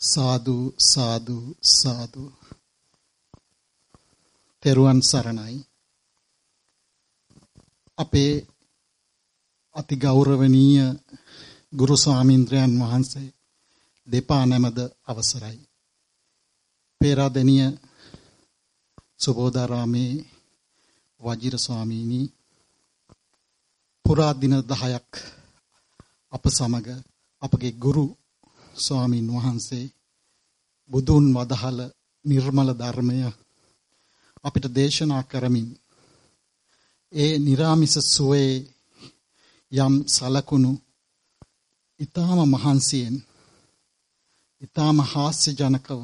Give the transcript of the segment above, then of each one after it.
සාදු සාදු සාදු. තෙරුවන් සරණයි. අපේ අති ගෞරවනීය ගුරු ස්වාමීන්ද්‍රයන් වහන්සේ දෙපා නැමද අවසරයි. පේරාදෙනිය සුබෝධාරාමේ වජිර ස්වාමීනි පුරා දින 10ක් අප සමග අපගේ ගුරු ස්වාමින් වහන්සේ බුදුන් වදහල නිර්මල ධර්මය අපිට දේශනා කරමින් ඒ निराமிස සුවේ යම් සලකුණු ඊ타ම මහන්සියෙන් ඊ타ම හාස්‍යජනකව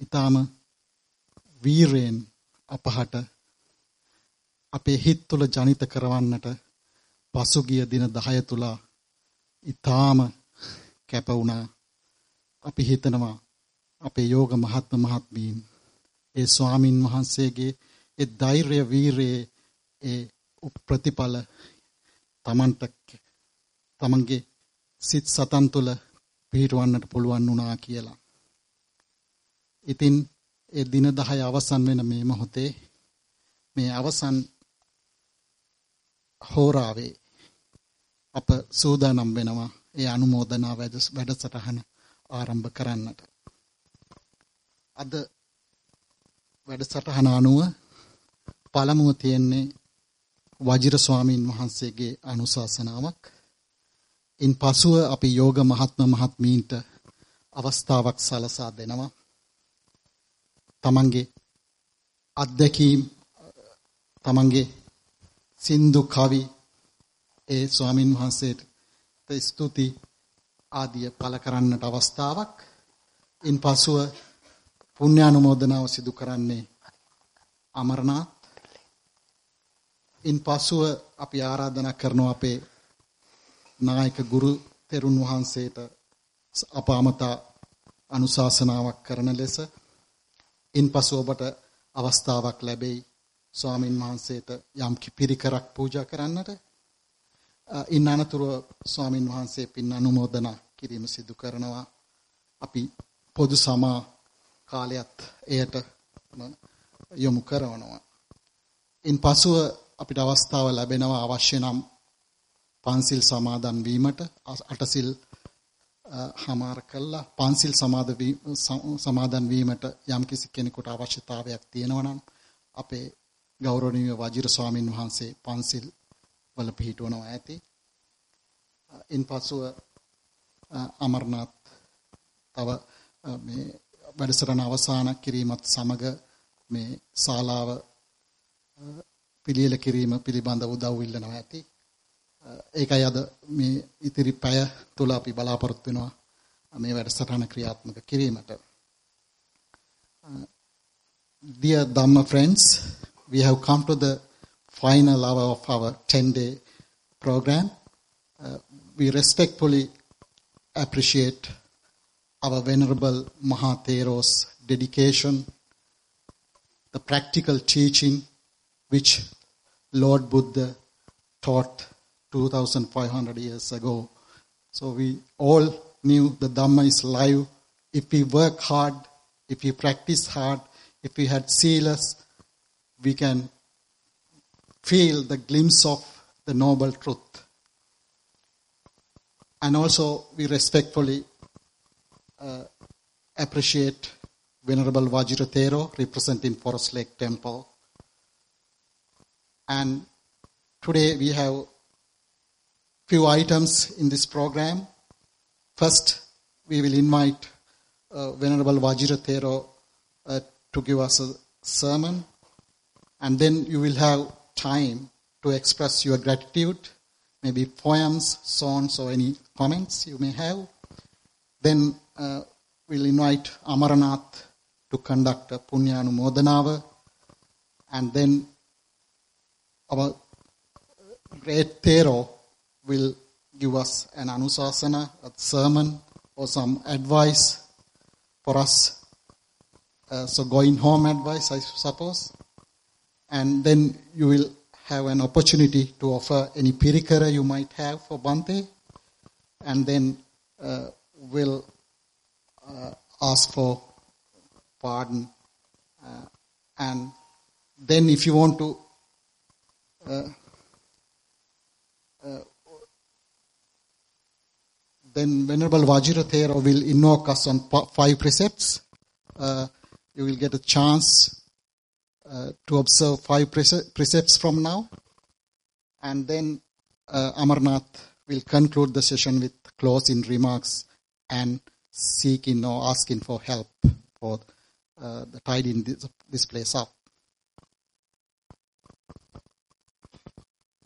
ඊ타ම වීරයෙන් අපහට අපේ හිත් තුළ ජනිත කරවන්නට පසුගිය දින 10 තුලා ඊ타ම කැප වුණා. අපි හිතනවා අපේ යෝග මහත්ම මහත්මීන් ඒ ස්වාමින් වහන්සේගේ ඒ ධෛර්ය වීරයේ ඒ ප්‍රතිඵල තමන්ට තමන්ගේ සිත් සතන් තුළ පිහිටවන්නට පුළුවන් වුණා කියලා. ඉතින් ඒ දින 10 අවසන් වෙන මේ මොහොතේ මේ අවසන් හෝරාවේ අප සූදානම් වෙනවා ඒ අනුමෝදනා වැඩසටහන ආරම්භ කරන්නට. අද වැඩසටහන අනුව පළමුව තියෙන්නේ වජිර ස්වාමින් වහන්සේගේ අනුශාසනාවක්. ඉන් පසුව අපි යෝග මහත්ම මහත්මීන්ට අවස්ථාවක් සලසා දෙනවා. තමන්ගේ අත්දැකීම් තමන්ගේ සින්දු කවි ඒ ස්වාමින් වහන්සේට ස්තුති ආදිය පළ කරන්නට අවස්ථාවක්. ඉන් පසුව පුණ්‍යානුමෝදනාව සිදු කරන්නේ අමරනාත්. ඉන් පසුව අපි ආරාධනා කරනවා අපේ නායක ගුරු තෙරුන් වහන්සේට අප අමතා අනුශාසනාවක් කරන ලෙස ඉන් පසු ඔබට අවස්ථාවක් ලැබෙයි ස්වාමින් වහන්සේට යම් පිරිකරක් පූජා කරන්නට ඉන් අනතුරුව ස්වාමින් වහන්සේ පින් අනුමෝදනා කිරීම සිදු කරනවා. අපි පොදු සමා කාලයත් එයට යොමු කරනවා. ඉන් පසුව අපිට අවස්ථාව ලැබෙනවා අවශ්‍ය නම් පන්සිල් සමාදන් වීමට අටසිල් හමාර කළා පන්සිල් සමාදන් වීමට යම්කිසි කෙනෙකුට අවශ්‍යතාවයක් තියෙනවා නම් අපේ ගෞරවනීය වජිර ස්වාමින් වහන්සේ පන්සිල් වල පිහිටවනවා ඇති. ඉන්පසුව අමරනාත් තව මේ වැඩසටහන අවසන් කිරීමත් සමග මේ ශාලාව පිළියෙල කිරීම පිළිබඳ උදව් ඉල්ලනවා ඇති. ඒකයි අද මේ ඉතිරි පැය තුල අපි බලාපොරොත්තු වෙනවා මේ වැඩසටහන ක්‍රියාත්මක කිරීමට. Dear Dhamma friends, we have come to the final hour of our 10 day program. Uh, we respectfully appreciate our Venerable Mahathero's dedication, the practical teaching which Lord Buddha taught 2500 years ago. So we all knew the Dhamma is live. If we work hard, if we practice hard, if we had sealers, we can feel the glimpse of the noble truth. And also, we respectfully uh, appreciate Venerable Vajrathero representing Forest Lake Temple. And today we have few items in this program. First, we will invite uh, Venerable Vajrathero uh, to give us a sermon. And then you will have time to express your gratitude, maybe poems, songs, or any comments you may have. Then uh, we'll invite Amaranath to conduct a Punyanu Modanava, and then our great Thero will give us an Anusasana, a sermon, or some advice for us. Uh, so, going home advice, I suppose and then you will have an opportunity to offer any pirikara you might have for Bante, and then uh, we'll ask for pardon. Uh, and then if you want to uh, uh, then Venerable Vajirathera will invoke us on five precepts. Uh, you will get a chance uh, to observe five precepts from now. And then uh, Amarnath will conclude the session with closing remarks and seeking or asking for help for uh, the tidying this, this place up.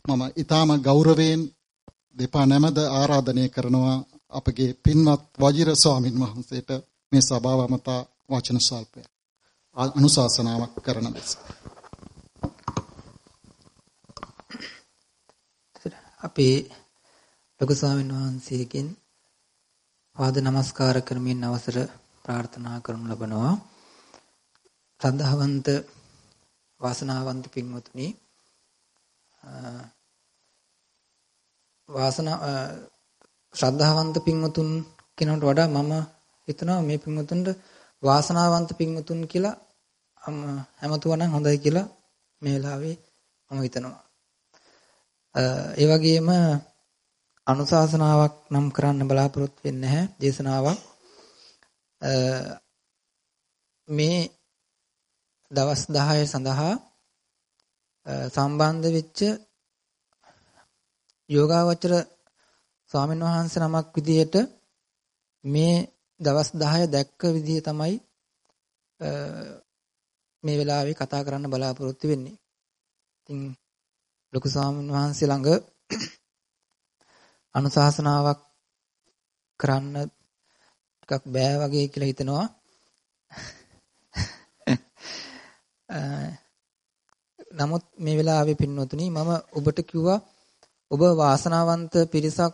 මම ඊටාම ගෞරවයෙන් දෙපා නැමද ආරාධනය කරනවා අපගේ පින්වත් වජිර ස්වාමින් වහන්සේට මේ සභාව මත වචන සල්පය අනුශාසනාවක් කරන ලෙස අපේ ලොකු ස්වාමීන් වහන්සේගෙන් පාද නමස්කාර කරමින් අවසර ප්‍රාර්ථනා කරනු ලබනවා. සද්ධාවන්ත වාසනාවන්ත පින්වතුනි වාසනා ශ්‍රද්ධාවන්ත පින්වතුන් කෙනාට වඩා මම හිතනවා මේ පින්වතුන්ට වාසනාවන්ත පින්වතුන් කියලා හැමතුවා නම් හොඳයි කියලා මේ වෙලාවේ මම හිතනවා. ඒ වගේම අනුශාසනාවක් නම් කරන්න බලාපොරොත්තු වෙන්නේ නැහැ දේශනාවක් මේ දවස් 10 සඳහා සම්බන්ධ වෙච්ච යෝගාවචර ස්වාමීන් වහන්සේ නමක් විදිහට මේ දවස් 10 දැක්ක විදිහ තමයි මේ වෙලාවේ කතා කරන්න බලාපොරොත්තු වෙන්නේ. ඉතින් ලොකු ස්වාමීන් වහන්සේ ළඟ අනුශාසනාවක් කරන්න ටිකක් බෑ වගේ කියලා හිතනවා. නමුත් මේ වෙලාවේ පින්නොතුනි මම ඔබට කිව්වා ඔබ වාසනාවන්ත පිරිසක්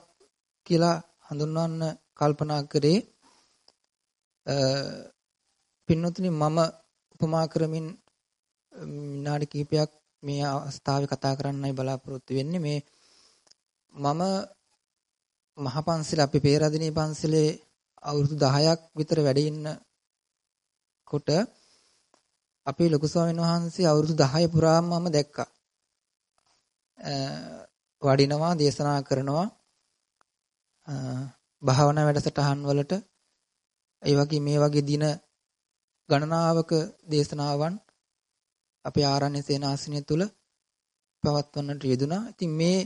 කියලා හඳුන්වන්න කල්පනා කරේ පින්නොතුනි මම උපමා කරමින් විනාඩි කිහිපයක් මේ අවස්ථාවේ කතා කරන්නයි බලාපොරොත්තු වෙන්නේ මේ මම මහ පන්සල අපි පේරාදෙණිය පන්සලේ අවුරුදු 10ක් විතර වැඩ ඉන්නකොට අපේ ලොකු ස්වාමීන් වහන්සේ අවුරුදු 10 පුරාම මම දැක්කා. වඩිනවා දේශනා කරනවා භාවනා වැඩසටහන් වලට ඒ වගේ මේ වගේ දින ගණනාවක දේශනාවන් අපේ ආරණ්‍ය සේනාසනය තුල පවත්වන්නට යෙදුනා. ඉතින් මේ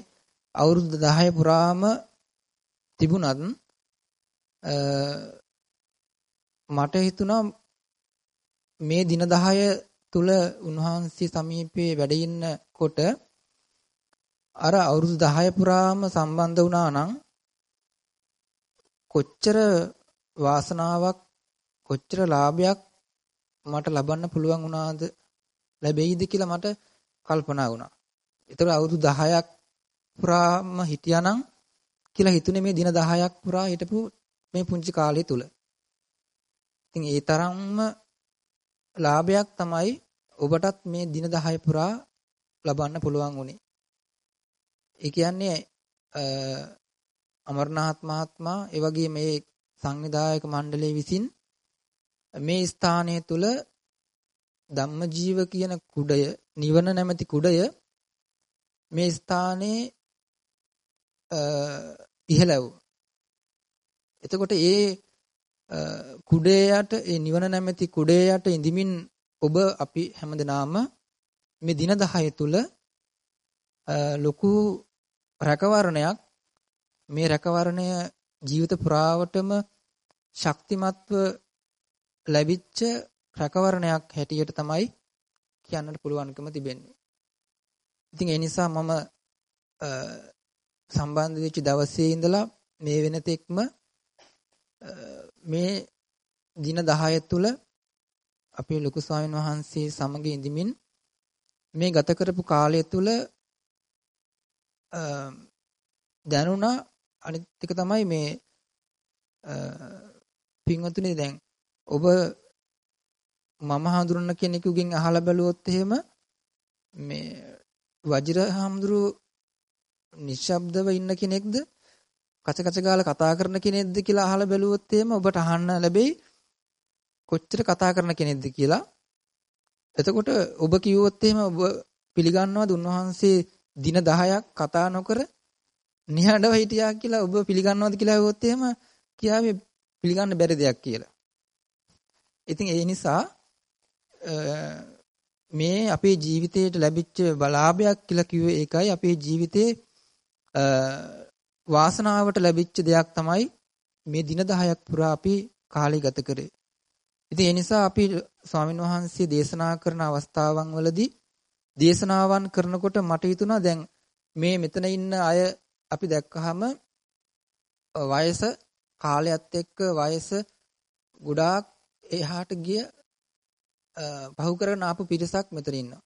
අවුරුදු 10 පුරාම තිබුණත් මට හිතුණා මේ දින 10 තුල උන්වහන්සේ සමීපයේ වැඩ ඉන්නකොට අර අවුරුදු 10 පුරාම සම්බන්ධ වුණා නම් කොච්චර වාසනාවක් කොච්චර ලාභයක් මට ලබන්න පුළුවන් වුණාද ලැබෙයිද කියලා මට කල්පනා වුණා. ඒතර අවුරුදු 10ක් පුරාම හිටියානම් කියලා හිතුනේ මේ දින 10ක් පුරා හිටපු මේ පුංචි කාලය තුල. ඉතින් ඒ තරම්ම ලාභයක් තමයි ඔබටත් මේ දින 10 පුරා ලබන්න පුළුවන් උනේ. ඒ කියන්නේ අමරනාත් මහත්මයා ඒ වගේ මේ සංවිධායක මණ්ඩලය විසින් මේ ස්ථානය තුල ධම්මජීව කියන කුඩය නිවන නැමැති කුඩය මේ ස්ථානයේ ඉහළව. එතකොට ඒ කුඩේ යට ඒ නිවන නැමැති කුඩේ යට ඉඳිමින් ඔබ අපි හැමදෙනාම මේ දින 10 තුල ලොකු රැකවරණයක් මේ රැකවරණය ජීවිත පුරාවටම ශක්තිමත්ව ලැබිච්ච රැකවරණයක් හැටියට තමයි කියන්නට පුළුවන්කම තිබෙන්නේ. ඉතින් ඒ නිසා මම සම්බන්ධ වෙච්ච දවසේ ඉඳලා මේ වෙනතෙක්ම මේ දින 10 තුල අපේ ලොකු ස්වාමීන් වහන්සේ සමග ඉඳමින් මේ ගත කරපු කාලය තුල දැනුණා අනිත් එක තමයි මේ පින්වතුනි දැන් ඔබ මම හඳුනන කෙනෙකුගෙන් අහලා බැලුවොත් එහෙම මේ වජිර හඳුරු නිශ්ශබ්දව ඉන්න කෙනෙක්ද කච කච ගාලා කතා කරන කෙනෙක්ද කියලා අහලා බැලුවොත් එහෙම ඔබට අහන්න ලැබෙයි කොච්චර කතා කරන කෙනෙක්ද කියලා. එතකොට ඔබ කිව්වොත් එහෙම ඔබ පිළිගන්නවද උන්වහන්සේ දින 10ක් කතා නොකර නිහඬව හිටියා කියලා ඔබ පිළිගන්නවද කියලා ඇහුවොත් එහෙම කියාවේ පිළිගන්න බැරි දෙයක් කියලා. ඉතින් ඒ නිසා මේ අපේ ජීවිතයට ලැබිච්ච බලාභයක් කියලා කිව්වේ ඒකයි අපේ ජීවිතේ වාසනාවට ලැබිච්ච දෙයක් තමයි මේ දින 10ක් පුරා අපි කාලය ගත කරේ. ඉතින් ඒ නිසා අපි ස්වාමින් වහන්සේ දේශනා කරන අවස්ථාවන් වලදී දේශනාවන් කරනකොට මට හිතුණා දැන් මේ මෙතන ඉන්න අය අපි දැක්කහම වයස කාලයත් එක්ක වයස ගොඩාක් එහාට ගිය පහු කරගෙන ආපු පිරිසක් මෙතන ඉන්නවා.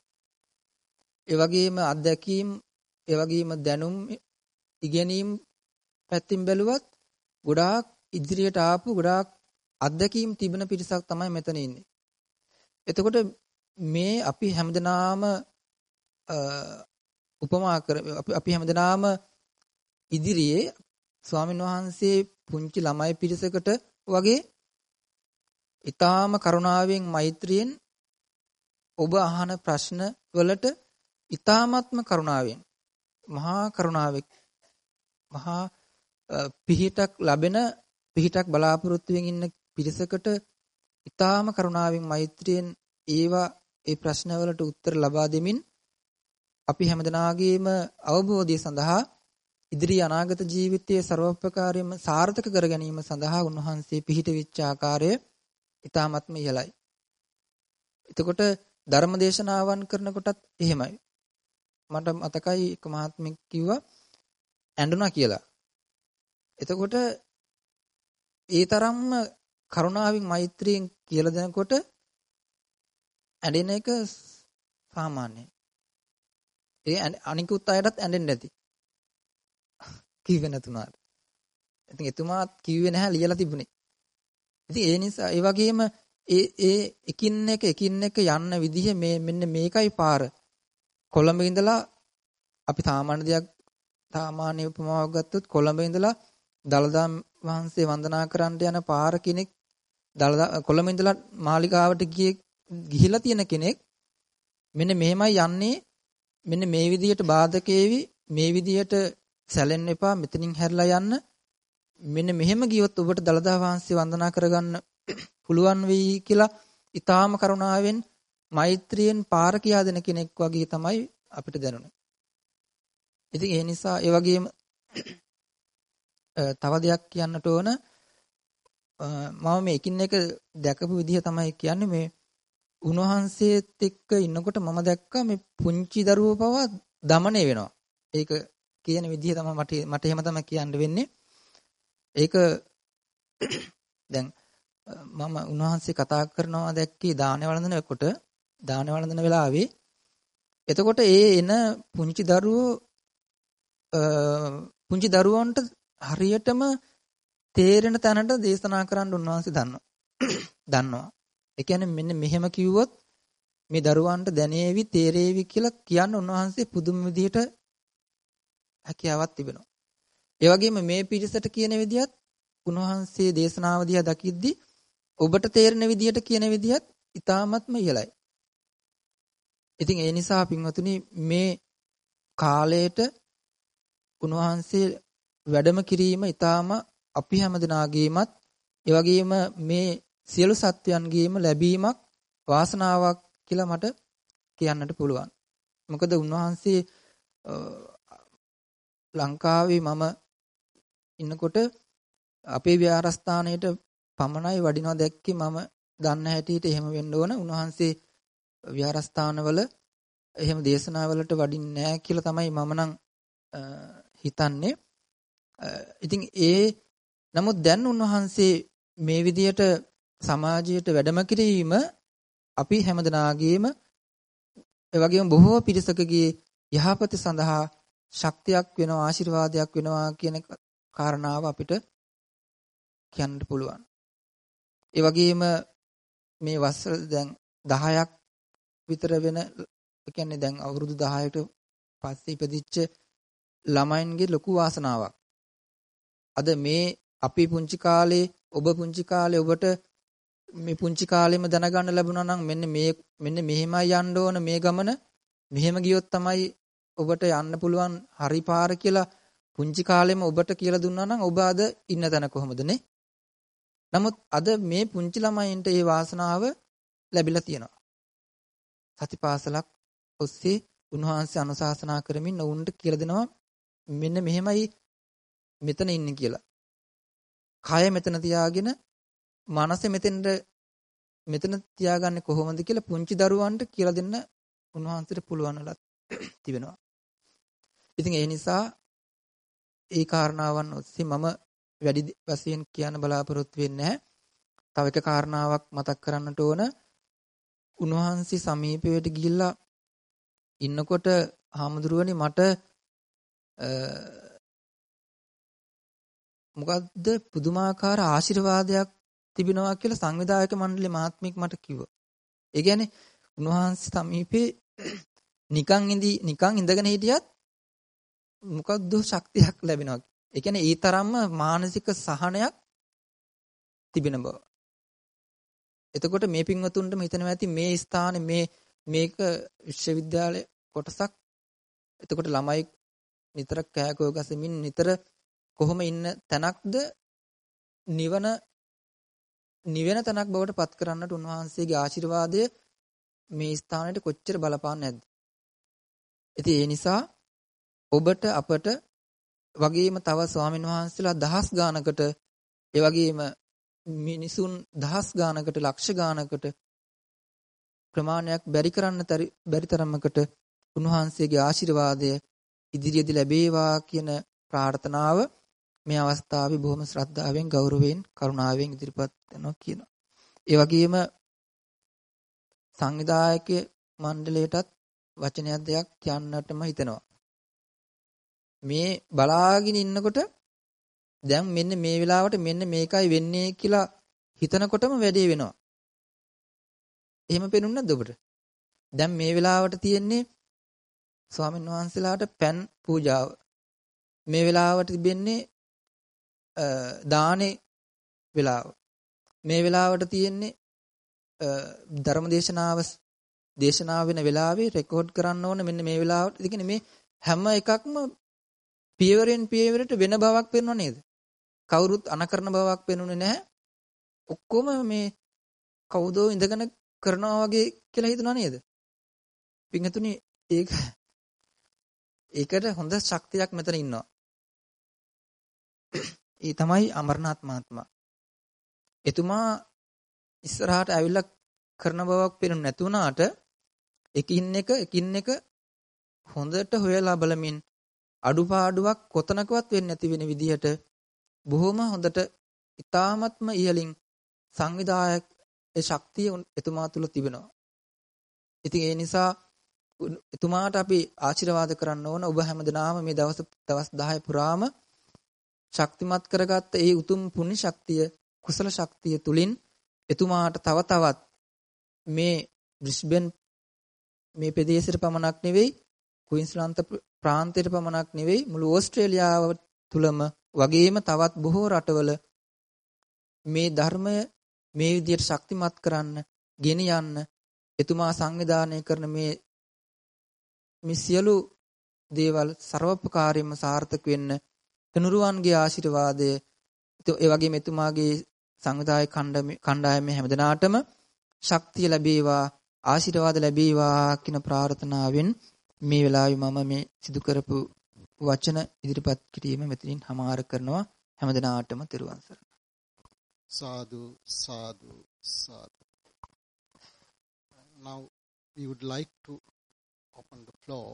ඒ වගේම අත්දැකීම්, ඒ වගේම දැනුම්, ඉගෙනීම් පැත්තින් බැලුවත් ගොඩාක් ඉදිරියට ආපු ගොඩාක් අත්දැකීම් තිබෙන පිරිසක් තමයි මෙතන ඉන්නේ. එතකොට මේ අපි හැමදෙනාම උපමා කර අපි හැමදෙනාම ඉදිරියේ ස්වාමීන් වහන්සේ පුංචි ළමයි පිරිසකට වගේ ඊටාම කරුණාවෙන් මෛත්‍රියෙන් ඔබ අහන ප්‍රශ්න වලට ඊ타ත්ම කරුණාවෙන් මහා කරුණාවෙක් මහා පිහිටක් ලැබෙන පිහිටක් බලාපොරොත්තු වෙමින් ඉන්න පිරිසකට ඊ타ම කරුණාවෙන් මෛත්‍රියෙන් ඒවා ඒ ප්‍රශ්නවලට උත්තර ලබා දෙමින් අපි හැමදෙනාගේම අවබෝධය සඳහා ඉදිරි අනාගත ජීවිතයේ ਸਰවප්‍රකාරයෙන්ම සාර්ථක කර ගැනීම සඳහා උන්වහන්සේ පිහිටවිච්ච ආකාරය ඊ타මත්ම ඉහළයි. එතකොට ධර්මදේශනාවන් කරනකොටත් එහෙමයි. මට මතකයි එක මහත්මෙක් කිව්වා ඇඬුණා කියලා. එතකොට ඒ තරම්ම කරුණාවෙන් මෛත්‍රියෙන් කියලා දෙනකොට ඇඬෙන එක සාමාන්‍යයි. ඒ අනිකුත් අයටත් ඇඬෙන්නේ නැති. කිව්වේ නැතුණාට. ඉතින් එතුමාත් කිව්වේ නැහැ ලියලා තිබුණේ. ඉතින් ඒ නිසා ඒ වගේම ඒ ඒ එකින් එක එකින් එක යන්න විදිහ මේ මෙන්න මේකයි පාර. කොළඹ ඉඳලා අපි සාමාන්‍ය දෙයක් සාමාන්‍ය උපමාවක් ගත්තොත් කොළඹ ඉඳලා දලදා වහන්සේ වන්දනා කරන්න යන පාර කෙනෙක් දලදා කොළඹ ඉඳලා මාලිගාවට ගියේ ගිහිලා තියෙන කෙනෙක් මෙන්න මෙහෙමයි යන්නේ මෙන්න මේ විදිහට බාධකේවි මේ විදිහට සැලෙන්න එපා මෙතනින් හැරිලා යන්න මෙන්න මෙහෙම ගියොත් ඔබට දලදා වහන්සේ වන්දනා කරගන්න පුළුවන් වෙයි කියලා ඊටාම කරුණාවෙන් මෛත්‍රියෙන් පාර කියා දෙන කෙනෙක් වගේ තමයි අපිට දැනුනේ. ඉතින් ඒ නිසා ඒ වගේම තව දෙයක් කියන්නට ඕන මම මේ එකින් එක දැකපු විදිහ තමයි කියන්නේ මේ උන්වහන්සේත් එක්ක ඉන්නකොට මම දැක්කා මේ පුංචි දරුවෝ පවා দমনය වෙනවා. ඒක කියන විදිහ තමයි මට මට එහෙම තමයි කියන්න වෙන්නේ. ඒක දැන් මම උන්වහන්සේ කතා කරනවා දැක්කේ දානේ වළඳනකොට දානේ වළඳන වෙලාවේ එතකොට ඒ එන පුංචි දරුවෝ පුංචි දරුවන්ට හරියටම තේරෙන තැනට දේශනා කරන්න උන්වහන්සේ දන්නවා. දන්නවා. ඒ කියන්නේ මෙන්න මෙහෙම කිව්වොත් මේ දරුවන්ට දැනේවි තේරේවි කියලා කියන්න උන්වහන්සේ පුදුම විදිහට හැකියාවක් තිබෙනවා. ඒ වගේම මේ පිරිසට කියන විදිහත් උන්වහන්සේ දේශනාව දිහා දකිද්දි ඔබට තේරෙන විදිහට කියන විදිහත් ඊ타ත්ම ඉහළයි. ඉතින් ඒ නිසා පින්වතුනි මේ කාලයට උන්වහන්සේ වැඩම කිරීම ඊ타ම අපි හැමදෙනාගේමත් ඒ වගේම මේ සියලු සත්වයන්ගේම ලැබීමක් වාසනාවක් කියලා මට කියන්නට පුළුවන්. මොකද උන්වහන්සේ ලංකාවේ මම ඉන්නකොට අපේ විහාරස්ථානයේට පමණයි වඩිනවා දැක්කේ මම දන්න හැටියට එහෙම වෙන්න ඕන. උන්වහන්සේ විහාරස්ථානවල එහෙම දේශනාවලට වඩින්නේ නැහැ කියලා තමයි මම නම් හිතන්නේ. ඉතින් ඒ නමුත් දැන් උන්වහන්සේ මේ විදියට සමාජයට වැඩම කිරීම අපි හැමදෙනාගේම ඒ වගේම බොහෝ පිරිසකගේ යහපත සඳහා ශක්තියක් වෙනවා ආශිර්වාදයක් වෙනවා කියන කාරණාව අපිට කියන්න පුළුවන්. ඒ වගේම මේ වසර දැන් 10ක් විතර වෙන කියන්නේ දැන් අවුරුදු 10කට පස්සේ ඉපදිච්ච ළමයින්ගේ ලොකු වාසනාවක්. අද මේ අපි පුංචි කාලේ ඔබ පුංචි කාලේ ඔබට මේ පුංචි කාලෙම දැනගන්න ලැබුණා නම් මෙන්න මේ මෙන්න මෙහෙමයි යන්න ඕන මේ ගමන මෙහෙම ගියොත් තමයි ඔබට යන්න පුළුවන් හරි පාර කියලා පුංචි කාලෙම ඔබට කියලා දුන්නා නම් ඔබ අද ඉන්න තැන කොහොමද නේ? නමුත් අද මේ පුංචි ළමයින්ට ඒ වාසනාව ලැබිලා තියෙනවා. සතිපාසලක් ඔස්සේ උන්වහන්සේ අනුශාසනා කරමින් ඔවුන්ට කියලා දෙනවා මෙන්න මෙහෙමයි මෙතන ඉන්නේ කියලා. කය මෙතන තියාගෙන මනස මෙතෙන්ට මෙතන තියාගන්නේ කොහොමද කියලා පුංචි දරුවන්ට කියලා දෙන්න උන්වහන්සේට පුළුවන් වෙලා තිබෙනවා. ඉතින් ඒ නිසා ඒ කාරණාවන් ඔස්සේ මම වැඩි වශයෙන් කියන්න බලාපොරොත්තු වෙන්නේ නැහැ. තව එක කාරණාවක් මතක් කරන්නට ඕන. උන්වහන්සේ සමීපයට ගිහිල්ලා ඉන්නකොට හාමුදුරුවනි මට මොකද්ද පුදුමාකාර ආශිර්වාදයක් තිබෙනවා කියලා සංවිධායක මණ්ඩලයේ මහත්මියක් මට කිව්වා. ඒ කියන්නේ උන්වහන්සේ සමීපේ නිකන් ඉඳි නිකන් ඉඳගෙන හිටියත් මොකද්ද ශක්තියක් ලැබෙනවා. ඒ කියන්නේ ඒ තරම්ම මානසික සහනයක් තිබෙන බව. එතකොට මේ පින්වතුන්ටම හිතනවා ඇති මේ ස්ථානේ මේ මේක විශ්වවිද්‍යාලය කොටසක්. එතකොට ළමයි නිතර කෑකෝ ගසමින් නිතර කොහොම ඉන්න තැනක්ද නිවන නිවෙන තැනක් බවට පත් කරන්නට උන්වහන්සේගේ ආශිර්වාදය මේ ස්ථානයට කොච්චර බලපාන්නේ නැද්ද? ඉතින් ඒ නිසා ඔබට අපට වගේම තව ස්වාමීන් වහන්සේලා දහස් ගානකට ඒ වගේම මිනිසුන් දහස් ගානකට ලක්ෂ ගානකට ප්‍රමාණයක් බැරි කරන්න බැරි තරමකට උන්වහන්සේගේ ආශිර්වාදය ඉදිරියේදී ලැබේවා කියන ප්‍රාර්ථනාව මේ අවස්ථාවේ බොහොම ශ්‍රද්ධාවෙන් ගෞරවයෙන් කරුණාවෙන් ඉදිරිපත් කරනවා කියනවා. ඒ වගේම සංවිධායක මණ්ඩලයටත් වචනයක් දෙයක් කියන්නටම හිතෙනවා. මේ බලාගෙන ඉන්නකොට දැන් මෙන්න මේ වෙලාවට මෙන්න මේකයි වෙන්නේ කියලා හිතනකොටම වැඩේ වෙනවා. එහෙම පේනුන්නේ නැද්ද ඔබට? දැන් මේ වෙලාවට තියෙන්නේ ස්වාමීන් වහන්සේලාට පෑන් පූජාව. මේ වෙලාවට තිබෙන්නේ දානේ වෙලාව. මේ වෙලාවට තියෙන්නේ ධර්ම දේශනාව දේශනාව වෙන වෙලාවේ රෙකෝඩ් කරන්න ඕන මෙන්න මේ වෙලාවට. ඒ කියන්නේ මේ හැම එකක්ම පියවරෙන් පියවරට වෙන බවක් පේනව නේද? කවුරුත් අනකරන බවක් පේනුනේ නැහැ. ඔක්කොම මේ කවුදෝ ඉඳගෙන කරනවා වගේ කියලා හිතනවා නේද? පින්තුනි ඒක ඒකට හොඳ ශක්තියක් මෙතන ඉන්නවා. ඒ තමයි අමරනාත් මහත්මයා. එතුමා ඉස්සරහට ඇවිල්ලා කරන බවක් පේනු නැතුණාට එකින් එක එකින් එක හොඳට හොයලා බලමින් අඩුපාඩුවක් කොතනකවත් වෙන්නේ නැති වෙන විදිහට බොහොම හොඳට ඊ타ත්ම ඉහලින් සංවිධායක ඒ ශක්තිය එතුමා තුල තිබෙනවා. ඉතින් ඒ නිසා එතුමාට අපි ආශිර්වාද කරන්න ඕන ඔබ හැමදෙනාම මේ දවස් දවස් 10 පුරාම ශක්තිමත් කරගත්ත ඒ උතුම් පුණ්‍ය ශක්තිය කුසල ශක්තිය තුලින් එතුමාට තව තවත් මේ බ්‍රිස්බන් මේ ප්‍රදේශයට පමණක් නෙවෙයි කුයින්ස්ලන්ත ප්‍රාන්තයට පමණක් නෙවෙයි මුළු ඕස්ට්‍රේලියාව තුලම වගේම තවත් බොහෝ රටවල මේ ධර්මය මේ විදිහට ශක්තිමත් කරන්න ගෙන යන්න එතුමා සංවිධානය කරන මේ මේ සියලු දේවල් ਸਰවපකාරීම සාර්ථක වෙන්න තුනුරුවන්ගේ ආශිර්වාදය ඒ වගේම එතුමාගේ සංවිධායක කණ්ඩායමේ හැමදෙනාටම ශක්තිය ලැබේවා ආශිර්වාද ලැබේවා කියන ප්‍රාර්ථනාවෙන් මේ වෙලාවේ මම මේ සිදු කරපු වචන ඉදිරිපත් කිරීම මෙතනින් හමාර කරනවා. හැමදෙනාටම තෙරුවන් සරණයි. සාදු සාදු සාදු. Now we would like to open the floor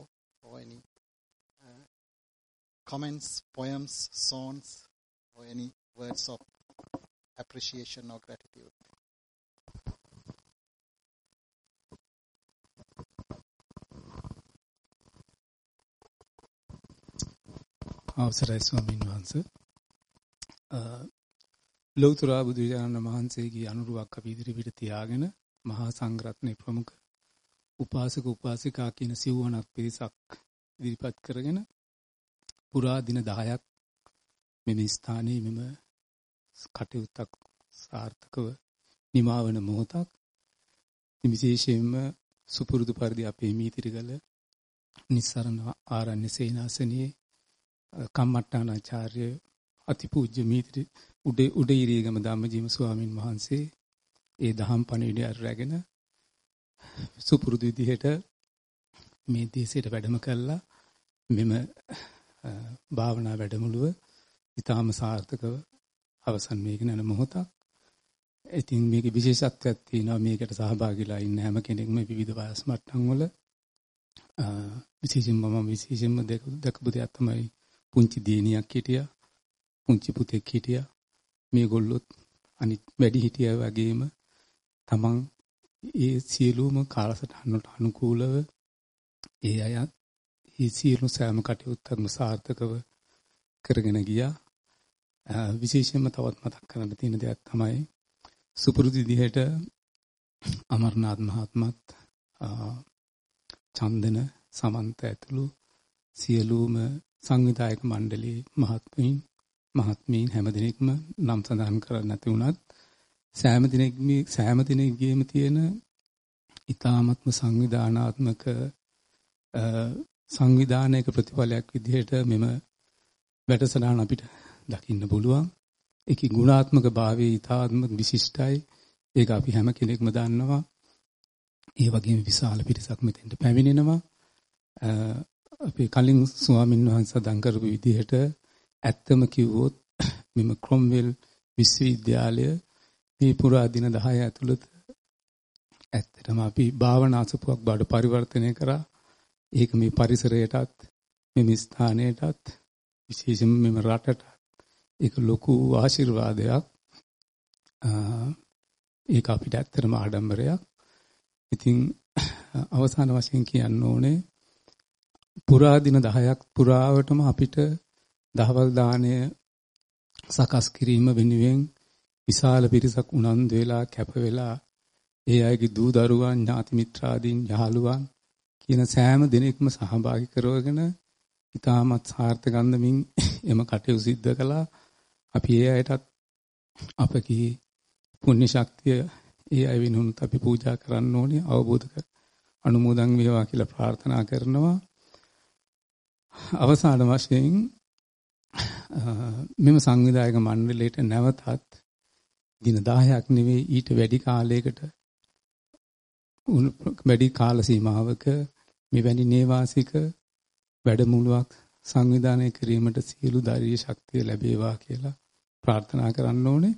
for any uh, comments poems songs or any words of appreciation or gratitude. අවසරයි ස්වාමීන් වහන්සේ. ලෞතර බුදුරජාණන් වහන්සේගේ අනුරුවක් අපි ඉදිරිපිට තියාගෙන මහා සංඝරත්නයේ ප්‍රමුඛ උපාසක උපාසිකා කියන සිව්වණක් පිරිසක් ඉදිරිපත් කරගෙන පුරා දින 10ක් මෙම ස්ථානයේ මෙම කටයුත්තක් සාර්ථකව නිමාවන මොහොතක්. විශේෂයෙන්ම සුපුරුදු පරිදි අපේ මීතිරිගල නිස්සරණ ආරණ්‍ය සේනාසනයේ කම්මට්ටානාචාර්ය අතිපූජ්‍ය මීතිරි උඩ උඩිරීගම ධම්මජීව ස්වාමින් වහන්සේ ඒ දහම් පණිවිඩය අරගෙන සුපුරුදු විදිහට මේ දේශයට වැඩම කළා මෙම භාවනා වැඩමුළුව ඊටාම සාර්ථකව අවසන් මේක යන මොහොතක්. ඉතින් මේකේ විශේෂත්වයක් තියෙනවා මේකට සහභාගීලා ඉන්න හැම කෙනෙක්ම විවිධ වයස් මට්ටම් වල විශේෂයෙන්ම මම විශේෂයෙන්ම දැකපු දෙයක් තමයි පුංචි දිනියක් හිටියා. පුංචි පුතෙක් හිටියා. මේගොල්ලොත් අනිත් වැඩි හිටියා වගේම තමන් ඒ සියලුම කාලසටහනට අනුකූලව ඒ අයත් ඒ සියලු සෑම කටයුත්තක්ම සාර්ථකව කරගෙන ගියා. විශේෂයෙන්ම තවත් මතක් කරන්න තියෙන දෙයක් තමයි සුපුරුදු විදිහට අමරනාත් මහත්මත් චන්දන සමන්ත ඇතුළු සියලුම සංවිධායක මණ්ඩලයේ මහත්මීන් මහත්මීන් හැමදෙනෙක්ම නම් සඳහන් කරන්න නැති වුණත් සෑම දිනෙකම සෑම දිනෙකගේම තියෙන ඊ타ත්ම සංවිධානාත්මක සංවිධානයක ප්‍රතිඵලයක් විදිහට මෙම වැඩසටහන අපිට දකින්න පුළුවන්. ඒකේ ගුණාත්මක භාවයේ ඊ타ත්ම විශිෂ්ටයි. ඒක අපි හැම කෙනෙක්ම දන්නවා. ඒ වගේම විශාල පිරිසක් මෙතෙන්ට පැමිණෙනවා. අපි කලින් ස්වාමින් වහන්සේ සඳහන් කරපු විදිහට ඇත්තම කිව්වොත් මෙම ක්‍රොම්වෙල් විශ්වවිද්‍යාලය මේ පුරා දින 10 ඇතුළත ඇත්තටම අපි භාවනා සුපුවක් බඩ පරිවර්තනය කරා. ඒක මේ පරිසරයටත් මේ ස්ථානයටත් විශේෂයෙන්ම මෙම රටට ඒක ලොකු ආශිර්වාදයක්. ඒක අපිට ඇත්තටම ආඩම්බරයක්. ඉතින් අවසාන වශයෙන් කියන්න ඕනේ පුරා දින 10ක් පුරාවටම අපිට දහවල් දාණය සකස් කිරීම වෙනුවෙන් විශාල පිරිසක් උනන්දු වෙලා කැප වෙලා ඒ අයගේ දූ දරුවන් ඥාති මිත්‍රාදීන් යහළුවන් කියන සෑම දිනෙකම සහභාගී කරවගෙන ඉතාමත් සාර්ථකන්දමින් එම කටයුතු සිද්ධ කළා. අපි ඒ අයටත් අපගේ පුණ්‍ය ශක්තිය ඒ අය වෙනුනත් අපි පූජා කරන්න ඕනේ අවබෝධ කර අනුමෝදන් වේවා කියලා ප්‍රාර්ථනා කරනවා. අවසාන වශයෙන් මෙම සංවිධායක මණ්ඩලයට නැවතත් දින 10ක් නෙවෙයි ඊට වැඩි කාලයකට වැඩි කාල සීමාවක මෙවැනි නේවාසික වැඩමුළුවක් සංවිධානය කිරීමට සියලු ධෛර්ය ශක්තිය ලැබේවා කියලා ප්‍රාර්ථනා කරන්න ඕනේ.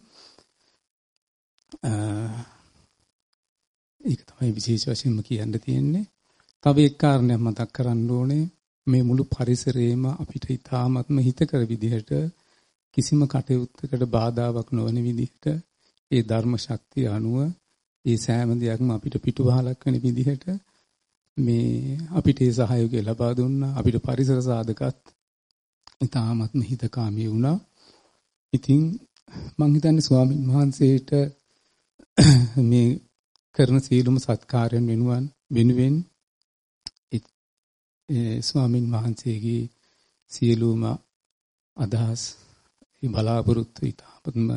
ඒක තමයි විශේෂ වශයෙන්ම කියන්න තියෙන්නේ. තව එක් කාරණයක් මතක් කරන්න ඕනේ. මේ මුළු පරිසරයේම අපිට ඊ타ත්ම හිතකර විදිහට කිසිම කටයුත්තකට බාධාවක් නොවන විදිහට ඒ ධර්ම ශක්තිය අනුව ඒ සෑම දෙයක්ම අපිට පිටුවහලක් වෙන විදිහට මේ අපිට ඒ සහයෝගය ලබා දුන්නා අපිට පරිසර සාධකත් ඉතාමත්ම හිතකාමී වුණා. ඉතින් මං හිතන්නේ ස්වාමින් වහන්සේට මේ කරන සීලුම සත්කාරයන් වෙනුවන් වෙනුවෙන් ඒ ස්වාමින් වහන්සේගේ සියලුම අදහස් බලාපොරොත්තු ඉතාමත්ම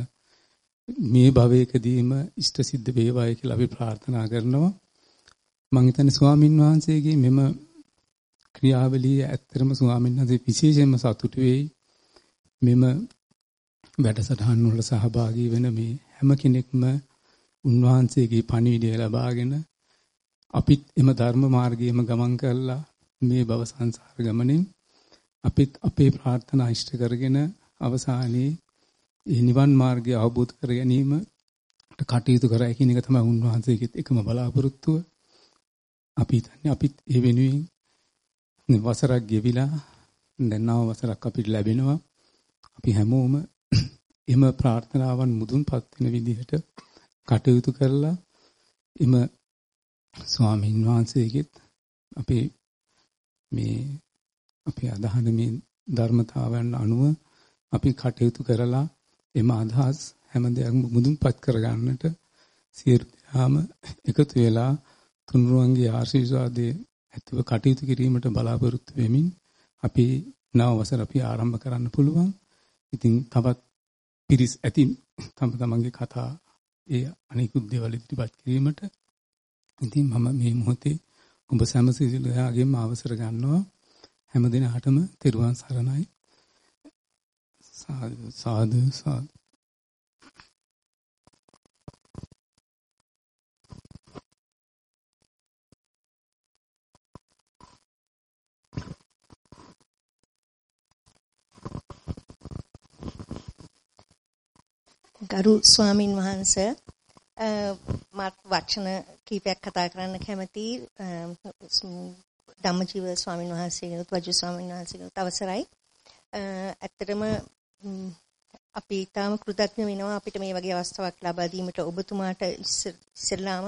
මේ භවයකදීම ඉෂ්ට සිද්ධ වේවායි කියලා අපි ප්‍රාර්ථනා කරනවා. මම හිතන්නේ ස්වාමින් වහන්සේගේ මෙම ක්‍රියාවලිය ඇත්තරම ස්වාමීන් වහන්සේ විශේෂයෙන්ම සතුටු වෙයි. මෙම වැඩසටහන් වල සහභාගී වෙන මේ හැම කෙනෙක්ම උන්වහන්සේගේ පණිවිඩය ලබාගෙන අපිත් එම ධර්ම මාර්ගයේම ගමන් කරලා මේ භව සංසාර ගමනින් අපිත් අපේ ප්‍රාර්ථනා ඉෂ්ට කරගෙන අවසානයේ ඒ නිවන් මාර්ගය අවබෝධ කර ගැනීම කටයුතු කරයි කියන එක තමයි උන්වහන්සේගෙත් එකම බලාපොරොත්තුව. අපි හිතන්නේ අපිත් ඒ වෙනුවෙන් වසරක් ගෙවිලා දැන් නව වසරක් අපිට ලැබෙනවා. අපි හැමෝම එම ප්‍රාර්ථනාවන් මුදුන්පත් වෙන විදිහට කටයුතු කරලා එම ස්වාමීන් වහන්සේගෙත් අපේ මේ අපේ අදහන මේ ධර්මතාවයන් අනුව අපි කටයුතු කරලා එම අදහස් හැම දෙයක්ම මුදුන්පත් කරගන්නට සියලු දෙනාම එකතු වෙලා තුනුරුවන්ගේ ආශිර්වාදයේ ඇතුව කටයුතු කිරීමට බලාපොරොත්තු වෙමින් අපි නව වසර අපි ආරම්භ කරන්න පුළුවන්. ඉතින් තවත් පිරිස් ඇති තම තමන්ගේ කතා ඒ අනිකුත් දේවල් ඉදිරිපත් කිරීමට ඉතින් මම මේ මොහොතේ ඔබ සෑම සියලුයාගේම අවසර ගන්නවා. හැම දිනකටම තෙරුවන් සරණයි. සාදු සාදු සාදු. ගරු ස්වාමින් වහන්සේ මත් වචන කීපයක් කතා කරන්න කැමතියි ධම්මජීව ස්වාමින් වහන්සේගෙනුත් වජු ස්වාමින් වහන්සේගෙනුත් අවසරයි. ඇත්තටම අපි ඊටාම කෘතඥ වෙනවා අපිට මේ වගේ අවස්ථාවක් ලබා දීමට ඔබතුමාට ඉස්සෙල්ලාම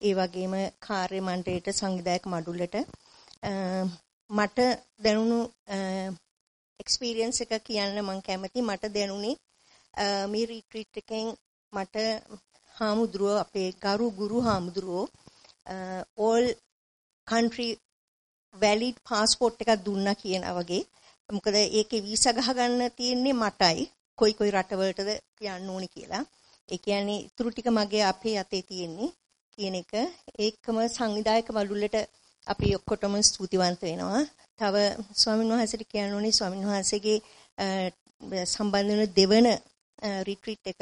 ඒ වගේම කාර්ය මණ්ඩලයට සංවිධායක මඩුල්ලට මට දැනුණු එක්ස්පීරියන්ස් එක කියන්න මම කැමතියි මට දැනුනේ මේ රිට්‍රීට් එකෙන් මට හාමුදුරුවෝ අපේ ගරු ගුරු හාමුදුරුවෝ all country valid passport එකක් දුන්නා කියනා වගේ. මොකද ඒකේ වීසා ගහගන්න තියෙන්නේ මටයි. කොයි කොයි රටවලටද යන්න ඕනි කියලා. ඒ කියන්නේ ඉතුරු ටික මගේ අපේ අතේ තියෙන්නේ කියන එක. ඒකම සංවිධායක වලුල්ලට අපි ඔක්කොටම ස්තුතිවන්ත වෙනවා. තව ස්වාමීන් වහන්සේට කියන්න ඕනේ ස්වාමීන් වහන්සේගේ සම්බන්ධ වෙන දෙවන රිට්‍රීට් එක.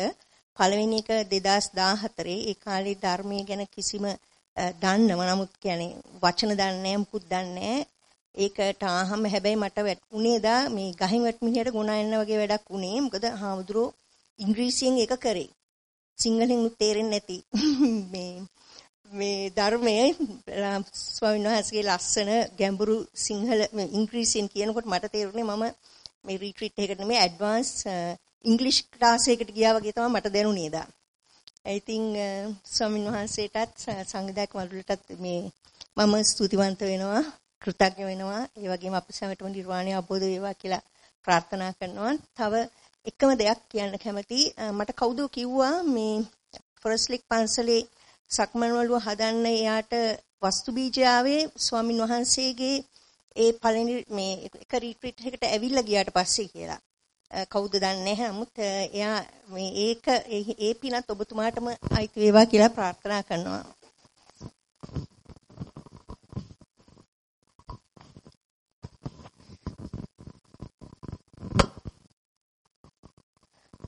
පළවෙනි එක 2014 ඒ කාලේ ධර්මයේ ගැන කිසිම දන්නව. නමුත් කියන්නේ වචන දන්නේ නැහැ මුකුත් දන්නේ නැහැ. ඒකට ආහම හැබැයි මට උනේ දා මේ ගහින් වැට මිනිහට ගුණ එන්න වගේ වැඩක් උනේ. මොකද හාමුදුරුවෝ ඉංග්‍රීසියෙන් ඒක කරේ. සිංහලෙන් තේරෙන්නේ නැති. මේ මේ ධර්මයේ ස්වාමීන් වහන්සේගේ ලස්සන ගැඹුරු සිංහල ඉංග්‍රීසියෙන් කියනකොට මට තේරුනේ මම මේ රිට්‍රීට් එකකට නෙමෙයි ඇඩ්වාන්ස් ඉංග්‍රීසි ක්ලාස් එකකට ගියා වගේ තමයි මට දැනුනේ දා. ඉතින් uh, ස්වාමීන් වහන්සේටත් සංවිධායක මණ්ඩලයටත් මේ මම ස්තුතිවන්ත වෙනවා කෘතඥ වෙනවා. ඒ වගේම අප සැමටම නිර්වාණය අවබෝධ වේවා කියලා ප්‍රාර්ථනා කරනවා. තව එකම දෙයක් කියන්න කැමතියි. මට කවුද කිව්වා මේ ෆොරස්ලික් පන්සලේ සක්මන් වලුව හදන්න එයාට වස්තු බීජ ආවේ ස්වාමින් වහන්සේගේ ඒ පළවෙනි මේ එක රිට්‍රීට් එකකට ඇවිල්ලා ගියාට පස්සේ කියලා. කවුද දන්නේ නැහැ. නමුත් එයා මේ ඒක ඒ පිනත් ඔබතුමාටම අයිති වේවා කියලා ප්‍රාර්ථනා කරනවා.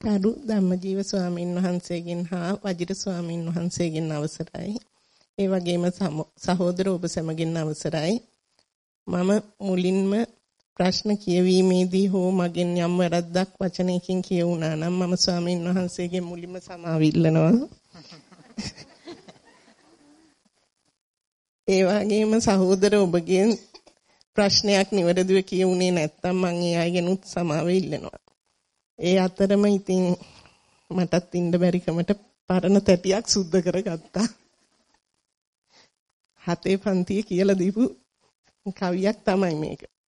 කරු ධම්මජීව ස්වාමින් වහන්සේගෙන් හා වජිර ස්වාමින් වහන්සේගෙන් අවසරයි. ඒ වගේම සහෝදර ඔබ සැමගෙන් අවසරයි. මම මුලින්ම ප්‍රශ්න කියවීමේදී හෝ මගෙන් යම් වැරද්දක් වචනයකින් කියවුණා නම් මම ස්වාමීන් වහන්සේගේ මුලින්ම සමාව ඉල්ලනවා. ඒ වගේම සහෝදර ඔබගෙන් ප්‍රශ්නයක් නිවැරදිව කියුනේ නැත්නම් මම ඒ අයගෙනුත් සමාව ඉල්ලනවා. ඒ අතරම ඉතින් මටත් ඉන්න බැරිකමට පරණ තැටියක් සුද්ධ කරගත්තා. හතේ පන්තියේ කියලා දීපු කවියක් තමයි මේක.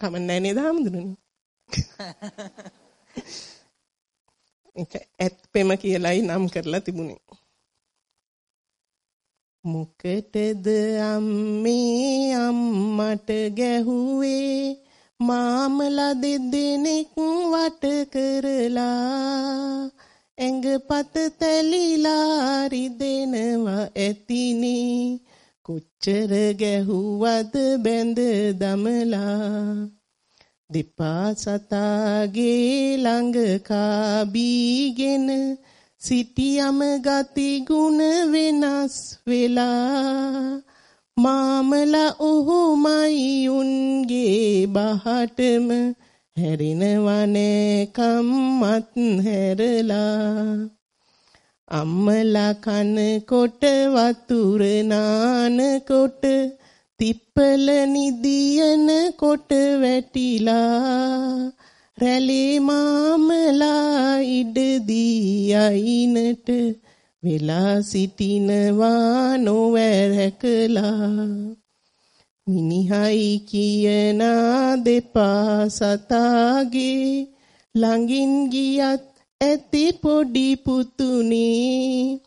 කමන්නේ නේද හමුදුනේ. ඒක ඇත්පෙම කියලායි නම් කරලා තිබුණේ. මොකටද අම්මේ අම්මට ගැහුවේ මාමලා දෙදෙනෙක් වට කරලා ඇඟපත තැලිලා රිදෙනවා ඇතිනේ කොච්චර ගැහුවද බැඳ දමලා. දෙපා සතාගේ ළඟ කාබීගෙන සිටියම ගති ගුණ වෙනස් වෙලා. මාමලා ඔහුමයි උන්ගේ බහටම හැරෙනවනේ කම්මත් හැරලා. අම්මලා කන කොට වතුර නාන කොට තිප්පල නිදියන කොට වැටිලා රැලේ මාමලා ඉඩදී අයිනට වෙලා සිටිනවා නොවැරකලා. මිනිහයි කියනා දෙපා සතාගේ ළඟින් ගියත් ඇති පොඩි පුතුනේ.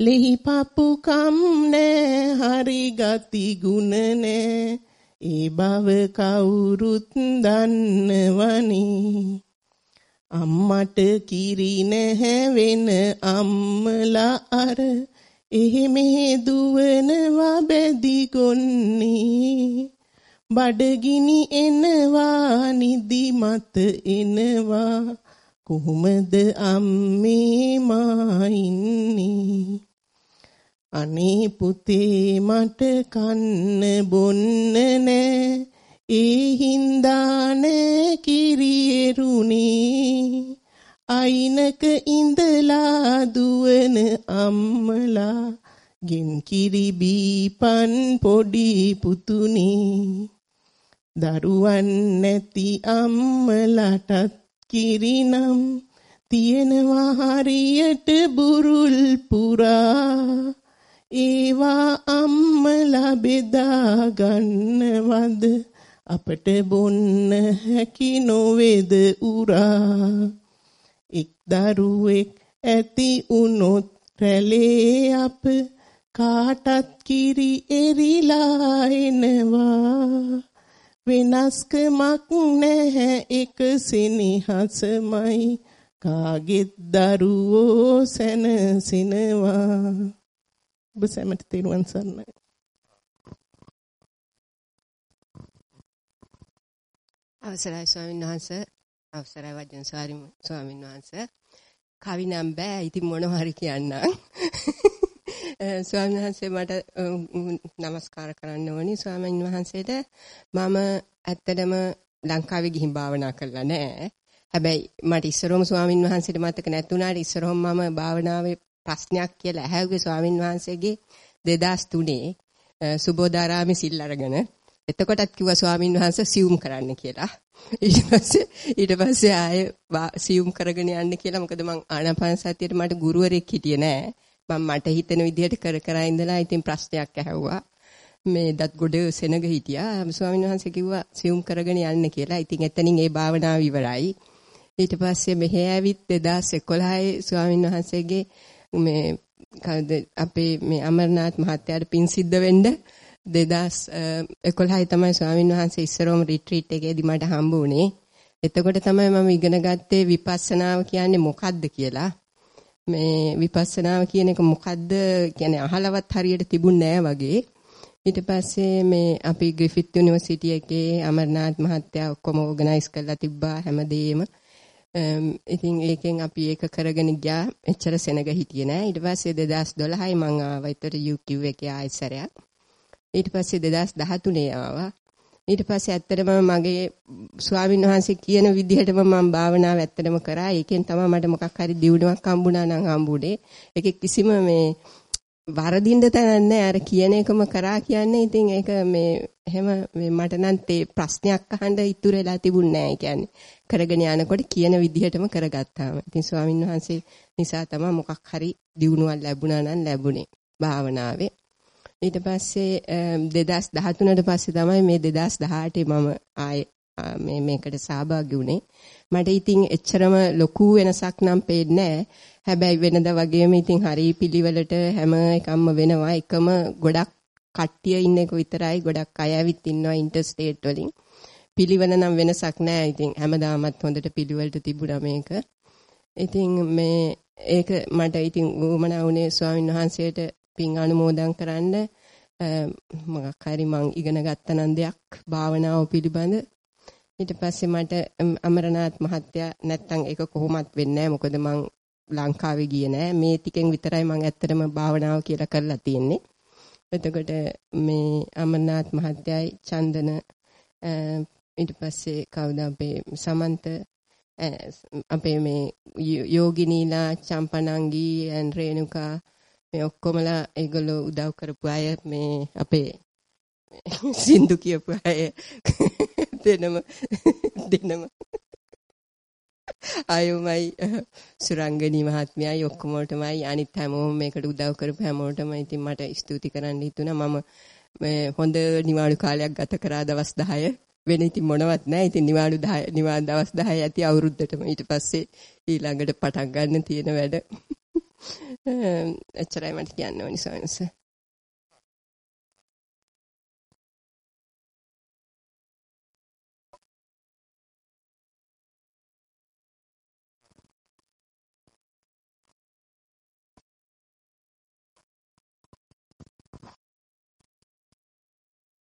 ලෙහි පපු කම් නෑ හරි ගති ගුණ නෑ. ඒ බව කවුරුත් දන්නවනේ. අම්මට කිරි නැහැ වෙන අම්මලා අර. එහෙ මෙහෙ දුවනවා බැදි ගොන්නේ. බඩගිනි එනවා නිදි මත එනවා. කොහොමද අම්මේ මා ඉන්නේ අනේ පුතේ මට කන්න බොන්න නෑ. ඒ හින්දා නෑ කිරි එරුණේ අයිනක ඉඳලා දුවන අම්මලා ගෙන් කිරි බීපන් පොඩි පුතුනේ. දරුවන් නැති අම්මලටත් කිරිනම් තියෙනවා හරියට බුරුල් පුරා. ඒවා අම්මලා බෙදා ගන්නවද? අපට බොන්න හැකි නොවේද උරා? එක් දරුවෙක් ඇති උනොත් රැළේ අප කාටත් කිරි එරිලා එනවා. වෙනස්කමක් නැහැ එක සෙනෙහසමයි. කාගෙත් දරුවෝ සැනසෙනවා ඔබ සැමට තෙරුවන් සරණයි. අවසරයි ස්වාමීන් වහන්සේ. අවසරයි වජන ස්වාමීන් වහන්සේ. කවි නම් බෑ. ඉතින් මොනවා හරි කියන්නම්. ස්වාමීන් වහන්සේ මට নমස්කාර කරන්න ඕනි ස්වාමීන් වහන්සේට මම ඇත්තටම ලංකාවේ ගිහින් භාවනා කළා නෑ හැබැයි මට ඉස්සරොම ස්වාමීන් වහන්සේට මතක නැතුණාට ඉස්සරොම මම භාවනාවේ ප්‍රශ්නයක් කියලා ඇහැව්වේ ස්වාමීන් වහන්සේගේ 2003 සුබෝධාරාමේ සිල් අරගෙන එතකොටත් කිව්වා ස්වාමින් වහන්සේ සියුම් කරන්න කියලා. ඊට පස්සේ ඊට පස්සේ ආයේ සියුම් කරගෙන යන්න කියලා මොකද මං ආනාපාන සතියේට මට ගුරුවරයෙක් හිටියේ නෑ. මම මට හිතෙන විදිහට කර කර ඉඳලා ඉතින් ප්‍රශ්නයක් ඇහුවා. මේ දත් ගොඩ සෙනග හිටියා. ස්වාමින් වහන්සේ කිව්වා සියුම් කරගෙන යන්න කියලා. ඉතින් එතනින් ඒ භාවනාව ඉවරයි. ඊට පස්සේ මෙහෙ ඇවිත් 2011 ස්වාමින් වහන්සේගේ මේ අපේ මේ අමරනාත් මහත්තයාට පින් සිද්ධ වෙන්න 2011 තමයි ස්වාමින් වහන්සේ ඉස්සරෝම රිට්‍රීට් එකේදී මට හම්බ වුණේ. එතකොට තමයි මම ඉගෙන ගත්තේ විපස්සනාව කියන්නේ මොකක්ද කියලා. මේ විපස්සනාව කියන එක මොකද්ද කියන්නේ අහලවත් හරියට තිබුණ නෑ වගේ. ඊට පස්සේ මේ අපි ග්‍රිෆිත් යුනිවර්සිටි එකේ අමරනාත් මහත්තයා ඔක්කොම ඕගනයිස් කරලා තිබ්බා හැමදේම. ඉතින් ඒකෙන් අපි ඒක කරගෙන ගියා. එච්චර සෙනග හිටියේ නෑ. ඊට පස්සේ 2012යි මම ආවා. ඒතර UQ එකේ ආයෙසරයක්. ඊට පස්සේ 2013 ආවා. ඊට පස්සේ ඇත්තටම මගේ ස්වාමීන් වහන්සේ කියන විදිහටම මම භාවනාව ඇත්තටම කරා. ඒකෙන් තමයි මට මොකක් හරි දියුණුවක් හම්බුණා නම් හම්බුනේ. ඒකේ කිසිම මේ වරදින්න තැනක් නැහැ. අර කියන එකම කරා කියන්නේ ඉතින් ඒක මේ එහෙම මට නම් තේ ප්‍රශ්නයක් අහන්න ඉතුරු වෙලා තිබුණේ නැහැ. කියන්නේ කරගෙන යනකොට කියන විදිහටම කරගත්තාම. ඉතින් ස්වාමීන් වහන්සේ නිසා තමයි මොකක් හරි දියුණුවක් ලැබුණා නම් ලැබුණේ භාවනාවේ. ඊට පස්සේ 2013ට පස්සේ තමයි මේ 2018 මම ආයේ මේ මේකට සහභාගී වුණේ. මට ඉතින් එච්චරම ලොකු වෙනසක් නම් පේන්නේ හැබැයි වෙනද වගේම ඉතින් හරි පිළිවෙලට හැම එකක්ම වෙනවා. එකම ගොඩක් කට්ටිය ඉන්න එක විතරයි ගොඩක් අය ඇවිත් ඉන්නවා ඉන්ටර්ස්ටේට් වලින්. පිළිවෙල නම් වෙනසක් නැහැ. ඉතින් හැමදාමත් හොඳට පිළිවෙලට තිබුණා මේක. ඉතින් මේ ඒක මට ඉතින් උවමනා වුණේ ස්වාමීන් වහන්සේට පින් අනුමෝදන් කරන්න මොකක් හරි මං ඉගෙන ගත්තනම් දෙයක් භාවනාව පිළිබඳ. ඊට පස්සේ මට අමරනාත් මහත්තයා නැත්තම් ඒක කොහොමත් වෙන්නේ නැහැ. මොකද මං ලංකාවේ ගියේ නැහැ. මේ ටිකෙන් විතරයි මං ඇත්තටම භාවනාව කියලා කරලා තියෙන්නේ. එතකොට මේ අමරනාත් මහත්තයයි චන්දන ඊට පස්සේ කවුද අපේ සමන්ත අපේ මේ යෝගිනීලා චම්පනංගී ඇන් රේණුකා මේ ඔක්කොමලා ඒගොල්ලෝ උදව් කරපු අය මේ අපේ සින්දු කියපු අය දෙනම දෙනම ආයෝමයි සුරංගනී මහත්මයයි ඔක්කොමලටමයි අනිත් හැමෝම මේකට උදව් කරපු හැමෝටම ඉතින් මට ස්තුති කරන්න හිතුණා. මම මේ හොඳ නිවාඩු කාලයක් ගත කරා දවස් 10 වෙන ඉතින් මොනවත් නැහැ ඉතින් නිවාඩු 10 නිවාඩු දවස් 10 ඇති අවුරුද්දටම ඊට පස්සේ ඊළඟට පටන් ගන්න තියෙන වැඩ. එච්චරයි මට කියන්න ඕනි සොයන්ස.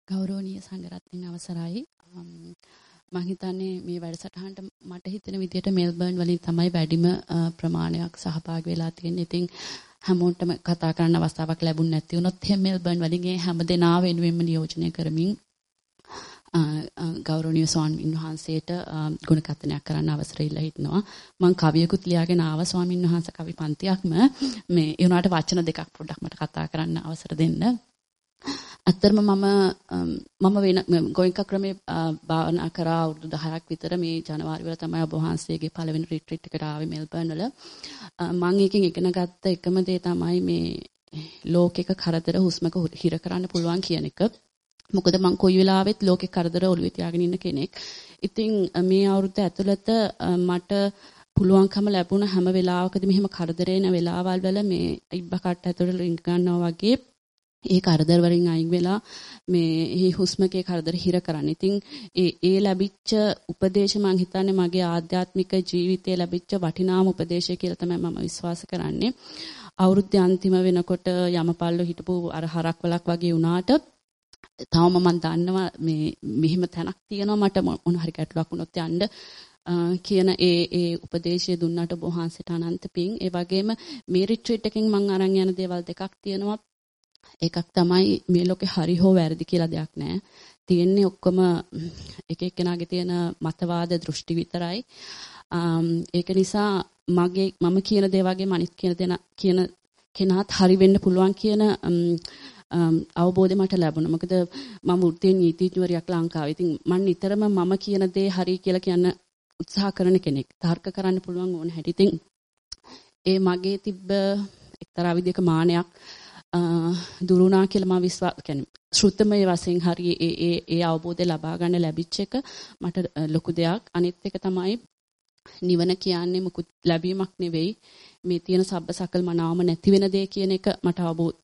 ගෞරවනීය සංඝරත්නයන් අවසරයි මම හිතන්නේ මේ වැඩසටහනට මට හිතෙන විදිහට මෙල්බර්න් වලින් තමයි වැඩිම ප්‍රමාණයක් සහභාගී වෙලා තියෙන්නේ. ඉතින් හැමෝටම කතා කරන්න අවස්ථාවක් ලැබුණ නැති වුණොත් එහෙම මෙල්බර්න් වලින් හැම දෙනා වෙනුවෙන්ම නියෝජනය කරමින් ගෞරවනීය ස්වාමීන් වහන්සේට ගුණ කථනයක් කරන්න අවසර ඉල්ලා හිටනවා. මම කවියකුත් ලියාගෙන ආව ස්වාමීන් වහන්සේ කවි පන්තියක්ම මේ ඒ උනාට වචන දෙකක් පොඩ්ඩක් මට කතා කරන්න අවසර දෙන්න. ඇත්තටම මම මම වෙන ගෝයින්ක ක්‍රමේ භාවනා කරා අවුරුදු 10ක් විතර මේ ජනවාරි වල තමයි ඔබ වහන්සේගේ පළවෙනි රිට්‍රීට් එකට ආවේ මෙල්බර්න් වල. මම එකකින් ඉගෙන ගත්ත එකම දේ තමයි මේ ලෝකෙක කරදර හුස්මක හිර කරන්න පුළුවන් කියන එක. මොකද මං කොයි වෙලාවෙත් ලෝකේ කරදර ඔළුවේ තියාගෙන ඉන්න කෙනෙක්. ඉතින් මේ අවුරුද්ද ඇතුළත මට පුළුවන්කම ලැබුණ හැම වෙලාවකදී මෙහෙම කරදර එන වෙලාවල් වල මේ ඉබ්බ කට්ට ඇතුළට රිංග ගන්නවා වගේ ඒ කරදර වලින් අයින් වෙලා මේ හුස්මකේ කරදර හිර කරන්න. ඉතින් ඒ ඒ ලැබිච්ච උපදේශ මම හිතන්නේ මගේ ආධ්‍යාත්මික ජීවිතයේ ලැබිච්ච වටිනාම උපදේශය කියලා තමයි මම විශ්වාස කරන්නේ. අවුරුද්දේ අන්තිම වෙනකොට යමපල්ලෝ හිටපු අර හරක් වලක් වගේ වුණාට තවම මම දන්නවා මේ මෙහිම තැනක් තියෙනවා මට මොන හරි ගැටලුවක් වුණොත් යන්න කියන ඒ ඒ උපදේශය දුන්නාට බොහන්සට අනන්ත පිං ඒ වගේම මේ රිට්‍රීට් එකෙන් මම අරන් යන දේවල් දෙකක් තියෙනවා එකක් තමයි මේ ලෝකේ හරි හෝ වැරදි කියලා දෙයක් නැහැ. තියෙන්නේ ඔක්කොම එක එක්කෙනාගේ තියෙන මතවාද දෘෂ්ටි විතරයි. ඒක නිසා මගේ මම කියන දේ වගේම අනිත් කියන දෙන කියන කෙනාත් හරි වෙන්න පුළුවන් කියන අවබෝධය මට ලැබුණා. මොකද මම වෘත්තීය නීතිඥවරියක් ලංකාවේ. ඉතින් මම නිතරම මම කියන දේ හරි කියලා කියන්න උත්සාහ කරන කෙනෙක්. තර්ක කරන්න පුළුවන් ඕන හැටි. ඉතින් ඒ මගේ තිබ්බ එක්තරා විදිහක මානයක් දුරුණා කියලා මම විශ්වාස කියන්නේ ශ්‍රුතමය වශයෙන් හරි ඒ ඒ ඒ අවබෝධය ලබා ගන්න ලැබිච්ච එක මට ලොකු දෙයක්. අනිත් එක තමයි නිවන කියන්නේ මුකුත් ලැබීමක් නෙවෙයි. මේ තියෙන සබ්බ සකල් මනාවම නැති වෙන දේ කියන එක මට අවබෝධ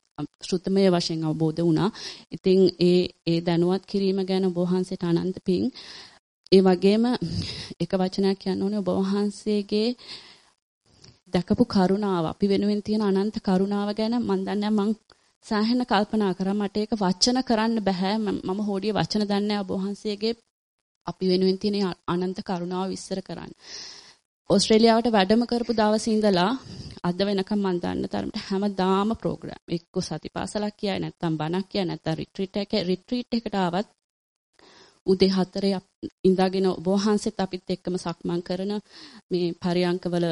ශ්‍රුතමය වශයෙන් අවබෝධ වුණා. ඉතින් ඒ ඒ දැනුවත් කිරීම ගැන ඔබ වහන්සේට අනන්ත පිං. ඒ වගේම එක වචනයක් කියන්න ඕනේ ඔබ වහන්සේගේ දැකපු කරුණාව. අපි වෙනුවෙන් තියෙන අනන්ත කරුණාව ගැන මම දන්නේ මං සෑහෙන කල්පනා කරා. මට ඒක වචන කරන්න බෑ මම හොඩිය වචන දන්නේ ඔබ වහන්සේගේ අපි වෙනුවෙන් තියෙන අනන්ත කරුණාව විස්තර කරන්න. ඕස්ට්‍රේලියාවට වැඩම කරපු දවසේ ඉඳලා අද වෙනකම් මම දන්න තරමට හැමදාම ප්‍රෝග්‍රෑම් එක්ක සතිපාසලක් කියයි නැත්නම් බණක් කියයි නැත්නම් රිට්‍රීට් එක රිට්‍රීට් එකට ආවත් උදේ 4 ඉඳගෙන ඔබ වහන්සේත් අපිත් එක්කම සක්මන් කරන මේ පරයන්කවල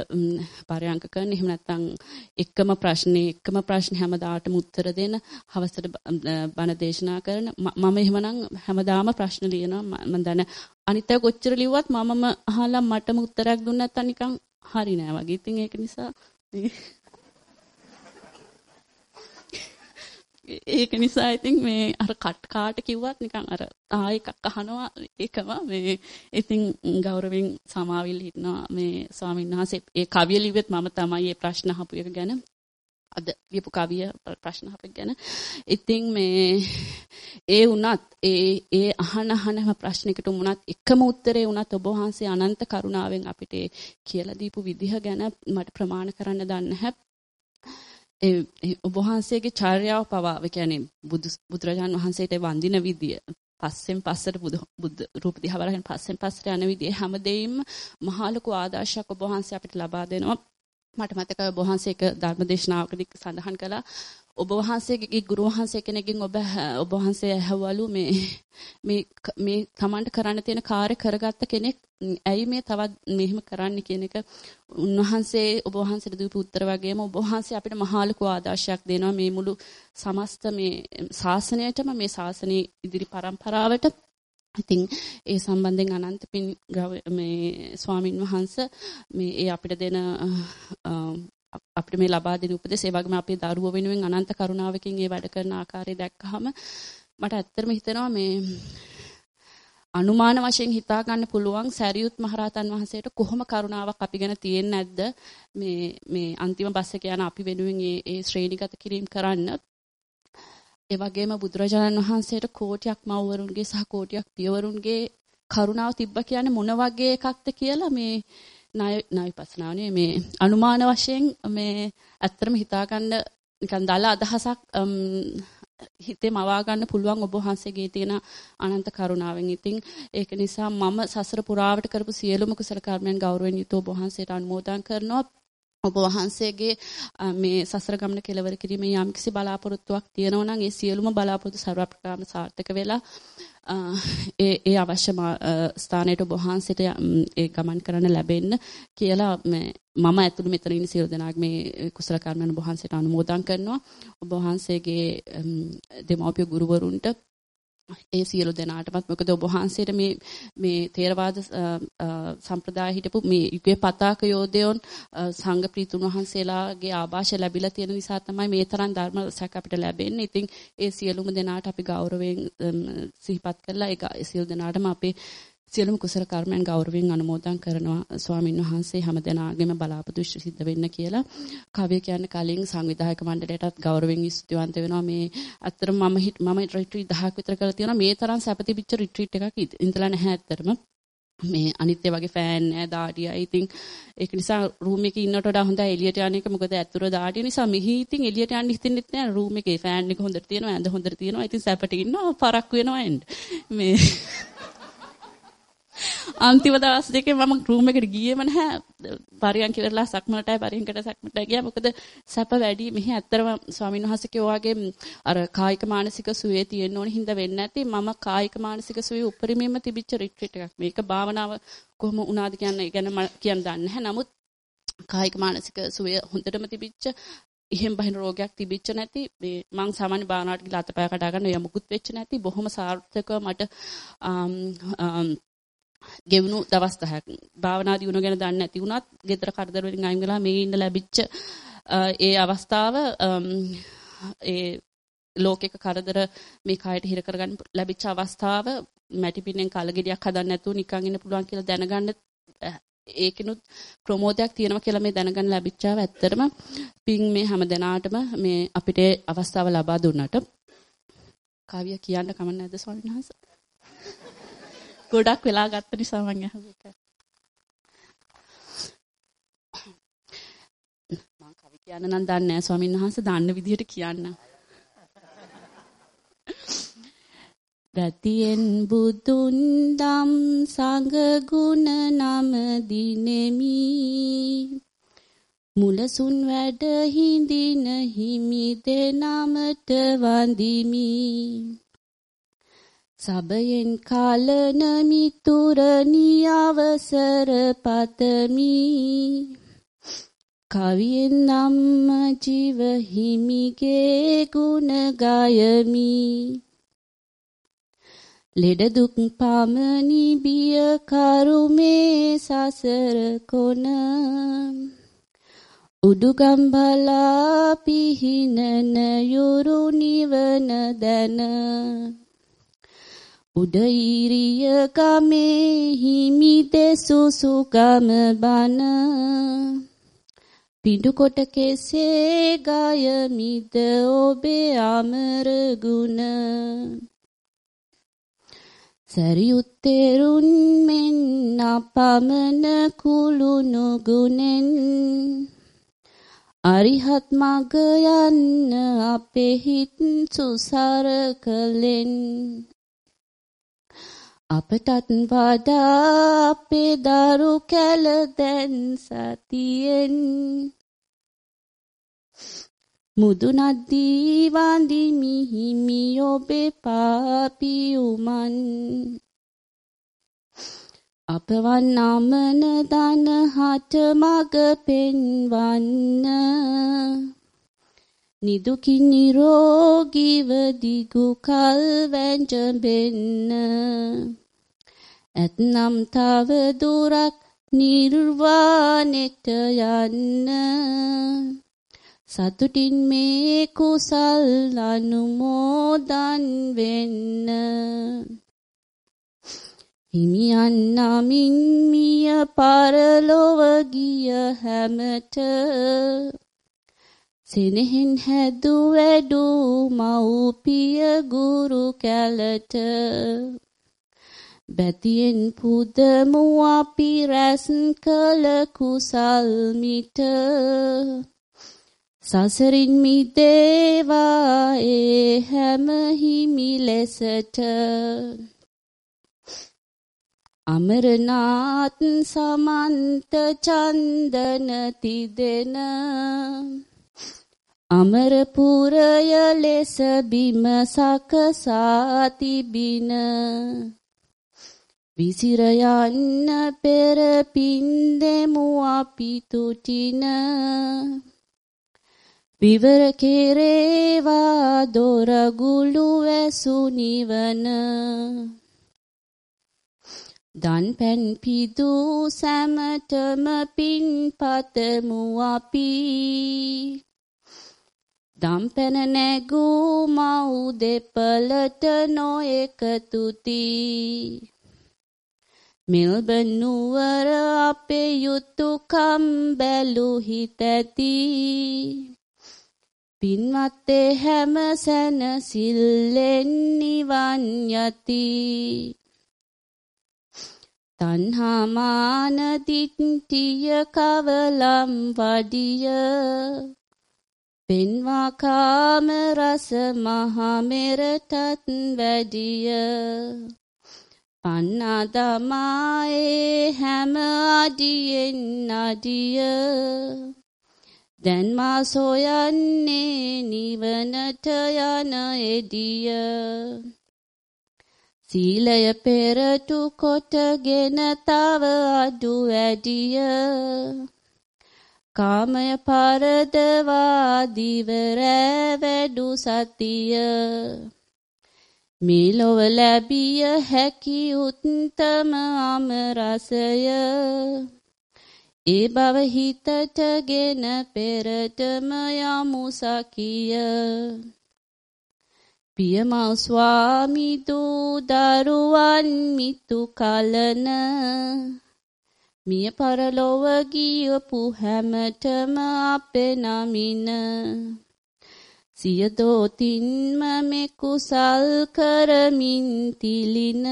පරයන්ක කරන. එහෙම නැත්නම් එකම ප්‍රශ්නේ එකම ප්‍රශ්න හැමදාටම උත්තර දෙන හවසට බණ දේශනා කරන. මම එහෙමනම් හැමදාම ප්‍රශ්න ලියනවා. මම දන්න. අනිත් අය කොච්චර ලිව්වත් මමම අහලා මටම උත්තරයක් දුන්න නැත්නම් නිකන් හරි නෑ වගේ. ඉතින් ඒක නිසා ඒක නිසා ඉතින් මේ අර කට් කාට කිව්වත් නිකන් අර ආයෙ එකක් අහනවා ඒකම මේ ඉතින් ගෞරවයෙන් සමාවිල් හිටනවා මේ ස්වාමීන් වහන්සේ. ඒ කවිය ලිව්වෙත් මම තමයි මේ ප්‍රශ්න අහපු එක ගැන. අද ලියපු කවිය ප්‍රශ්න අහපු ගැන. ඉතින් මේ ඒ වුණත් ඒ ඒ අහන අහනම ප්‍රශ්නයකට වුණත් එකම උත්තරේ වුණත් ඔබ වහන්සේ අනන්ත කරුණාවෙන් අපිට කියලා දීපු විදිහ ගැන මට ප්‍රමාණ කරන්න දන්නේ නැහැ. ඒ ඔබ වහන්සේගේ චාර්යාව පවා ඒ කියන්නේ බුදු බුදුරජාන් වහන්සේට වඳින විදිය පස්සෙන් පස්සට බුදු බුදු රූප දිහා බලගෙන පස්සෙන් පස්සට යන විදිය හැමදේම මහා ලොකු ආදර්ශයක් ඔබ වහන්සේ අපිට ලබා දෙනවා. මට මතකයි ඔබ වහන්සේ එක ධර්මදේශනාවකදී සඳහන් කළා. ඔබ වහන්සේගේ ගුරු වහන්සේ කෙනෙක්ගෙන් ඔබ ඔබ වහන්සේ ඇහවලු මේ මේ මේ Tamanට කරන්න තියෙන කාර්ය කරගත්ත කෙනෙක් ඇයි මේ තවත් මෙහෙම කරන්න කියන එක උන්වහන්සේ ඔබ වහන්සේට දීපු උත්තර වගේම ඔබ වහන්සේ අපිට මහා ලොකු ආදර්ශයක් දෙනවා. මේ මුළු සමස්ත මේ ශාසනයටම මේ ශාසනයේ ඉදිරි પરම්පරාවට ඉතින් ඒ සම්බන්ධයෙන් අනන්ත පින් මේ ස්වාමින් වහන්සේ මේ ඒ අපිට දෙන අපිට මේ ලබා දෙන උපදෙස් ඒ වගේම අපේ දරුවෝ වෙනුවෙන් අනන්ත කරුණාවකින් ඒ වැඩ කරන ආකාරය දැක්කහම මට ඇත්තටම හිතෙනවා මේ අනුමාන වශයෙන් හිතා ගන්න පුළුවන් සැරියුත් මහරහතන් වහන්සේට කොහොම කරුණාවක් අපි ගැන තියෙන්නේ නැද්ද? මේ මේ අන්තිම බස් එක යන අපි වෙනුවෙන් ඒ ඒ ශ්‍රේණිගත කිරීම කරන්න. ඒ වගේම බුදුරජාණන් වහන්සේට කෝටියක් මව්වරුන්ගේ සහ කෝටියක් පියවරුන්ගේ කරුණාව තිබ්බ කියන්නේ මොන වගේ එකක්ද කියලා මේ ණය ණයපස්නාවනේ මේ අනුමාන වශයෙන් මේ ඇත්තටම හිතාගන්න නිකන් දල අදහසක් හිතේ මවා ගන්න පුළුවන් ඔබ වහන්සේගේ තියෙන අනන්ත කරුණාවෙන්. ඉතින් ඒක නිසා මම සසර පුරාවට කරපු සියලුම කුසල කර්මයන් ගෞරවයෙන් යුතුව ඔබ වහන්සේට අනුමෝදන් කරනවා. ඔබ වහන්සේගේ මේ සසර ගමන කෙලවර කිරීමේ යම්කිසි බලාපොරොත්තුවක් තියෙනවා නම් ඒ සියලුම බලාපොරොත්තු සර්වප්‍රකාරම සාර්ථක වෙලා ඒ ඒ අවශ්‍ය ස්ථානයට ඔබ වහන්සේට ඒ ගමන් කරන්න ලැබෙන්න කියලා මම ඇතුළු මෙතන ඉන්න සියලු දෙනාගේ මේ කුසල කර්මයන් ඔබ වහන්සේට අනුමෝදන් කරනවා. ඔබ වහන්සේගේ දෙමව්පිය ගුරුවරුන්ට ඒ සියලු දෙනාටමත් මොකද ඔබ වහන්සේට මේ මේ තේරවාද සම්ප්‍රදාය හිටපු මේ යුගයේ පතාක යෝධයන් සංඝ ප්‍රීතුන් වහන්සේලාගේ ආభాෂය ලැබිලා තියෙන නිසා තමයි මේ තරම් ධර්ම රසක් අපිට ලැබෙන්නේ. ඉතින් ඒ සියලුම දෙනාට අපි ගෞරවයෙන් සිහිපත් කරලා ඒ සියලු දෙනාටම අපේ සියලුම කුසල කර්මයන් ගෞරවයෙන් අනුමෝදන් කරනවා ස්වාමින් වහන්සේ හැම දෙනාගේම බලාපොරොත්තු සිද්ධ වෙන්න කියලා. කවිය කියන්න කලින් සංවිධායක මණ්ඩලයටත් ගෞරවයෙන් ස්තුතිවන්ත වෙනවා. මේ අත්‍තරම මම හිට මම රිට්‍රීට් 10ක් විතර කරලා තියෙනවා. මේ තරම් සැපතිබිච්ච රිට්‍රීට් එකක් ඉඳලා නැහැ අත්‍තරම. මේ අනිත්‍ය වගේ ෆෑන් නෑ දාඩියයි. ඉතින් ඒක නිසා රූම් එකේ ඉන්නට වඩා හොඳයි එළියට යන එක. මොකද ඇතුළ දාඩිය නිසා මෙහි ඉතින් එළියට යන්න හිතෙන්නෙත් නෑ. රූම් එකේ ෆෑන් එක හොඳට තියෙනවා, ඇඳ හොඳට තියෙනවා. ඉතින් සැපට ඉන්නවා, පරක් වෙනවා එන්න. මේ අන්තිම දවස් දෙකේ මම රූම් එකට ගියේම නැහැ. පරියන්ක ඉවරලා සක්මනටයි පරියන්කට සක්මනටයි ගියා. මොකද සැප වැඩි. මෙහි ඇත්තරම ස්වාමීන් වහන්සේ කිව්වාගේ අර කායික මානසික සුවේ තියෙන්න ඕන හින්දා වෙන්නේ නැති. මම කායික මානසික සුවේ උපරිමයෙන්ම තිබිච්ච රිට්‍රීට් එකක්. මේක භාවනාව කොහොම වුණාද කියන්නේ ගැන මම කියන්න දන්නේ නැහැ. නමුත් කායික මානසික සුවේ හොඳටම තිබිච්ච ඉහෙන් බහින රෝගයක් තිබිච්ච නැති මේ මං සාමාන්‍ය භාවනාවට ගිහලා අතපය කඩා ගන්න යමුකුත් වෙච්ච නැති බොහොම සාර්ථකව මට ගෙවුණු දවස් 10ක් භාවනා දියුණු ගැන දන්නේ නැති වුණත් ගෙදර කරදර වලින් අයින් වෙලා මේ ඉන්න ලැබිච්ච ඒ අවස්ථාව ඒ ලෝකික කරදර මේ කයට හිර කරගන්න ලැබිච්ච අවස්ථාව මැටි පින්නෙන් කලගෙඩියක් හදන්න නැතුව නිකන් ඉන්න පුළුවන් කියලා දැනගන්න ඒකිනුත් ප්‍රමෝදයක් තියෙනවා කියලා මේ දැනගන්න ලැබිච්චාව ඇත්තටම. පින් මේ හැම දෙනාටම මේ අපිට අවස්ථාව ලබා දුන්නට. කවිය කියන්න කමක් නැද්ද ස්වාමීන් වහන්සේ? ගොඩක් වෙලා ගත්ත නිසා මම අහුවෙක. මම කවි කියන්න නම් දන්නේ නැහැ ස්වාමීන් වහන්සේ දන්න විදිහට කියන්න. රතියෙන් බුදුන් දම් සංඝ ගුණ නම දිනෙමි මුලසුන් වැඩ හිඳින හිමි දෙනමට වඳිමි සබයෙන් කාලන මිතුරනි අවසර පතමි. කවියෙන් නම් ජීව හිමිගේ ගුණ ගයමි. ලෙඩ දුක් පමනි බිය කරුමේ සසර කොන. උඩුගම් බලා පිහිනන යුරු නිවන දැන. උඩීරිය ගමේ හිමි දෙසුසු ගම බන පිඬු කොට කෙසේ ගයමිද ඔබේ අමර ගුණ සරියුත්තේරුන් මෙන් අපමණ කුළුණු ගුණෙන්. අරිහත් මග යන්න අපේ හිත් සුසර කලෙන් අපටත් වඩා අපේ දරු කැල දැන් සතියෙන්. මුදුනත් දී වඳිමි හිමි ඔබේ පාපියුමන්. අපවන් නමන දන හට මග පෙන්වන්න. නිදුකින් නිරෝගීව දිගු කල් වැංජබෙන්න ඇත්නම් තව දුරක් නිර්වාණෙට යන්න. සතුටින් මේ කුසල් අනුමෝදන් වෙන්න. හිමියන් නමින් මිය පරලොව ගිය හැමත සිනෙහින් හැදු වැඩු මව්පිය ගුරු කැලට බැතියෙන් පුදමු අපි රැස් කළ කුසල් මිට. සසරින් මිදේවා ඒ හැම හිමි ලෙසට. අමරනාත් සමන්ත චන්දන තිදෙන. අමරපුරය ලෙස බිම සකසා තිබින. විසිර යන්න පෙර පින් දෙමු අපි තුටින. විවර කෙරේවා දොරගුළු වැසු නිවන. දන් පැන් පිදු සැමටම පින් පතමු අපි. දම්පැන නැගූ මව් දෙපළට නොඑකතුති මෙල්බන් නුවර අපේ යුතුයකම් බැලු හිතැති. පින්වත්තේ හැම සැනසිල්ලෙන් නිවන් යති. තණ්හා මාන දිට්ඨිය කවලම් වඩිය. පෙන්වා කාම රස මහ මෙරටත් වැඩිය. පන්නා දමායේ හැම අඩියෙන් අඩිය. දැන් මා සොයන්නේ නිවනට යන එදිය. සීලය පෙරටු කොටගෙන තව අඩු වැඩිය. කාමය පරදවා දිවරෑ වැඩු සතිය. මේ ලොව ලැබිය හැකි උත්තම අමරසය. ඒ බව හිතටගෙන පෙරටම යමු සකිය. පියමල් ස්වාමි දූ දරුවන් මිතු කලන. මිය පරලොව ගියපු හැමතෙම අපේ නමින. සිය දෝතින්ම මෙ කුසල් කරමින් තිලින.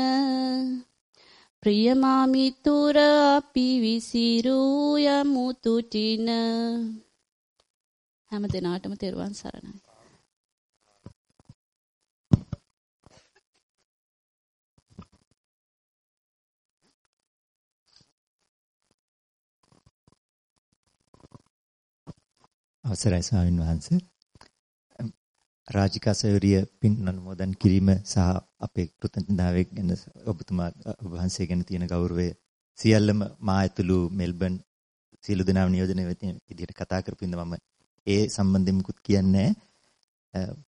ප්‍රියමා මිතුර අපි විසිරූ යමු තුටින හැම දිනාටම තෙරුවන් සරණයි. අවසරයි ස්වාමීන් වහන්සේ. රාජිකාසයරිය පින් අනුමෝදන් කිරීම සහ අපේ කෘතඥතාවය ගැන ඔබතුමා ඔබ වහන්සේ ගැන තියෙන ගෞරවය සියල්ලම මා ඇතුළු මෙල්බන් සියලු දෙනාම නියෝජනය විදිහට කතා කරපින්ද මම ඒ සම්බන්ධයෙන් මුකුත් කියන්නේ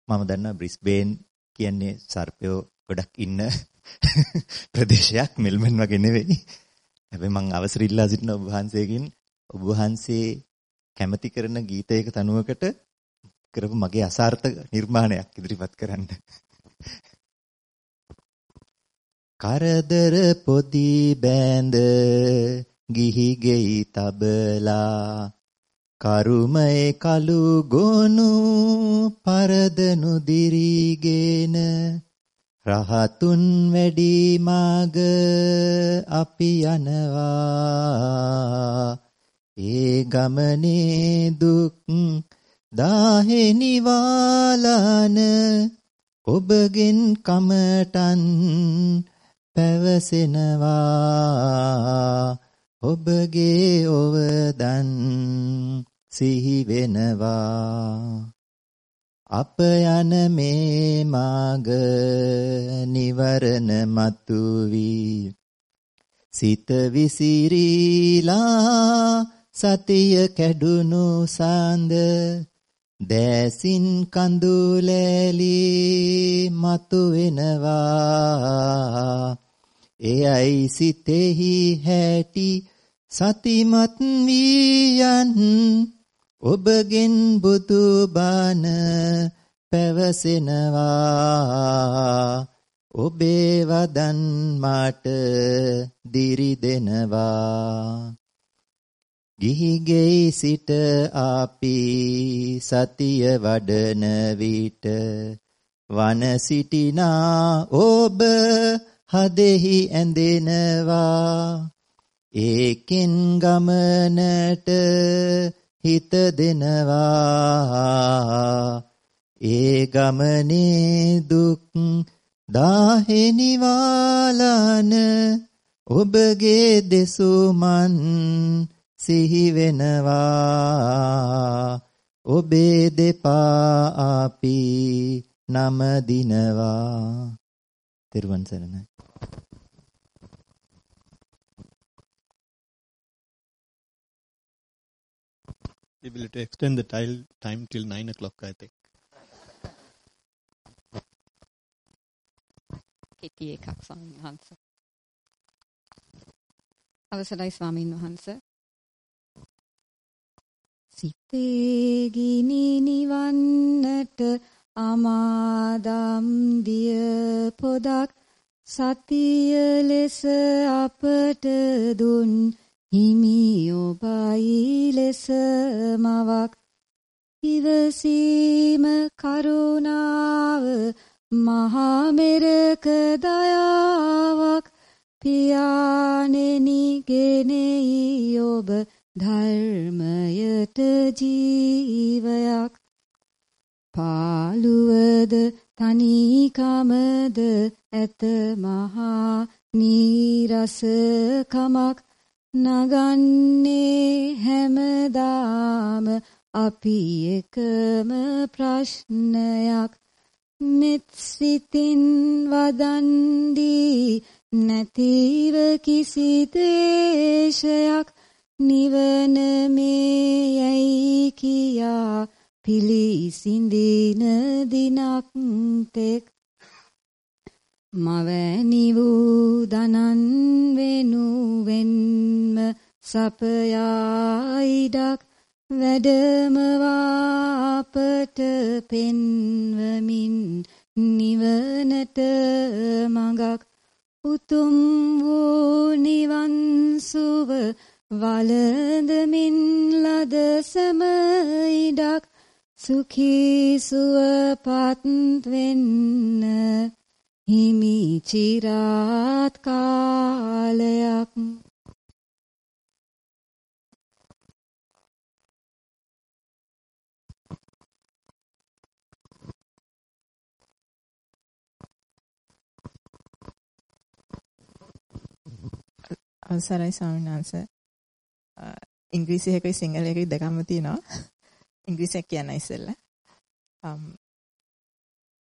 මම දන්නා බ්‍රිස්බේන් කියන්නේ සර්පයෝ ගොඩක් ඉන්න ප්‍රදේශයක් මෙල්බන් වගේ නෙවෙයි. හැබැයි මම අවසර ඉල්ලා සිටින ඔබ වහන්සේගෙන් ඔබ වහන්සේ කැමති කරන ගීතයක තනුවකට කරපු මගේ අසාර්ථක නිර්මාණයක් ඉදිරිපත් කරන්න. කරදර පොදි බෑඳ ගිහි ගෙයි තබලා. කරුමේ කලු ගොනු පරදනු දිරිගෙන. රහතුන් වැඩි මාග අපි යනවා. ඒ ගමනේ දුක් දාහේ නිවාලන ඔබගෙන් කමටන් පැවසෙනවා. ඔබගේ ඔවදන් සිහි වෙනවා. අප යන මේ මාග නිවරණ මතු වී සිත විසිරීලා සතිය කැඩුණු සාන්ද දෑසින් කඳුලැලි මතු වෙනවා. එයයි සිතෙහි හැටි සතිමත් වියන්. ඔබගෙන් බුදු බණ පැවසෙනවා. ඔබේ වදන් මාට දිරි දෙනවා. ගිහිගෙයි සිට අපි සතිය වඩන විට වන සිටිනා ඔබ හදෙහි ඇඳෙනවා. ඒකෙන් ගමනට හිත දෙනවා. ඒ ගමනේ දුක් දාහේ නිවාලන ඔබගේ දෙසුමන් සිහි වෙනවා ඔබේ දෙපා අපි නම දිනවා තෙරුවන් සරණයි able to extend the tile, time till 9 o'clock, I think. කෙටි එකක් ස්වාමීන් වහන්ස. අවසරයි ස්වාමීන් වහන්ස. සිතේ ගිනි නිවන්නට අමාදම් දිය පොදක් සතිය ලෙස අපට දුන් හිමි ඔබයි ලෙස මවක්. ඉවසීම කරුණාව මහා මෙරක දයාවක්. පියාණෙනි ගෙනෙයි ඔබ ධර්මයට ජීවයක්. පාළුවද තනිකමද ඇත මහා නීරස කමක් නගන්නේ හැමදාම අපි එකම ප්‍රශ්නයක්. මෙත් සිතින් වදන්දී නැතිව කිසි දේශයක්. නිවන මේ යයි කියා පිලිසිඳින දිනක් තෙක් මවැනි වූ දනන් වෙනුවෙන්ම සපයායිඩක් වැඩමවාපට පෙන්වමින් නිවනට මඟක් උතුම් වූ නිවන් සුව වළඳමින් ලද සෑම ඉඩක් සුඛී සුවපත් වෙන්න හිමි চিරාත් කාලයක් අවසරයි ස්වාමීන් වහන්සේ. ඉංග්‍රීසි එකයි සිංහල එකයි දෙකම තියෙනවා. ඉංග්‍රීසියෙන් කියන්න ඉස්සෙල්ලා. Um,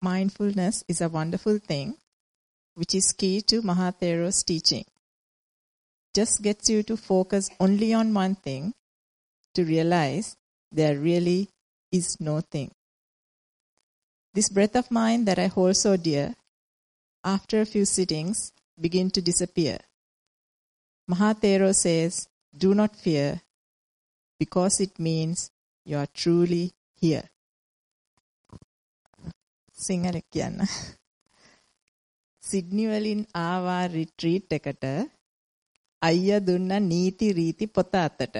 mindfulness is a wonderful thing which is key to Mahathero's teaching. Just gets you to focus only on one thing to realize there really is no thing. This breath of mind that I hold so dear, after a few sittings, begin to disappear. Mahathero says, do not fear because it means you are truly here. Sinhala කියන්න. Sydney වලින් ආවා retreat එකට අයියා දුන්න නීති රීති පොත අතට.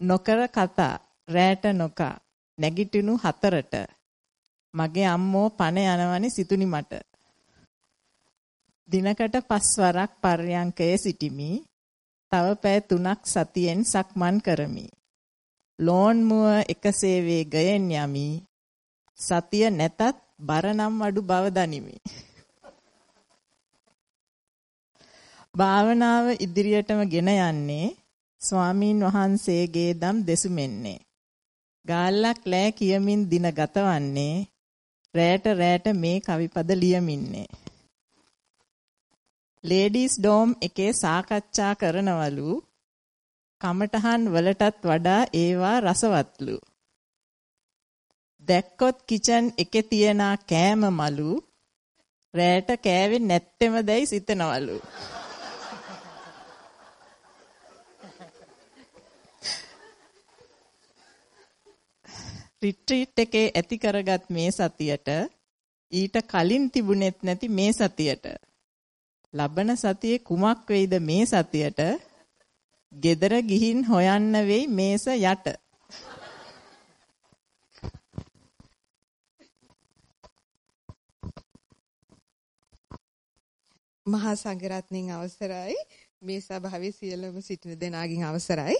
නොකර කතා රැට නොකා නැගිටිනු හතරට මගේ අම්මෝ පණ යනවනේ සිතුනි මට. දිනකට පස් වරක් පර්යංකයේ සිටිමි. තව පෑ තුනක් සතියෙන් සක්මන් කරමි. ලෝන් මුව එකසේ වේගයෙන් යමි. සතිය නැතත් බරනම් අඩු බව දනිමි. භාවනාව ඉදිරියටම ගෙන යන්නේ ස්වාමීන් වහන්සේගේ දම් දෙසුමෙන්නේ. ගාල්ලක් ලෑ කියමින් දින ගතවන්නේ රැට රැට මේ කවිපද ලියමින්නේ. ලේඩීස් ඩෝම් එකේ සාකච්ඡා කරනවලු කමටහන් වලටත් වඩා ඒවා රසවත්ලු. දැක්කොත් කිචන් එකේ තියෙන කෑම මලු රෑට කෑවේ නැත්තෙම දැයි සිතනවලු. රිට්‍රීට් එකේ ඇති කරගත් මේ සතියට ඊට කලින් තිබුණෙත් නැති මේ සතියට ලබන සතියේ කුමක් වෙයිද මේ සතියට? gedara ගිහින් හොයන්න වෙයි මේස යට. මහා සංඝරත්නයන් අවසරයි. මේ සභාවේ සියලුම සිටින දෙනාගෙන් අවසරයි.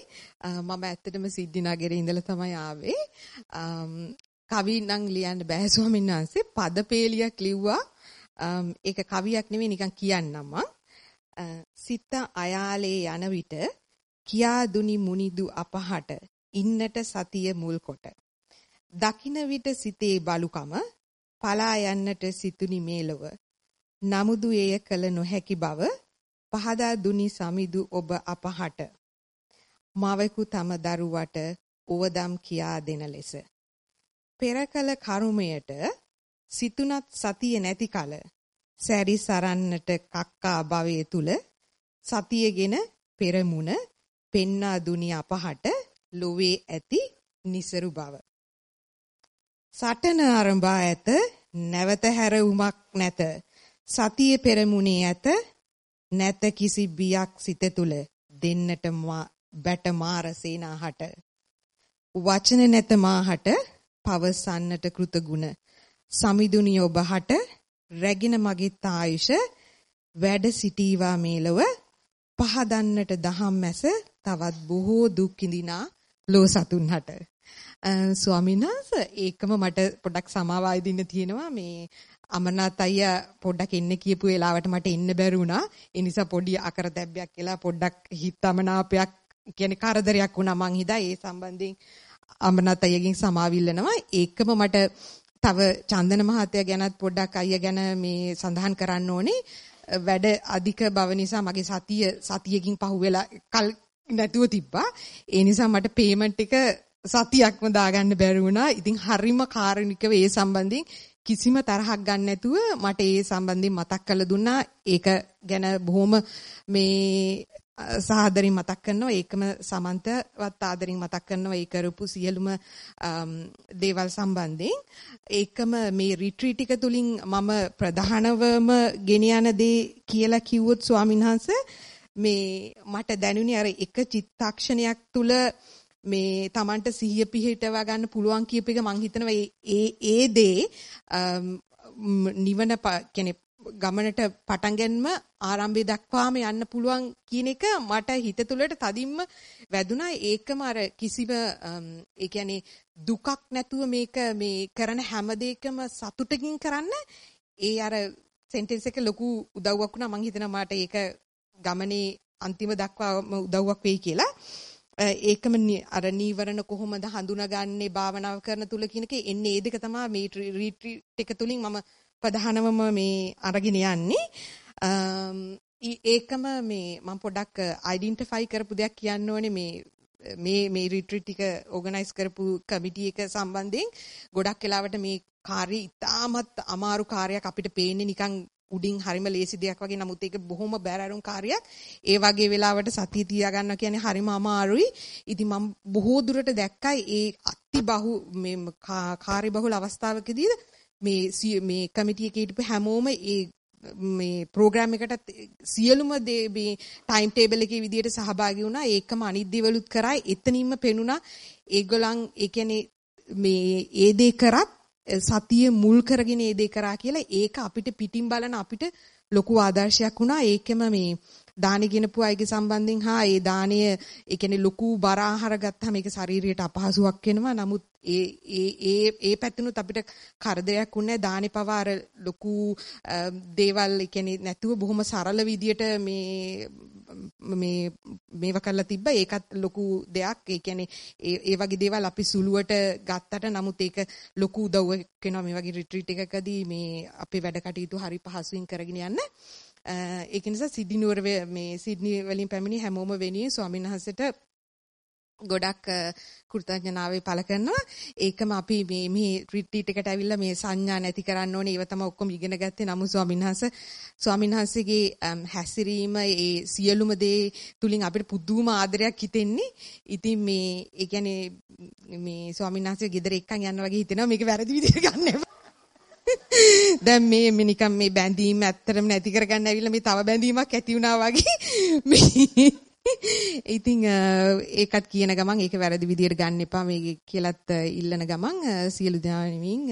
මම ඇත්තටම සිද්ධි නගරේ ඉඳලා තමයි ආවේ. කවි නම් ලියන්න බෑ ස්වාමීන් වහන්සේ. පදපේලියක් ලිව්වා. ඒක කවියක් නෙවෙයි නිකන් කියන්නම්. සිත අයාලේ යන විට කියා දුනි මුනිදු අපහට ඉන්නට සතිය මුල් කොට. දකින විට සිතේ බලුකම පලා යන්නට සිතුනි මේලව. නමුදු එය කල නොහැකි බව පහදා දුනි සමිදු ඔබ අපහට. මවෙකු තම දරුවට ඕදම් කියා දෙන ලෙස. පෙර කල කරුමයට සිතුනත් සතිය නැති කල. සැරි සරන්නට කක්කා භවයේ තුල සතියගෙන පෙරමුණ පෙන්නා දුනි අපහට ලොවේ ඇති નિසරු බව. සටන ආරම්භා ඇත නැවත හැරවුමක් නැත. සතිය පෙරමුණේ ඇත නැත කිසි බියක් සිත තුල දෙන්නට බැට මාර සේනාහට. වචන නැත මාහට පවසන්නට කෘතගුණ සමිදුනි ඔබහට රැගෙන මගේ ආයුෂ වැඩ සිටීවා මේලව පහදන්නට දහම් මැස තවත් බොහෝ දුක් විඳිනා ලෝ සතුන්හට ස්වාමීන් වහන්සේ ඒකම මට පොඩ්ඩක් සමාවායි දෙන්න තියෙනවා. මේ අමරනාත් අයියා පොඩ්ඩක් එන්න කියපු වෙලාවට මට එන්න බැරි වුණා. ඒ නිසා පොඩි අකරතැබ්බයක් කියලා පොඩ්ඩක් හිතමනාපයක් කියන්නේ කරදරයක් වුණා මං හිතා. ඒ සම්බන්ධයෙන් අමරනාත් අයියගෙන් සමාවිල්ලනවා ඒකම මට තව චන්දන මහත්තයා ගැනත් පොඩ්ඩක් අයියා ගැන මේ සඳහන් කරන්න ඕනේ වැඩ අධික බව නිසා මගේ සතිය සතියකින් පහුවෙලා කල් නැතුව තිබ්බා ඒ නිසා මට පේමන්ට් එක සතියක්ම දාගන්න බැරි වුණා. ඉතින් හරිම කාරුණිකව ඒ සම්බන්ධයෙන් කිසිම තරහක් ගන්න නැතුව මට ඒ සම්බන්ධයෙන් මතක් කරලා දුන්නා. ඒක ගැන බොහොම මේ සාදරින් මතක් කරනවා. ඒකම සමන්තවත් ආදරින් මතක් කරනවා. ඒ කරපු සියලුම දේවල් සම්බන්ධයෙන්. ඒකම මේ රිට්‍රීට් එක තුලින් මම ප්‍රධානවම ගෙන යන දේ කියලා කිව්වොත් ස්වාමින්වහන්සේ මේ මට දැනුනේ අර එක චිත්තක්ෂණයක් තුල මේ Tamanට සිහිය පිහිටවා ගන්න පුළුවන් කියප එක මං හිතනවා. ඒ ඒ දේ නිවන කියන්නේ ගමනට පටන් ගැනීම ආරම්භය දක්වාම යන්න පුළුවන් කියන එක මට හිත තුළට තදින්ම වැදුනා. ඒකම අර කිසිම ඒ කියන්නේ දුකක් නැතුව මේක මේ කරන හැම දෙයකම සතුටකින් කරන්න ඒ අර සෙන්ටෙන්ස් එක ලොකු උදව්වක් වුණා. මං හිතනවා මට ඒක ගමනේ අන්තිම දක්වාම උදව්වක් වෙයි කියලා. ඒකම අර නීවරණ කොහොමද හඳුනාගන්නේ භාවනාව කරන තුල කියන එක එන්නේ. ඒ දෙක තමයි මේ රිට්‍රීට් එක තුලින් මම ප්‍රධානවම මේ අරගෙන යන්නේ ඒකම මේ මම පොඩක් අයිඩෙන්ටිෆයි කරපු දෙයක් කියන්න ඕනේ මේ මේ මේ රිට්‍රීට් ටික ඕගනයිස් කරපු කමිටි එක සම්බන්ධයෙන් ගොඩක් වෙලාවට මේ කාර්යය ඉතාමත් අමාරු කාර්යයක් අපිට පේන්නේ නිකන් උඩින් හරිම ලේසි දෙයක් වගේ නමුත් ඒක බොහොම බෑරරුම් කාර්යයක්. ඒ වගේ වෙලාවට සතිය තියා ගන්න කියන්නේ හරිම අමාරුයි. ඉතින් මම බොහෝ දුරට දැක්කයි ඒ අති බහු මේ කාර්ය බහුල අවස්ථාවකදී මේ මේ කමිටි එකේ හිටපු හැමෝම ඒ මේ ප්‍රෝග්‍රෑම් එකට සියලුම දේ මේ ටයිම් ටේබල් එකේ විදියට සහභාගී වුණා. ඒකම අනිත් දේවලුත් කරා. එතනින්ම පෙනුණා ඒගොල්ලන් ඒ කියන්නේ මේ ඒ දේ කරත් සතිය මුල් කරගෙන ඒ දේ කරා කියලා ඒක අපිට පිටින් බලන අපිට ලොකු ආදර්ශයක් වුණා ඒකෙම මේ දානි ගෙනපු අයගේ සම්බන්ධයෙන් හා ඒ දාණය ඒ කියන්නේ ලොකු බර ආහාර ගත්තාම ඒක ශරීරයට අපහසුයක් වෙනවා. නමුත් ඒ ඒ ඒ ඒ පැත්තනොත් අපිට කරදරයක් උන්නේ දානි පවා අර ලොකු දේවල් ඒ කියන්නේ නැතුව බොහොම සරල විදියට මේ මේ මේව කරලා තිබ්බා. ඒකත් ලොකු දෙයක්. ඒ කියන්නේ ඒ ඒ වගේ දේවල් අපි සුළුවට ගත්තට නමුත් ඒක ලොකු උදව්වක් වෙනවා. මේ වගේ රිට්‍රීට් එකකදී මේ අපේ වැඩ කටයුතු හරි පහසුවෙන් කරගෙන යන්න. Eh, ඒක නිසා සිඩ්නි නුවර මේ සිඩ්නි වලින් පැමිණි හැමෝම වෙනුවෙන් ස්වාමීන් වහන්සේට ගොඩක් eh, කෘතඥතාවය පළ කරනවා. ඒකම අපි මේ මේ රිට්‍රීට් එකට ඇවිල්ලා මේ සංඥා නැති කරන්න ඕනේ. ඒව තමයි ඔක්කොම ඉගෙන ගත්තේ. නමුත් ස්වාමීන් වහන්සේ ස්වාමීන් වහන්සේගේ eh, හැසිරීම ඒ සියලුම දේ තුලින් අපිට පුදුම ආදරයක් හිතෙන්නේ. ඉතින් මේ ඒ කියන්නේ මේ ස්වාමීන් වහන්සේ ගෙදර එක්කන් යන්න වගේ හිතෙනවා. මේක වැරදි විදිහට ගන්න එපා. දැන් මේ මේ නිකන් මේ බැඳීම් ඇත්තරම නැති කරගන්න ඇවිල්ලා මේ තව බැඳීමක් ඇති වුණා වගේ මේ ඉතින් ඒකත් කියන ගමන් ඒක වැරදි විදියට ගන්න එපා. මේ කියලත් ඉල්ලන ගමන් සියලු දෙනාමින්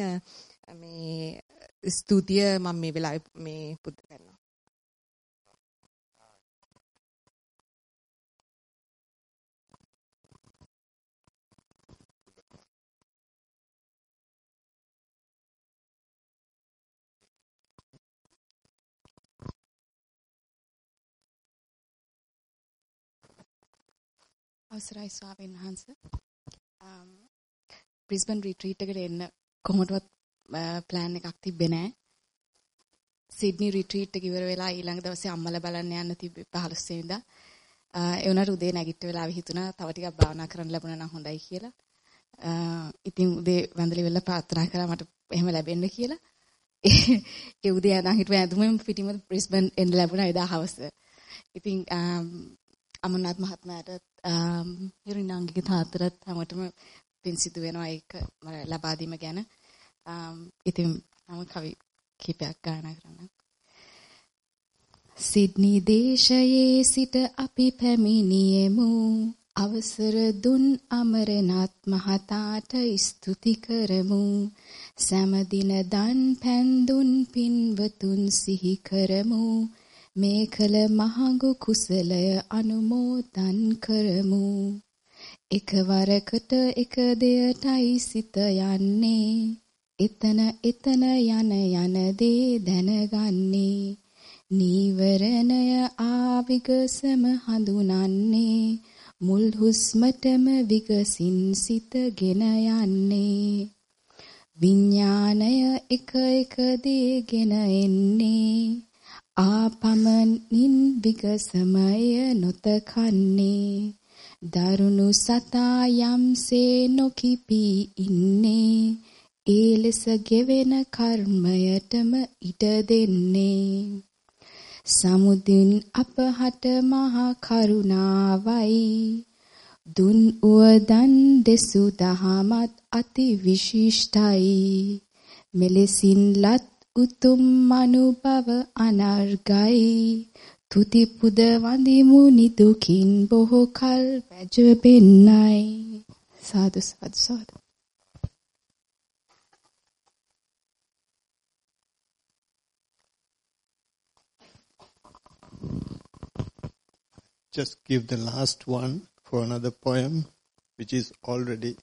මේ ස්තුතිය මම මේ වෙලාවේ මේ පුද කරනවා. අවසරයි ස්වාමීන් වහන්සේ. බ්‍රිස්බන් රිට්‍රීට් එකට එන්න කොහොමදවත් ප්ලෑන් එකක් තිබ්බේ නැහැ. සිඩ්නි රිට්‍රීට් එක ඉවර වෙලා ඊළඟ දවසේ අම්මලා බලන්න යන්න තිබ්බේ 15 වෙනිදා. ඒ වුණාට උදේ නැගිට වෙලාවෙ හිතුණා තව ටිකක් භාවනා කරන්න ලැබුණා නම් හොඳයි කියලා. ඉතින් උදේ වැඳලි වෙලා ප්‍රාර්ථනා කරා මට එහෙම ලැබෙන්න කියලා. ඒ උදේ අදන් හිටුව ඇඳුමෙන් පිටිම බ්‍රිස්බන් එන්න ලැබුණා එදා හවස. ඉතින් අමරනාත් මහත්මයාට හිරිනාංගික තාත්තට හැමෝටම පින් සිදු වෙනවා ඒක ලබා දීම ගැන. ඉතින් මම කවි කීපයක් ගායනා කරන්න. සිඩ්නි දේශයේ සිට අපි පැමිණියෙමු අවසර දුන් අමරනාත් මහතාට ස්තුති කරමු සෑමදින දන් පැන් දුන් පින්වතුන් සිහි කරමු මේ කල මහඟු කුසලය අනුමෝදන් කරමු. එකවරකට එක දෙයටයි සිත යන්නේ. එතන එතන යන යන දේ දැනගන්නේ. නීවරණය ආවිගසම හඳුනන්නේ. මුල් හුස්මටම විගසින් සිතගෙන යන්නේ. විඥාණය එක එක දේගෙන එන්නේ. ආපමනින් විගසමය නොතකන්නේ. දරුණු සතා යම්සේ නොකිපී ඉන්නේ. ඒ ලෙස ගෙවෙන කර්මයටම ඉඩ දෙන්නේ. සමුදින් අපහට මහා කරුණාවයි. දුන් උවදන් දෙසු දහමත් අති විශිෂ්ටයි මෙලෙසින් ලත් උතුම් මනුභව අනර්ගයි. තුති පුද වඳිමු නිදුකින් බොහෝ කල් වැජබෙන්නයි සාදු සාදු සාදු. Just give the last one for another poem which is already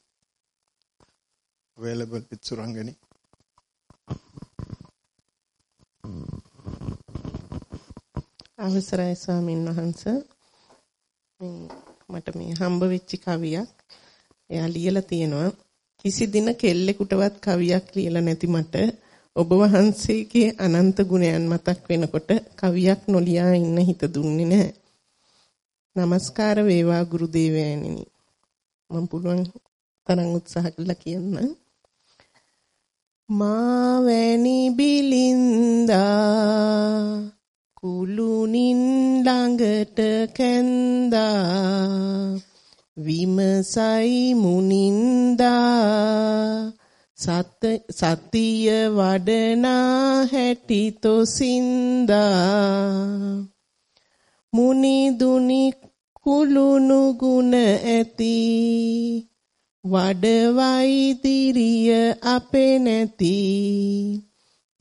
available with Surangani. අවසරයි ස්වාමීන් වහන්ස මට මේ හම්බ වෙච්ච කවියක් එයා ලියලා තියෙනවා කිසි දින කෙල්ලෙකුටවත් කවියක් ලියලා නැති මට ඔබ වහන්සේගේ අනන්ත ගුණයන් මතක් වෙනකොට කවියක් නොලියා ඉන්න හිත දුන්නේ නැහැ. নমස්කාර වේවා ගුරු දේවයන්නි. මම පුළුවන් තරම් උත්සාහ කළා කියන්න. මා වැනි බිලින්දා කුළුනින් ළඟට කැන්දා විමසයි මුනින්දා. සත සතිය වඩනා හැටි තොසින්දා. මුනි දුනි කුළුණු ගුණ ඇති වඩවයි දිරිය අපේ නැති.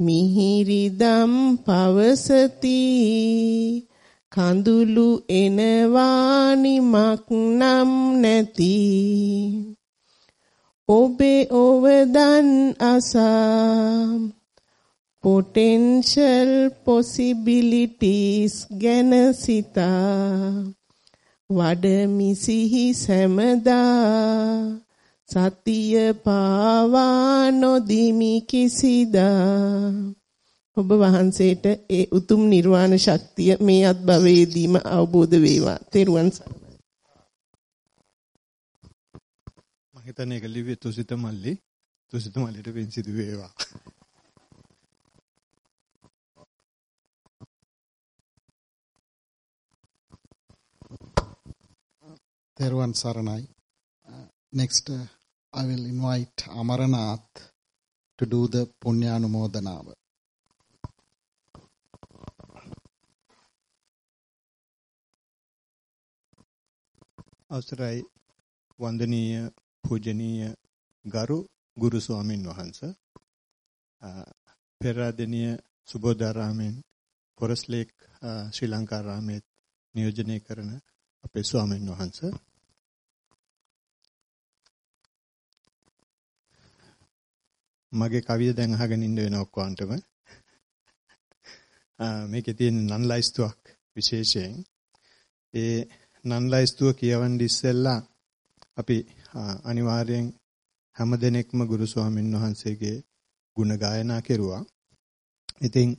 මිහිරිදම් පවසති. කඳුළු එනවානිමක් නම් නැති. ඔබේ ඔවදන් අසා. potential possibilities ගැන සිතා. වඩමි සිහි සැමදා. සතිය පාවා නොදිමි කිසිදා ඔබ වහන්සේට ඒ උතුම් නිර්වාණ ශක්තිය මේ අත් භවයේදීම අවබෝධ වේවා. තෙරුවන් සරණයි. මම හිතන්නේ ඒක ලිව්වේ තුසිත මල්ලි. තුසිත මල්ලිට වෙන් සිදු වේවා. තෙරුවන් සරණයි. Next, uh, I will invite Amaranath to do the Punyanumodanaava. අවසරයි වන්දනීය පූජනීය ගරු ගුරු ස්වාමින් වහන්සේ පෙරාදෙනිය සුබෝධාරාමෙන් පොරස්ලේක් ශ්‍රී ලංකාරාමේ නියෝජනය කරන අපේ ස්වාමින් වහන්සේ මගේ කවිය දැන් අහගෙන ඉන්න වෙන ඔක්කොන්ටම මේකේ තියෙන නන් ලයිස්තුවක් විශේෂයෙන් ඒ නන්ලයිස්තුව කියවන්න ඉස්සෙල්ලා අපි අනිවාර්යෙන් හැම දිනෙකම ගුරු ස්වාමීන් වහන්සේගේ ගුණ ගායනා කෙරුවා. ඉතින්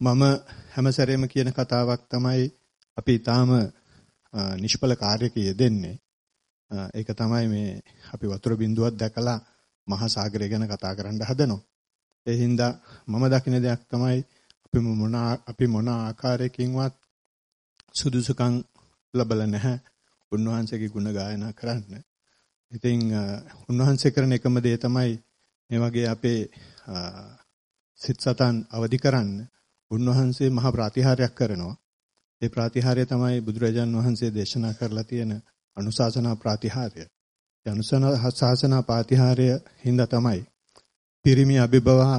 මම හැම සැරේම කියන කතාවක් තමයි අපි ඊටාම නිෂ්ඵල කාර්යක යෙදෙන්නේ. ඒක තමයි මේ අපි වතුර බිඳුවක් දැකලා මහා සාගරය ගැන කතා කරන්න හදනවා. ඒ හින්දා මම දකින දෙයක් තමයි අපි මොන අපි මොන ආකාරයකින්වත් සුදුසුකම් ලැබලා නැහැ උන්වහන්සේගේ ගුණ ගායනා කරන්න. ඉතින් උන්වහන්සේ කරන එකම දේ තමයි මේ වගේ අපේ සිත් සතන් අවදි කරන්න උන්වහන්සේ මහා ප්‍රතිහාරයක් කරනවා. ඒ ප්‍රතිහාරය තමයි බුදුරජාන් වහන්සේ දේශනා කරලා තියෙන අනුශාසනා ප්‍රතිහාරය. ඒ අනුශාසනා ප්‍රතිහාරය හින්දා තමයි පිරිමි අභිබවා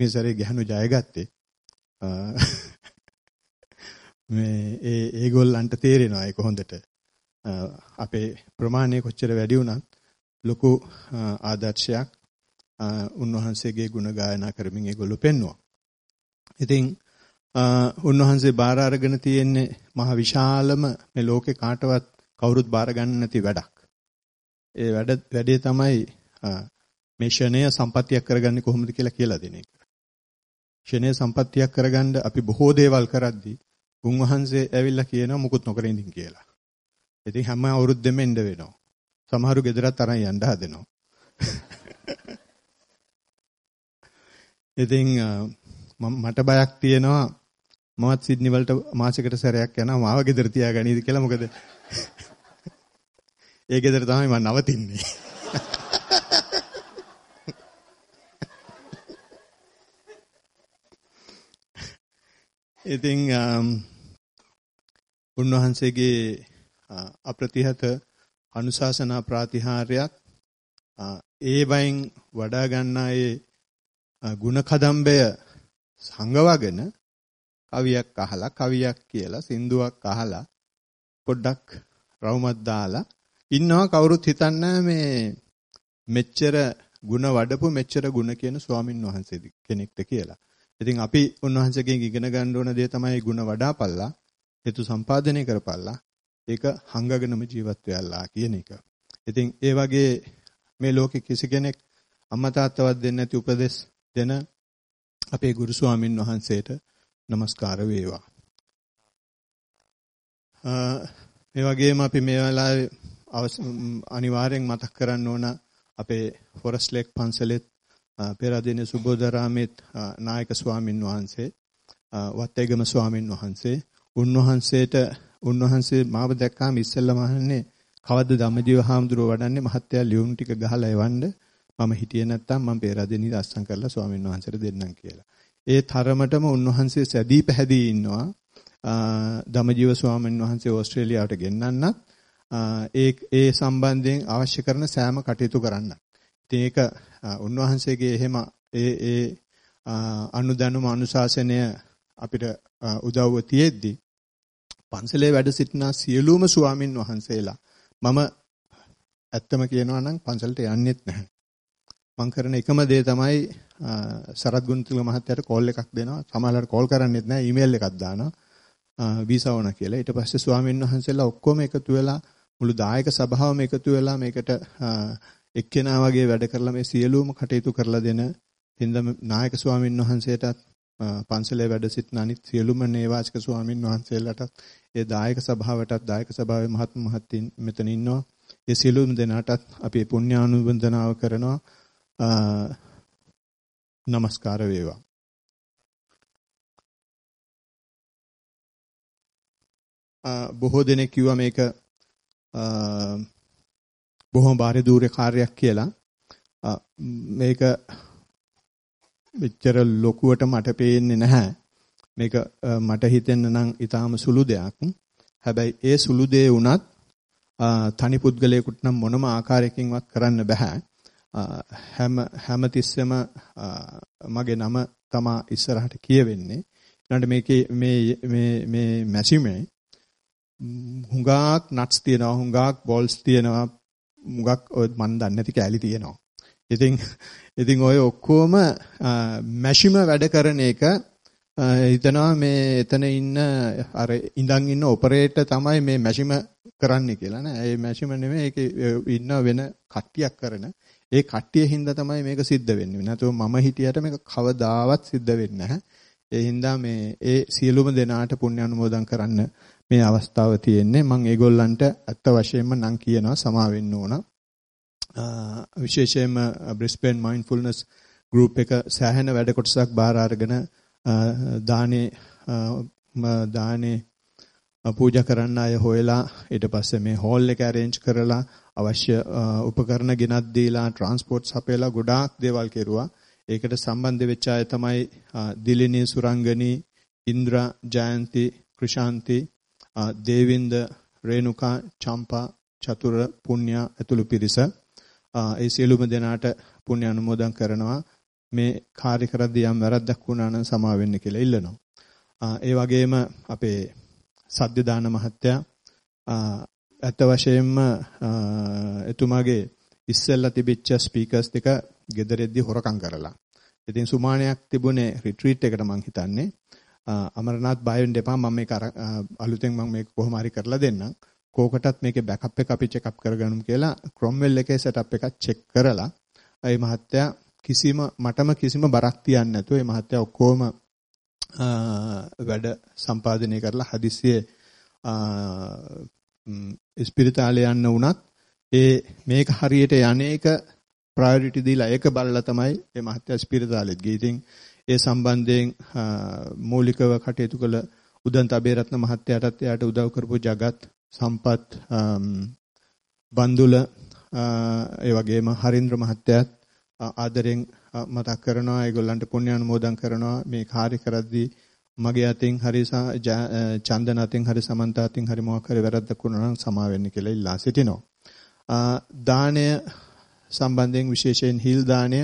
මේ සැරේ ගැහණු ජයගත්තේ. මේ ඒ ඒගොල්ලන්ට තේරෙනවා ඒක හොඳට. අපේ ප්‍රමාණය කොච්චර වැඩි වුණත් ලොකු ආදර්ශයක් උන්වහන්සේගේ ගුණ ගායනා කරමින් ඒගොල්ලෝ පෙන්වුවා. ඉතින් උන්වහන්සේ බාර අරගෙන තියෙන්නේ මහ විශාලම මේ ලෝකේ කාටවත් කවුරුත් බාර ගන්න නැති වැඩක්. ඒ වැඩ වැඩේ තමයි මේ ෂණය සම්පත්තියක් කරගන්නේ කොහොමද කියලා කියලා දෙන එක. ෂණය සම්පත්තියක් කරගන්න අපි බොහෝ දේවල් කරද්දී උන්වහන්සේ ඇවිල්ලා කියනවා මුකුත් නොකර ඉඳින් කියලා. ඉතින් හැම අවුරුද්දෙම එන්න වෙනවා. සමහරු ගෙදරත් අරන් යන්න හදනවා. ඉතින් මට බයක් තියෙනවා මමත් සිඩ්නි වලට මාසෙකට සැරයක් යනවා මාව ගෙදර තියාගනීද කියලා මොකද ඒ ගෙදර තමයි මම නවතින්නේ. ඉතින් um, උන්වහන්සේගේ uh, අප්‍රතිහත අනුශාසනා ප්‍රාතිහාර්යයක් uh, ඒ වයින් වඩා ගන්නා ඒ uh, ಗುಣ කදම්බය සංගවගෙන කවියක් අහලා කවියක් කියලා සින්දුවක් අහලා පොඩ්ඩක් රවුමක් දාලා ඉන්නවා කවුරුත් හිතන්නේ මේ මෙච්චර ಗುಣ වඩපු මෙච්චර ಗುಣ කියන ස්වාමින් වහන්සේ කෙනෙක්ද කියලා. ඉතින් අපි උන්වහන්සේගෙන් ඉගෙන ගන්න ඕන දේ තමයි ಗುಣ වඩාපල්ලා, හේතු සම්පාදනය කරපල්ලා, ඒක හංගගෙනම ජීවත් වෙයලා කියන එක. ඉතින් ඒ වගේ මේ ලෝකේ කිසි කෙනෙක් අම්මා තාත්තවත් දෙන්නේ නැති උපදෙස් දෙන අපේ ගුරු ස්වාමින් වහන්සේට নমස්කාර වේවා. මේ වගේම අපි මේ වෙලාවේ අනිවාර්යෙන් මතක් කරන්න ඕන අපේ ෆොරස්ට් ලේක් පන්සලෙත් පෙරදින සුබෝධරාමෙත් නායක ස්වාමින් වහන්සේ වත්තේගම ස්වාමින් වහන්සේ උන්වහන්සේට උන්වහන්සේ මාව දැක්කාම ඉස්සෙල්ලාම අහන්නේ කවද්ද ධම්මජීව හාමුදුරුව වඩන්නේ මහත්තයා ලියුම් ටික ගහලා එවන්න මම හිටියේ නැත්තම් මම පෙරදිනී අස්සම් කරලා ස්වාමින් වහන්සේට දෙන්නම් කියලා. ඒ තරමටම උන්වහන්සේ සැදී පැහැදී ඉන්නවා. ධම්මජීව ස්වාමීන් වහන්සේ ඕස්ට්‍රේලියාවට ගෙන්නන්නත් ඒ ඒ සම්බන්ධයෙන් අවශ්‍ය කරන සෑම කටයුතු කරන්න. ඉතින් ඒක උන්වහන්සේගේ එහෙම ඒ ඒ අනුදැනුම අනුශාසනය අපිට උදව්ව තියෙද්දි පන්සලේ වැඩ සිටින සියලුම ස්වාමින් වහන්සේලා මම ඇත්තම කියනවා නම් පන්සලට යන්නෙත් නැහැ. මම කරන එකම දේ තමයි සරත් ගුණතුංග මහත්තයාට කෝල් එකක් දෙනවා. සමහරවිට කෝල් කරන්නෙත් නැහැ, ඊමේල් එකක් දානවා. වීසා ඕන කියලා. ඊට පස්සේ ස්වාමින් වහන්සේලා ඔක්කොම එකතු වෙලා මුළු දායක සභාවම එකතු වෙලා මේකට එක්කෙනා වගේ වැඩ කරලා මේ සියලුම කටයුතු කරලා දෙන හින්දා නායක ස්වාමින් වහන්සේටත් පන්සලේ වැඩ සිටින අනිත් සියලුම නේවාසික ස්වාමින් වහන්සේලාටත් ඒ දායක සභාවටත් දායක සභාවේ මහත් මහත්ින් මෙතන ඉන්නවා. ඒ සියලුම දෙනාටත් අපි පුණ්‍යානුබන්ධනාව කරනවා. নমස්කාර වේවා. බොහෝ දෙනෙක් කිව්වා මේක බොහොම බාහිර දූරේ කාර්යයක් කියලා. මේක මෙච්චර ලොකුවට මට පේන්නේ නැහැ. මේක මට හිතෙන්න නම් ඊටාම සුළු දෙයක්. හැබැයි ඒ සුළු දේ වුණත් තනි පුද්ගලයෙකුට නම් මොනම ආකාරයකින්වත් කරන්න බෑ. හැම හැම තිස්සෙම මගේ නම තමා ඉස්සරහට කියවෙන්නේ. ඊළඟට මේකේ මේ මේ මේ මැෂිමේ හුඟක් නට්ස් තියෙනවා හුඟක් බෝල්ස් තියෙනවා හුඟක් ඔය මන් දන්නේ නැති කෑලි තියෙනවා. ඉතින් ඉතින් ඔය ඔක්කොම මැෂිම වැඩ කරන එක හිතනවා මේ එතන ඉන්න අර ඉඳන් ඉන්න ඔපරේටර් තමයි මේ මැෂිම කරන්නේ කියලා නෑ. ඒ මැෂිම නෙමෙයි ඒකේ ඉන්න වෙන කට්ටියක් කරන. ඒ කට්ටිය හින්දා තමයි මේක සිද්ධ වෙන්නේ. නැතුව මම හිටියට මේක කවදාවත් සිද්ධ වෙන්නේ නැහැ. ඒ හින්දා මේ ඒ සියලුම දෙනාට පුණ්‍ය අනුමෝදන් කරන්න මේ අවස්ථාව තියෙන්නේ. මම ඒගොල්ලන්ට අත්ත වශයෙන්ම නම් කියනවා සමා වෙන්න ඕන. විශේෂයෙන්ම බ්‍රිස්බේන් මයින්ඩ්ෆුල්නස් ගෲප් එක සෑහෙන වැඩ කොටසක් බාර අරගෙන දානේ දානේ පූජා කරන්න අය හොයලා ඊට පස්සේ මේ හෝල් එක arrange කරලා අවශ්‍ය උපකරණ ගෙනත් දීලා ට්‍රාන්ස්පෝර්ට් සපයලා ගොඩාක් දේවල් කෙරුවා. ඒකට සම්බන්ධ වෙච්ච අය තමයි දිලිනී සුරංගනී, ඉන්ද්‍රා, ජයන්ති, ක්‍රිෂාන්ති, දේවින්ද, රේණුකා, චම්පා, චතුර, පුණ්‍යා ඇතුළු පිරිස. ඒ සියලුම දෙනාට පුණ්‍ය අනුමෝදන් කරනවා. මේ කාර්ය කරද්දී යම් වැරද්දක් වුණා නම් සමා වෙන්න කියලා ඉල්ලනවා. ඒ වගේම අපේ සද්ද දාන මහත්තයා ඇත්ත වශයෙන්ම එතුමාගේ ඉස්සෙල්ලා තිබිච්ච ස්පීකර්ස් ටික ගෙදරෙද්දි හොරකම් කරලා. ඉතින් සුමානයක් තිබුණේ රිට්‍රීට් එකට මං හිතන්නේ. අමරනාත් බය වෙන්න එපා මම මේක අලුතෙන් මම මේක කොහොම හරි කරලා දෙන්නම්. කෝකටත් මේකේ බෑකප් එක අපි චෙක් අප් කරගන්නු කියලා ක්‍රොම්වෙල් එකේ සෙටප් එකක් චෙක් කරලා ඒ මහත්තයා කිසිම මටම කිසිම බරක් තියන්නේ නැතුව මේ මහත්තයා ඔක්කොම වැඩ සම්පාදනය කරලා හදිස්සියේ ස්පිරිතාලේ යන්න වුණත් ඒ මේක හරියට යන්නේක ප්‍රයොරිටි දීලා ඒක බලලා තමයි මේ මහත්තයා ස්පිරිතාලෙත් ගියේ. ඉතින් ඒ සම්බන්ධයෙන් මූලිකව කටයුතු කළ උදන්ත අබේරත්න මහත්තයාටත් එයාට උදව් කරපු జగත් සම්පත් බන්දුල ඒ වගේම හරින්ද්‍ර මහත්තයාත් ආදරෙන් මතක් කරනවා ඒගොල්ලන්ට පුණ්‍ය අනුමෝදන් කරනවා මේ කාර්ය කරද්දී මගේ අතින් හරි චන්දන අතින් හරි සමන්ත අතින් හරි මොකක් හරි වැරද්දක් වුණා නම් සමා වෙන්න කියලා ඉල්ලා සිටිනවා. දාණය සම්බන්ධයෙන් විශේෂයෙන් හිල් දාණය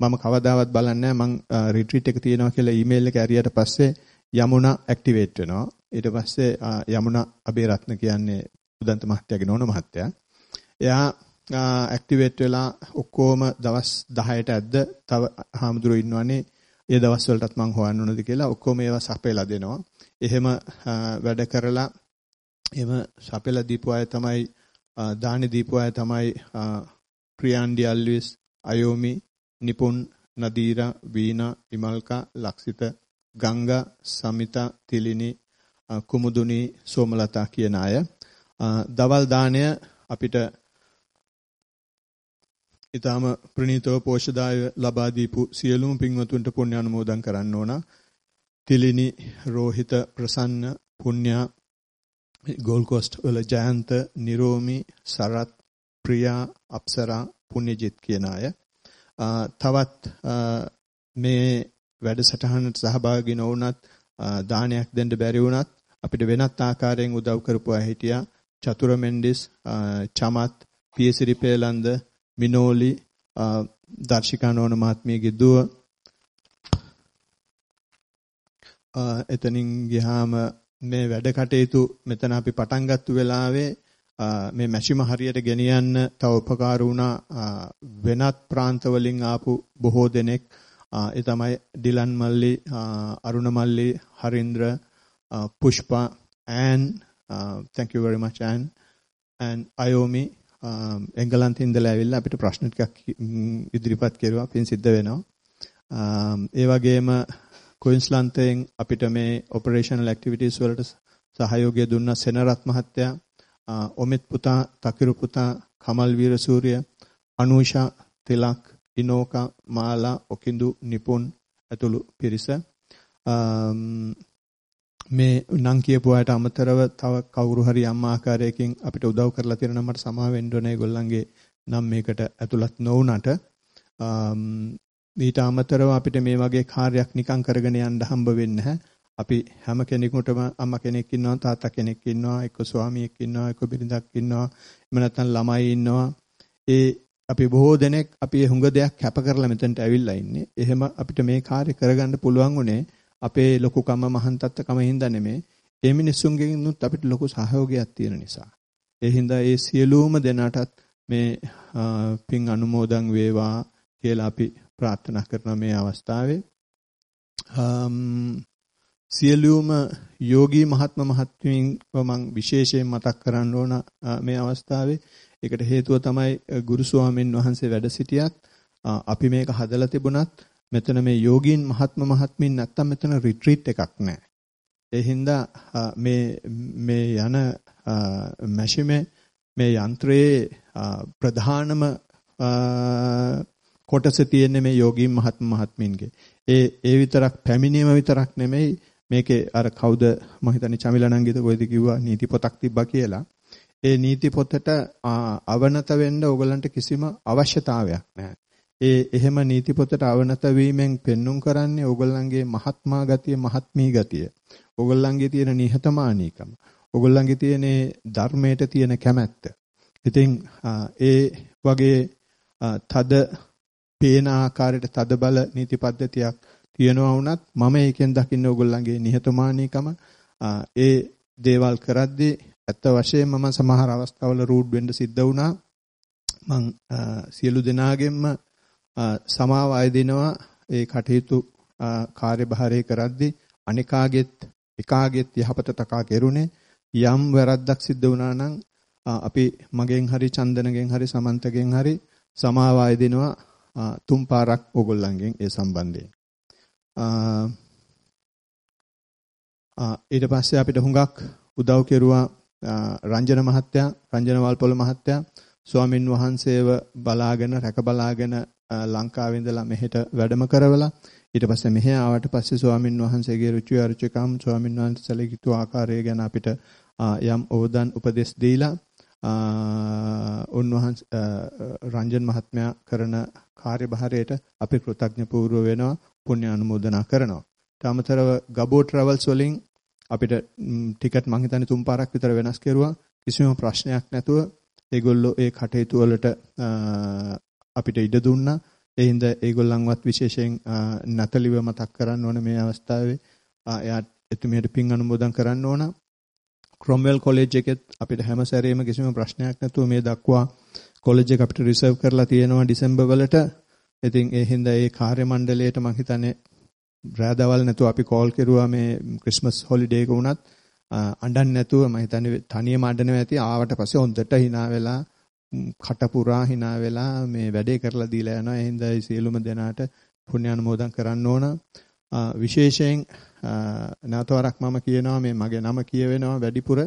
මම කවදාවත් බලන්නේ නැහැ මම රිට්‍රීට් එක තියෙනවා කියලා ඊමේල් එක ඇරියට පස්සේ යමුණා ඇක්ටිවේට් වෙනවා. ඊට පස්සේ යමුණා අබේරත්න කියන්නේ උදන්ත මහත්තයාගේ නෝන මහත්තයා. එයා ඇක්ටිවේට් වෙලා ඔක්කොම දවස් 10ට ඇද්ද තව හාමුදුරු ඉන්නවනේ ඒ දවස් වලටත් මං හොයන්න ඕනද කියලා ඔක්කොම ඒවා සපයලා දෙනවා. එහෙම වැඩ කරලා එහෙම සපයලා දීපු අය තමයි දානි දීපු අය තමයි ප්‍රියාන්ඩි අල්විස් අයෝමි නිපුන් නදීරා වීණා ඉමල්කා ලක්සිත ගංගා සමිතා තිලිනි කුමුදුනි සෝමලතා කියන අය දවල් දාණය අපිට ඊටාම ප්‍රණීතව පෝෂදාය ලබා දීපු සියලුම පින්වතුන්ට පුණ්‍ය අනුමෝදන් කරන්න ඕන. තිලිනි රෝහිත ප්‍රසන්න පුණ්‍යා ගෝල් කෝස්ට් වල ජයන්ත නිරෝමි සරත් ප්‍රියා අප්සරා පුණ්‍යජිත් කියන අය. තවත් මේ වැඩසටහනට සහභාගී නොවුනත් දානයක් දෙන්න බැරි වුණත් අපිට වෙනත් ආකාරයෙන් උදව් කරපු අය හිටියා. චතුර මෙන්ඩිස්, චමත්, පියසිරි පේලන්ද, මිනෝලි දර්ශිකානෝන මහත්මියගේ දුව එතනින් ගියාම මේ වැඩ කටයුතු මෙතන අපි පටන් ගත්ත වෙලාවේ මේ මැෂිම හරියට ගෙනියන්න තව උපකාර වුණා වෙනත් ප්‍රාන්ත වලින් ආපු බොහෝ දෙනෙක් ඒ තමයි ඩිලන් මල්ලි අරුණ මල්ලි හරින්ද්‍ර Pushpa and uh, thank you very much and and Ayomi එංගලන්තේ ඉඳලා ඇවිල්ලා අපිට ප්‍රශ්න ටිකක් ඉදිරිපත් කරුවා. පින් සිද්ධ වෙනවා. ඒ වගේම ක්වීන්ස්ලන්තයෙන් අපිට මේ ඔපරේෂනල් ඇක්ටිවිටීස් වලට සහයෝගය දුන්න සෙනරත් මහත්තයා, ඔමිත් පුතා, තකිරු පුතා, කමල් වීරසූරිය, අනූෂා තිලක්, ඉනෝකා, මාලා, ඔකිඳු, නිපුන් ඇතුළු පිරිස මේ නම් කියපු අයට අමතරව තව කවුරු හරි යම් ආකාරයකින් අපිට උදව් කරලා තියෙනවා මට සමා වෙන්න ඕනේ ඒගොල්ලන්ගේ නම් මේකට ඇතුළත් නොවුනට ඊට අමතරව අපිට මේ වගේ කාර්යයක් නිකන් කරගෙන යන්න හම්බ වෙන්නේ අපි හැම කෙනෙකුටම අම්මා කෙනෙක් ඉන්නවා තාත්තා කෙනෙක් ඉන්නවා එක්ක ස්වාමියෙක් ඉන්නවා එක්ක බිරිඳක් ඉන්නවා එහෙම නැත්නම් ළමයි ඉන්නවා ඒ අපි බොහෝ දෙනෙක් අපි හුඟ දෙයක් කැප කරලා මෙතනට ඇවිල්ලා ඉන්නේ. එහෙම අපිට මේ කාර්ය කරගන්න පුළුවන් උනේ අපේ ලොකුකම මහන්තත්කම හින්දා නෙමෙයි. ඒ මිනිස්සුන්ගෙනුත් අපිට ලොකු සහයෝගයක් තියෙන නිසා. ඒ හින්දා ඒ සියලුම දෙනාටත් මේ පින් අනුමෝදන් වේවා කියලා අපි ප්‍රාර්ථනා කරන මේ අවස්ථාවේ සියලුම යෝගී මහත්ම මහත්මීන්ව මම විශේෂයෙන් මතක් කරන්න ඕන මේ අවස්ථාවේ. ඒකට හේතුව තමයි ගුරු ස්වාමීන් වහන්සේ වැඩ සිටියත් අපි මේක හදලා තිබුණත් මෙතන මේ යෝගීන් මහත්ම මහත්මීන් නැත්තම් මෙතන රිට්‍රීට් එකක් නැහැ. ඒ හින්දා මේ මේ යන මැෂිමේ මේ යන්ත්‍රයේ ප්‍රධානම කොටස තියෙන්නේ මේ යෝගීන් මහත්ම මහත්මීන්ගේ. ඒ ඒ විතරක් පැමිණීම විතරක් නෙමෙයි මේකේ අර කවුද මම හිතන්නේ චමිලනංගිත කොයිද කිව්වා නීති පොතක් තිබ්බා කියලා. ඒ නීති පොතට අවනත වෙන්න ඕගලන්ට කිසිම අවශ්‍යතාවයක් නැහැ. ඒ එහෙම නීති පොතට අවනත වීමෙන් පෙන්눔 කරන්නේ ඕගොල්ලන්ගේ මහත්මා ගතිය මහත්මී ගතිය. ඕගොල්ලන්ගේ තියෙන නිහතමානීකම. ඕගොල්ලන්ගේ තියෙන ධර්මයට තියෙන කැමැත්ත. ඉතින් ඒ වගේ තද පේන ආකාරයට තද බල නීති පද්ධතියක් තියෙනවා වුණත් මම ඒකෙන් දකින්න ඕගොල්ලන්ගේ නිහතමානීකම ඒ දේවල් කරද්දී ඇත්ත වශයෙන්ම මම සමහර අවස්ථාවල රූඩ් වෙන්න සිද්ධ වුණා. මං සියලු දෙනාගෙන්ම සමාව අය දෙනවා ඒ කටයුතු කාර්යභාරය කරද්දී අනිකාගෙත් එකාගෙත් යහපත තකා කෙරුණේ යම් වැරද්දක් සිද්ධ වුණා නම් අපි මගෙන් හරි චන්දනගෙන් හරි සමන්තගෙන් හරි සමාව අය දෙනවා තුන් පාරක් ඕගොල්ලන්ගෙන් ඒ සම්බන්ධයෙන් ඊට පස්සේ අපිට හුඟක් උදව් කෙරුවා රංජන මහත්තයා රංජන වල්පොල මහත්තයා ස්වාමින් වහන්සේව බලාගෙන රැක බලාගෙන ලංකාවේ ඉඳලා මෙහෙට වැඩම කරවලා ඊට පස්සේ මෙහෙ ආවට පස්සේ ස්වාමින් වහන්සේගේ රුචි අරුචිකම් ස්වාමින් වහන්සේ සැලකිතු ආකාරය ගැන අපිට යම් ඕදන් උපදෙස් දීලා උන්වහන්සේ රංජන් මහත්මයා කරන කාර්යභාරයට අපි කෘතඥ පූර්ව වෙනවා. පුණ්‍ය අනුමෝදනා කරනවා. ඊටමතරව ගබෝ ට්‍රැවල්ස් වලින් අපිට ටිකට් මං හිතන්නේ තුන් පාරක් විතර වෙනස් කෙරුවා. කිසිම ප්‍රශ්නයක් නැතුව ඒගොල්ලෝ ඒ කටයුතු වලට අපිට ඉඩ දුන්නා. ඒ හින්දා ඒගොල්ලන්වත් විශේෂයෙන් නැතලිව මතක් කරන්න ඕන මේ අවස්ථාවේ. එයා එතුමියට පින් අනුමෝදන් කරන්න ඕන. ක්‍රොම්වෙල් කොලෙජ් එකෙත් අපිට හැම සැරේම කිසිම ප්‍රශ්නයක් නැතුව මේ දක්වා කොලෙජ් එක අපිට රිසර්ව් කරලා තියෙනවා ඩිසෙම්බර් වලට. ඉතින් ඒ හින්දා ඒ කාර්ය මණ්ඩලයට මම හිතන්නේ රාදවල් නැතුව අපි කෝල් කෙරුවා මේ ක්‍රිස්මස් හොලිඩේ එක වුණත් අඬන්නේ නැතුව මම හිතන්නේ තනියම අඬනවා ඇති ආවට පස්සේ හොඳට hina වෙලා කට පුරා hina වෙලා මේ වැඩේ කරලා දීලා යනවා. ඒ හින්දා සියලුම දෙනාට පුණ්‍ය අනුමෝදන් කරන්න ඕන. විශේෂයෙන් නැවතවරක් මම කියනවා මේ මගේ නම කියවෙනවා වැඩිපුර.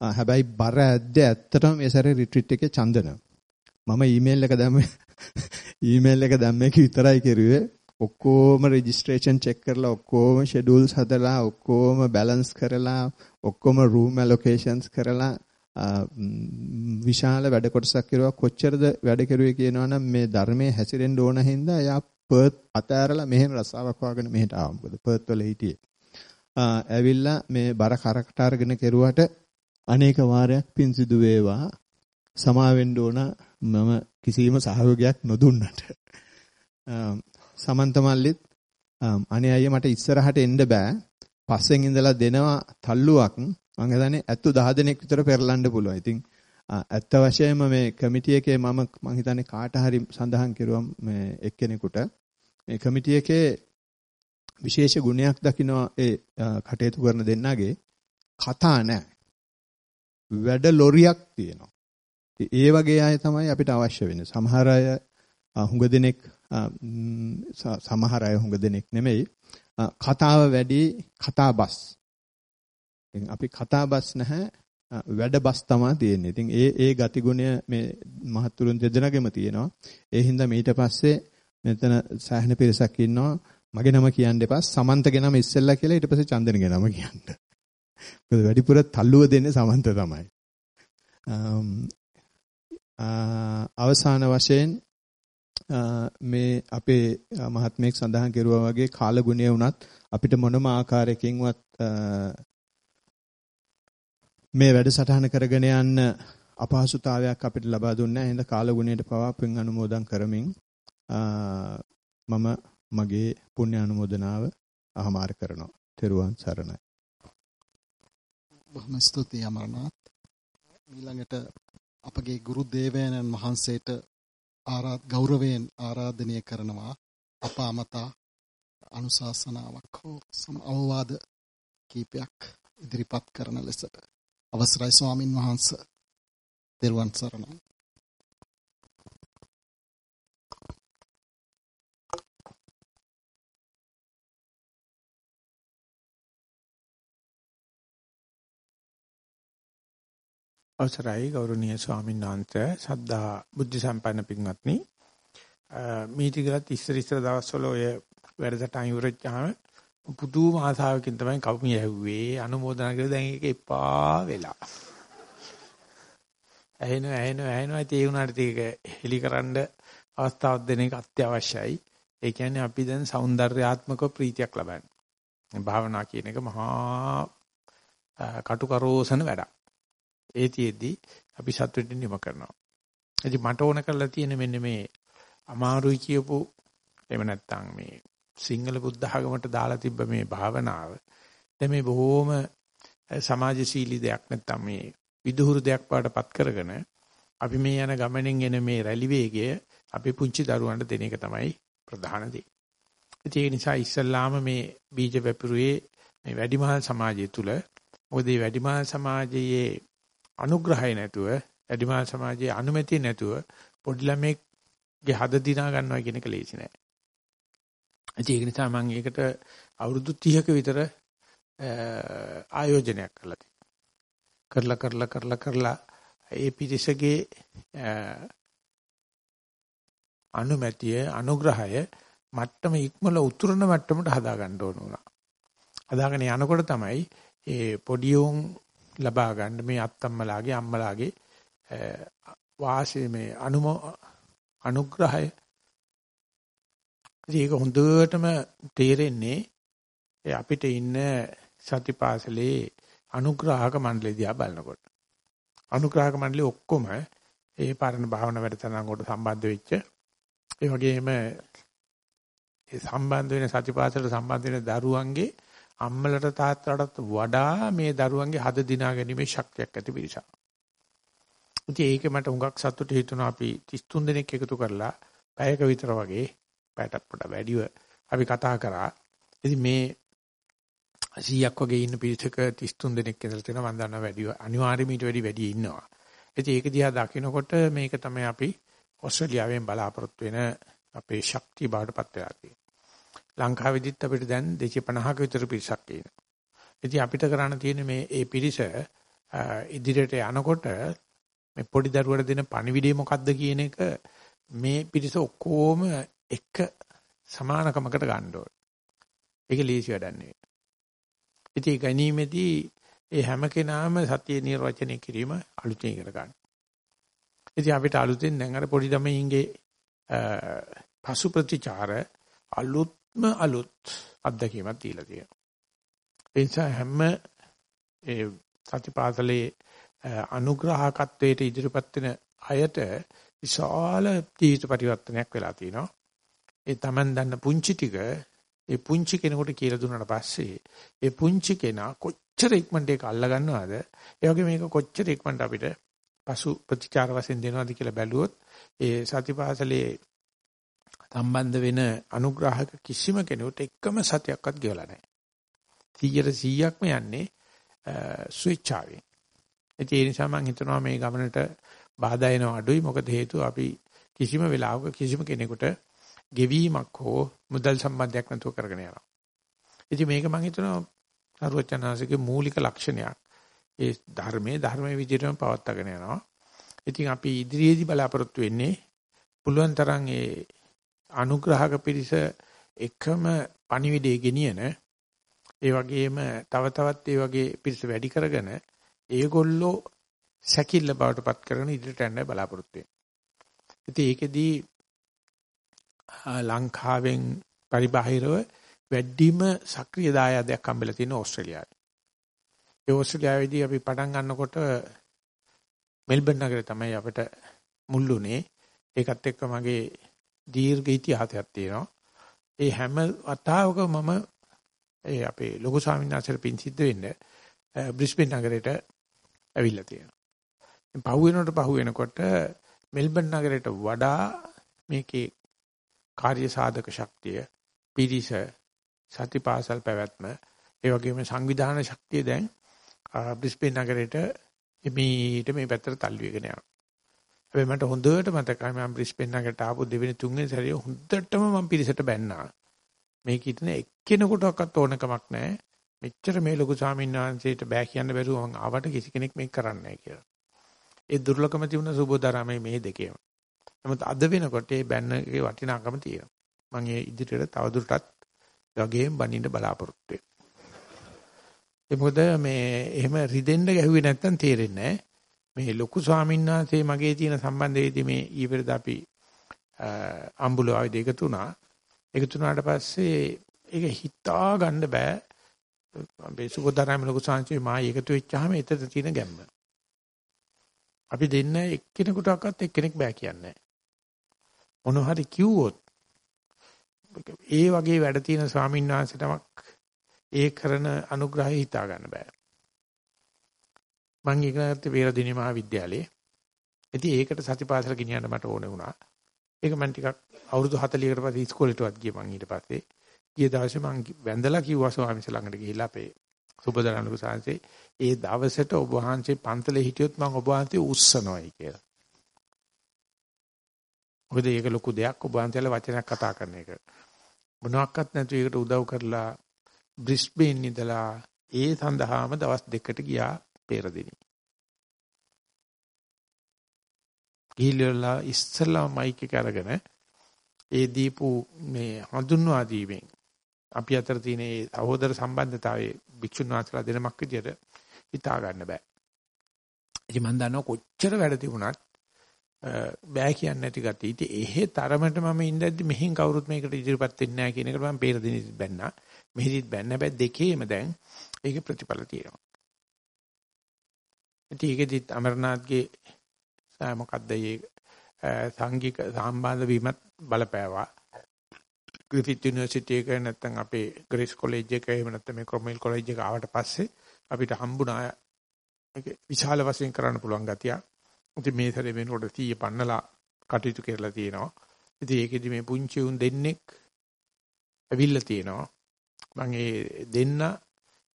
හැබැයි බර ඇද්ද ඇත්තටම මේ සැරේ රිට්‍රීට් එකේ චන්දන. මම ඊමේල් එක දැම්මේ ඊමේල් එක දැම්මේ විතරයි කෙරුවේ. ඔක්කොම රෙජිස්ට්‍රේෂන් චෙක් කරලා ඔක්කොම ෂෙඩියුල්ස් හදලා ඔක්කොම බැලන්ස් කරලා ඔක්කොම රූම් ඇලොකේෂන්ස් කරලා විශාල වැඩ කොටසක් කරුවා. කොච්චරද වැඩ කරුවේ කියනවා නම් මේ ධර්මයේ හැසිරෙන්න ඕන හින්දා එයා පර්ත් අතෑරලා මෙහෙම රසාවක් වගන මෙහෙට ආවා මොකද? පර්ත් වල හිටියේ. ඇවිල්ලා මේ බර කරකට අරගෙන කෙරුවට අනේක වාරයක් පින් සිදු වේවා. සමාවෙන්න ඕන. මම කිසිම සහයෝගයක් නොදුන්නට සමන්ත මල්ලිත් අනේ අයියා මට ඉස්සරහට එන්න බෑ. පස්සෙන් ඉඳලා දෙනවා තල්ලුවක්. මම හිතන්නේ ඇත්තු 10 දෙනෙක් විතර පෙරලන්න පුළුවන්. ඉතින් ඇත්ත වශයෙන්ම මේ කමිටි එකේ මම මම හිතන්නේ කාට හරි සඳහන් කරුවා මේ එක්කෙනෙකුට මේ කමිටි එකේ විශේෂ ගුණයක් දකිනවා ඒ කටයුතු කරන දෙන්නගේ කතා නැහැ. වැඩ ලොරියක් තියෙනවා. ඒ වගේ අය තමයි අපිට අවශ්‍ය වෙන්නේ. සමහර අය හුඟ දෙනෙක් සමහර අය හුඟ දෙනෙක් නෙමෙයි කතාව වැඩි කතා බස්. ඉතින් අපි කතා බස් නැහැ වැඩ බස් තමයි තියෙන්නේ. ඉතින් ඒ ඒ ගතිගුණය මේ මහත්තුරුන් දෙදෙනාගෙම තියෙනවා. ඒ හින්දා ඊට පස්සේ මෙතන සාහන පිරිසක් ඉන්නවා. මගේ නම කියන්න එපා. සමන්තගේ නම ඉස්සෙල්ලා කියලා ඊට පස්සේ චන්දනගේ නම කියන්න. මොකද වැඩිපුර තල්ලුව දෙන්නේ සමන්ත තමයි. අවසාන වශයෙන් මේ අපේ මහත්මයෙක් සඳහන් කරුවා වගේ කාලගුණය වුණත් අපිට මොනම ආකාරයකින්වත් මේ වැඩසටහන කරගෙන යන්න අපහසුතාවයක් අපිට ලබා දුන්නේ නැහැ. එහෙනම් කාලගුණයට පවා පින් අනුමෝදන් කරමින් මම මගේ පුණ්‍ය අනුමෝදනාව අහමාර කරනවා. තෙරුවන් සරණයි. බොහොම ස්තුතියි අමරනාත්. ඊළඟට අපගේ ගුරු දේවයන්න් වහන්සේට ආරාධ ගෞරවයෙන් ආරාධනය කරනවා අප අමතා අනුශාසනාවක් හෝ අවවාද කීපයක් ඉදිරිපත් කරන ලෙසට අවසරයි ස්වාමින් වහන්සේ. දරුවන් සරණයි. අවසරයි ගෞරවනීය ස්වාමීන් වහන්සේ. සද්ධා බුද්ධ සම්පන්න පින්වත්නි. මේ ටිකලත් ඉස්සර ඉස්සර දවස්වල ඔය වැඩසටහන් ඉවරච්චාම පුදුම ආසාවකින් තමයි කවුමිය ඇහුවේ. අනුමෝදනා කියලා දැන් ඒක එපා වෙලා. ඇහෙන ඇහෙන ඇහෙනවා. ඒ උනාට ඒක හෙලිකරන්න අවස්ථාවක් දෙන එක අත්‍යවශ්‍යයි. ඒ කියන්නේ අපි දැන් సౌందర్యාත්මක ප්‍රීතියක් ලබන්නේ. භාවනා කියන එක මහා කටුකරෝසන වැඩක්. ඒතියෙදි අපි සතුටින් නිම කරනවා. ඉතින් මට ඕන කරලා තියෙන මෙන්න මේ අමාරුයි කියපු එහෙම නැත්නම් මේ සිංහල බුද්ධ ආගමට දාලා තිබ්බ මේ භාවනාව දැන් මේ බොහොම සමාජශීලී දෙයක් නැත්නම් මේ විදුහුරු දෙයක් පාටපත් කරගෙන අපි මේ යන ගමනෙන් එන මේ රැලි වේගය අපි පුංචි දරුවන්ට දෙන එක තමයි ප්‍රධාන දේ. ඒ නිසා ඉස්සල්ලාම මේ බීජ වැපිරුවේ මේ වැඩිමහල් සමාජය තුල මොකද මේ වැඩිමහල් සමාජයේ අනුග්‍රහය නැතුව වැඩිමහල් සමාජයේ අනුමැතිය නැතුව පොඩි ළමෙක්ගේ හද දිනා ගන්නවා කියන එක ලේසි නෑ. ඒක නිසා මම ඒකට අවුරුදු 30ක විතර ආයෝජනයක් කළා. කරලා කරලා කරලා කරලා ඒ පිරිසගේ අනුමැතිය අනුග්‍රහය මට්ටම ඉක්මල උතුරන මට්ටමට හදා ගන්න ඕන වුණා. හදාගෙන යනකොට තමයි ඒ පොඩි උන් ලබා ගන්න මේ අත්තම්මලාගේ අම්මලාගේ වාසිය මේ අනුම අනුග්‍රහය. ඒක හොඳටම තේරෙන්නේ අපිට ඉන්න සතිපාසලේ අනුග්‍රහක මණ්ඩලය දිහා බලනකොට. අනුග්‍රහක මණ්ඩලය ඔක්කොම ඒ පරණ භාවනා වැඩසටහන කොට සම්බන්ධ වෙච්ච ඒ වගේම ඒ සම්බන්ධ වෙන සතිපාසලට සම්බන්ධ වෙන දරුවන්ගේ අම්මලට තාත්තලටත් වඩා මේ දරුවන්ගේ හද දිනා ගැනීමේ ශක්තියක් ඇති පිරිසක්. ඉතින් ඒක මට හුඟක් සතුට හිතුණා අපි 33 දෙනෙක් එකතු කරලා පැයක විතර වගේ පැයටත් පොඩ වැඩිව අපි කතා කරා. ඉතින් මේ 100ක් වගේ ඉන්න පිරිසක 33 දෙනෙක් ඉඳලා තියෙනවා මම දන්නවා වැඩිව අනිවාර්යයෙන් ඊට වැඩි වැඩි ඉන්නවා. ඉතින් ඒක දිහා දකිනකොට මේක තමයි අපි ඕස්ට්‍රේලියාවෙන් බලාපොරොත්තු වෙන අපේ ශක්තිය බවට පත් වෙලා තියෙන්නේ. ලංකාවේදීත් අපිට දැන් 250ක විතර පිරිසක් ඉන්නවා. ඉතින් අපිට කරන්න තියෙන්නේ මේ ඒ පිරිස ඉදිරියට යනකොට මේ පොඩි දරුවට දෙන පණිවිඩය මොකක්ද කියන එක මේ පිරිස ඔක්කොම එක සමානකමකට ගන්න ඕනේ. ඒක ලීසි වැඩක් නෙවෙයි. ඉතින් ගැනීමේදී ඒ හැම කෙනාම සතිය නිර්වචනය කිරීම අලුතෙන් ඉගෙන ගන්න. ඉතින් අපිට අලුතෙන් දැන් අර පොඩි ළමයින්ගේ පසු ප්‍රතිචාර අලුත් අලුත් අත්දැකීමක් දීලා තියෙනවා. ඒ නිසා හැම ඒ සතිපාසලේ අනුග්‍රහකත්වයට ඉදිරිපත් වෙන අයට විශාල ජීවිත පරිවර්තනයක් වෙලා තියෙනවා. ඒ Taman දන්න පුංචි ටික ඒ පුංචි කෙනෙකුට කියලා දුන්නාට පස්සේ ඒ පුංචි කෙනා කොච්චර ඉක්මනට ඒක අල්ල ගන්නවද? ඒ වගේ මේක කොච්චර ඉක්මනට අපිට පසු ප්‍රතිචාර වශයෙන් දෙනවද කියලා බැලුවොත් ඒ සතිපාසලේ සම්බන්ධ වෙන අනුග්‍රහක කිසිම කෙනෙකුට එකම සතියක්වත් ගෙවලා නැහැ. 100%ක්ම යන්නේ ස්විච් ඒ නිසා මම හිතනවා මේ ගමනට බාධා එන අඩුයි මොකද හේතුව අපි කිසිම වෙලාවක කිසිම කෙනෙකුට ගෙවීමක් හෝ මුදල් සම්බන්ධයක් නැතුව කරගෙන යනවා. ඉතින් මේක මම හිතනවා සරුවචනාංශගේ මූලික ලක්ෂණයක්. ඒ ධර්මයේ ධර්මයේ විදිහටම පවත්වාගෙන යනවා. ඉතින් අපි ඉදිරියේදී බලාපොරොත්තු වෙන්නේ පුළුවන් තරම් ඒ අනුග්‍රහක පිරිස එකම පණිවිඩය ගෙනියන ඒ වගේම තව තවත් ඒ වගේ පිරිස වැඩි කරගෙන ඒගොල්ලෝ සැකිල්ල බවට පත් කරන ඉදිරියට යන්න බලාපොරොත්තු වෙනවා. ඉතින් ඒකෙදී ලංකාවෙන් පරිබාහිරව වැඩිම සක්‍රීය දායාදයක් හම්බෙලා තියෙන ඕස්ට්‍රේලියාවේ. ඒ ඕස්ට්‍රේලියාවේදී අපි පටන් ගන්නකොට මෙල්බන් නගරේ තමයි අපිට මුල්ුනේ. ඒකත් එක්ක මගේ දීර්ඝ ඉතිහාසයක් තියෙනවා. ඒ හැම වතාවකම මම ඒ අපේ ලොකු ස්වාමීන් වහන්සේට පින් සිද්ධ වෙන්න බ්‍රිස්බේන් නගරයට ඇවිල්ලා තියෙනවා. පහු වෙනකොට පහු වෙනකොට මෙල්බන් නගරයට වඩා මේකේ කාර්ය සාධක ශක්තිය පිරිස සතිපාසල් පැවැත්ම ඒ වගේම සංවිධාන ශක්තිය දැන් බ්‍රිස්බේන් නගරයට එමීට මේ පැත්තට තල්ලු වෙගෙන යනවා. හැබැයි මට හොඳට මතකයි මම බ්‍රිස්බේන් නගරට ආපු දෙවෙනි තුන්වෙනි සැරේ හොඳටම මම පිරිසට බැන්නා. මේක හිටන එක්කෙනෙකුටවත් ඕනකමක් නැහැ. මෙච්චර මේ ලොකු ස්වාමීන් වහන්සේට බෑ කියන්න බැරුව මං ආවට කිසි කෙනෙක් මේක කරන්නේ නැහැ කියලා. ඒ දුර්ලභම තිබුණ සුබෝධාරාමයේ මේ දෙකේම. නමුත් අද වෙනකොට මේ බැන්නගේ වටිනාකම තියෙනවා. මම ඒ ඉදිරියට තවදුරටත් වගේම බනින්න බලාපොරොත්තු වෙනවා. ඒ මොකද මේ එහෙම රිදෙන්න ගැහුවේ නැත්තම් තේරෙන්නේ මේ ලොකු ස්වාමීන් වහන්සේ මගේ තියෙන සම්බන්ධයේදී මේ ඊපෙරද අපි අම්බුල ආයුධ එකතු වුණා. එකතු වුණාට පස්සේ ඒක හිතා ගන්න බෑ. මේ සුබතරම ලොකු සංචේ මා එකතු වෙච්චාම එතන තියෙන ගැම්ම. අපි දෙන්න එක්කෙනෙකුටවත් එක්කෙනෙක් බෑ කියන්නේ. මොන හරි කිව්වොත් ඒ වගේ වැඩ තියෙන ස්වාමීන් වහන්සේ තමක් ඒ කරන අනුග්‍රහය හිතා ගන්න බෑ. මම ඉගෙන ගත්තේ පෙරදිනේ මහා විද්‍යාලයේ. ඉතින් ඒකට සතිපාසල ගෙනියන්න මට ඕනේ වුණා. ඒක මම ටිකක් අවුරුදු 40කට පස්සේ ඉස්කෝලේටවත් ගියා මං ඊට පස්සේ. ගිය දවසේ මං වැඳලා කිව්වා ස්වාමීන් ළඟට ගිහිල්ලා අපේ සුබදරණුක සාංශේ ඒ දවසට ඔබ වහන්සේ පන්තලේ හිටියොත් මං ඔබ වහන්සේ උස්සනවායි කියලා. මොකද ඒක ලොකු දෙයක් ඔබ වහන්සේලා වචනයක් කතා කරන එක. මොනවත් නැතුව ඒකට උදව් කරලා බ්‍රිස්බේන් ඉඳලා ඒ සඳහාම දවස් දෙකකට ගියා පෙරදිනි. ගිහිල්ලා ඉස්සලා මයික් එක අරගෙන ඒ දීපු මේ හඳුන්වා දීමෙන් අපි අතර තියෙන ඒ සහෝදර සම්බන්ධතාවයේ භික්ෂුන් වහන්සේලා දෙනමක් විදියට හිතා ගන්න බෑ. ඉතින් මම දන්නවා කොච්චර වැඩ තිබුණත් බෑ කියන්නේ නැති ගතිය. ඉතින් එහෙ තරමට මම ඉඳද්දි මෙහෙන් කවුරුත් මේකට ඉදිරියපත් වෙන්නේ නැහැ කියන එකට මම පෙර දිනෙත් බැන්නා. මෙහෙදිත් බැන්න හැබැයි දෙකේම දැන් ඒකේ ප්‍රතිඵල තියෙනවා. ඉතින් ඒකෙදිත් අමරනාథ්ගේ මොකද්ද මේ සංගීක සම්බන්ධ වීමත් බලපෑවා. ග්‍රිෆිත් යුනිවර්සිටි එක නැත්නම් අපේ ග්‍රේස් කොලෙජ් එක එහෙම නැත්නම් මේ ක්‍රොමෙල් කොලෙජ් එක ආවට පස්සේ අපිට හම්බුණා ඒක විශාල වශයෙන් කරන්න පුළුවන් ගතිය. ඉතින් මේ සැරේ වෙනකොට 100 පන්නලා කටයුතු කරලා තියෙනවා. ඉතින් ඒකෙදි මේ පුංචි උන් දෙන්නෙක් ඇවිල්ලා තියෙනවා. මම ඒ දෙන්න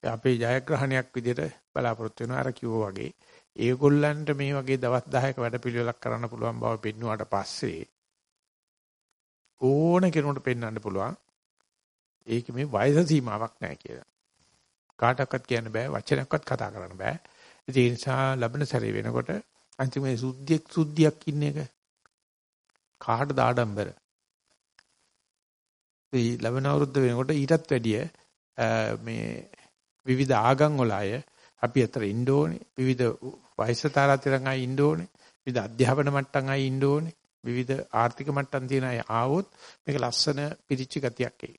අපේ ජයග්‍රහණයක් විදිහට බලාපොරොත්තු වෙනවා අර කිව්වා වගේ. ඒගොල්ලන්ට මේ වගේ දවස් 10ක වැඩපිළිවෙලක් කරන්න පුළුවන් බව පෙන්වුවාට පස්සේ ඕන කෙනෙකුට පෙන්වන්න පුළුවන්. ඒක මේ වයස සීමාවක් නැහැ කියලා. කාටවත් කියන්න බෑ වචනයක්වත් කතා කරන්න බෑ. ඒ නිසා ලබන සැරේ වෙනකොට අන්තිමේ සුද්ධියක් සුද්ධියක් ඉන්න එක කාටද ආඩම්බර. ඒ ලබන අවුරුද්ද වෙනකොට ඊටත් වැඩිය මේ විවිධ ආගම් වල අය අපි අතර ඉන්න ඕනේ. විවිධ වයස තාරාතිරන් අය ඉන්න ඕනේ. විවිධ අධ්‍යාපන මට්ටම් අය ඉන්න ඕනේ. විවිධ ආර්ථික මට්ටම් තියෙන අය ආවොත් මේක ලස්සන පිරිච්ච ගතියක් එයි.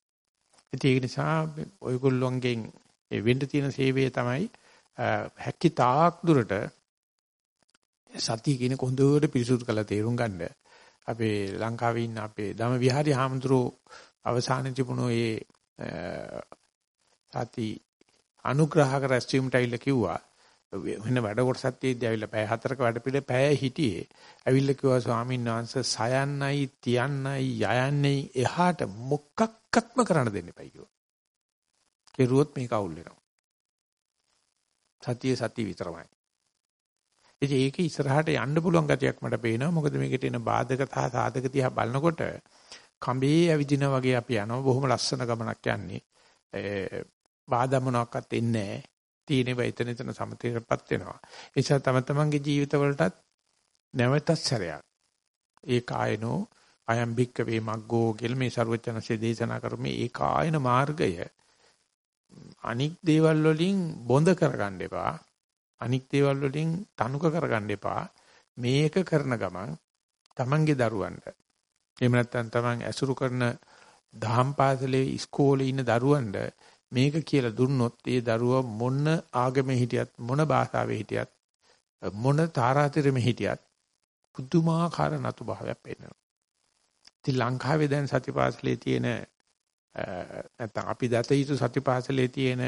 ඉතින් ඒක නිසා ඔයගොල්ලොන්ගෙන් ඒ වෙන්න තියෙන සේවය තමයි හැකි තාක් දුරට සතිය කියන කොඳුරට පිරිසුදු කළ තේරුම් ගන්න. අපේ ලංකාවේ ඉන්න අපේ ධම විහාරී හාමුදුරුවෝ අවසානයේ තිබුණු ඒ සති අනුග්‍රහක රැස්වීමට ඇවිල්ලා කිව්වා වෙන වැඩ කොටසක් තියෙද්දි ඇවිල්ලා පැය හතරක වැඩ පිළි පැය හිටියේ. ඇවිල්ලා කිව්වා ස්වාමීන් වහන්සේ සයන්නයි තියන්නයි යයන්නයි එහාට මොකක්වත්ම කරන්න දෙන්න එපයි කිව්වා. කෙරුවොත් මේක අවුල් වෙනවා. සතිය සතිය විතරමයි. ඉතින් ඒක ඉස්සරහට යන්න පුළුවන් ගතියක් මට පේනවා. මොකද මේකට එන බාධක සහ සාධක දිහා බලනකොට කඹේ ඇවිදින වගේ අපි යනවා. බොහොම ලස්සන ගමනක් යන්නේ. බාධා මොනවාක්වත් එන්නේ නැහැ. තියෙන වෙතන එතන සමතේකටපත් වෙනවා. ඒ නිසා තම තමන්ගේ ජීවිතවලටත් නැවතත් සැරයක්. ඒ කායනෝ අයම් භික්ක වේ මග්ගෝ කියලා මේ ਸਰවචනසේ දේශනා කරු මේ ඒකායන මාර්ගය අනික් දේවල් වලින් බොඳ කරගන්න එපා. අනික් දේවල් වලින් තනුක කරගන්න එපා. මේක කරන ගමන් තමන්ගේ දරුවන්ට එහෙම නැත්නම් තමන් ඇසුරු කරන දහම් පාසලේ ඉස්කෝලේ ඉන්න දරුවන්ට මේක කියලා දුන්නොත් ඒ දරුවා මොන ආගමේ හිටියත් මොන භාෂාවේ හිටියත් මොන තාරාතිරමේ හිටියත් පුදුමාකාර නතු භාවයක් පෙන්වනවා. ඉතින් ලංකාවේ දැන් සතිපාසලේ තියෙන නැත්නම් අපි දත යුතු සතිපාසලේ තියෙන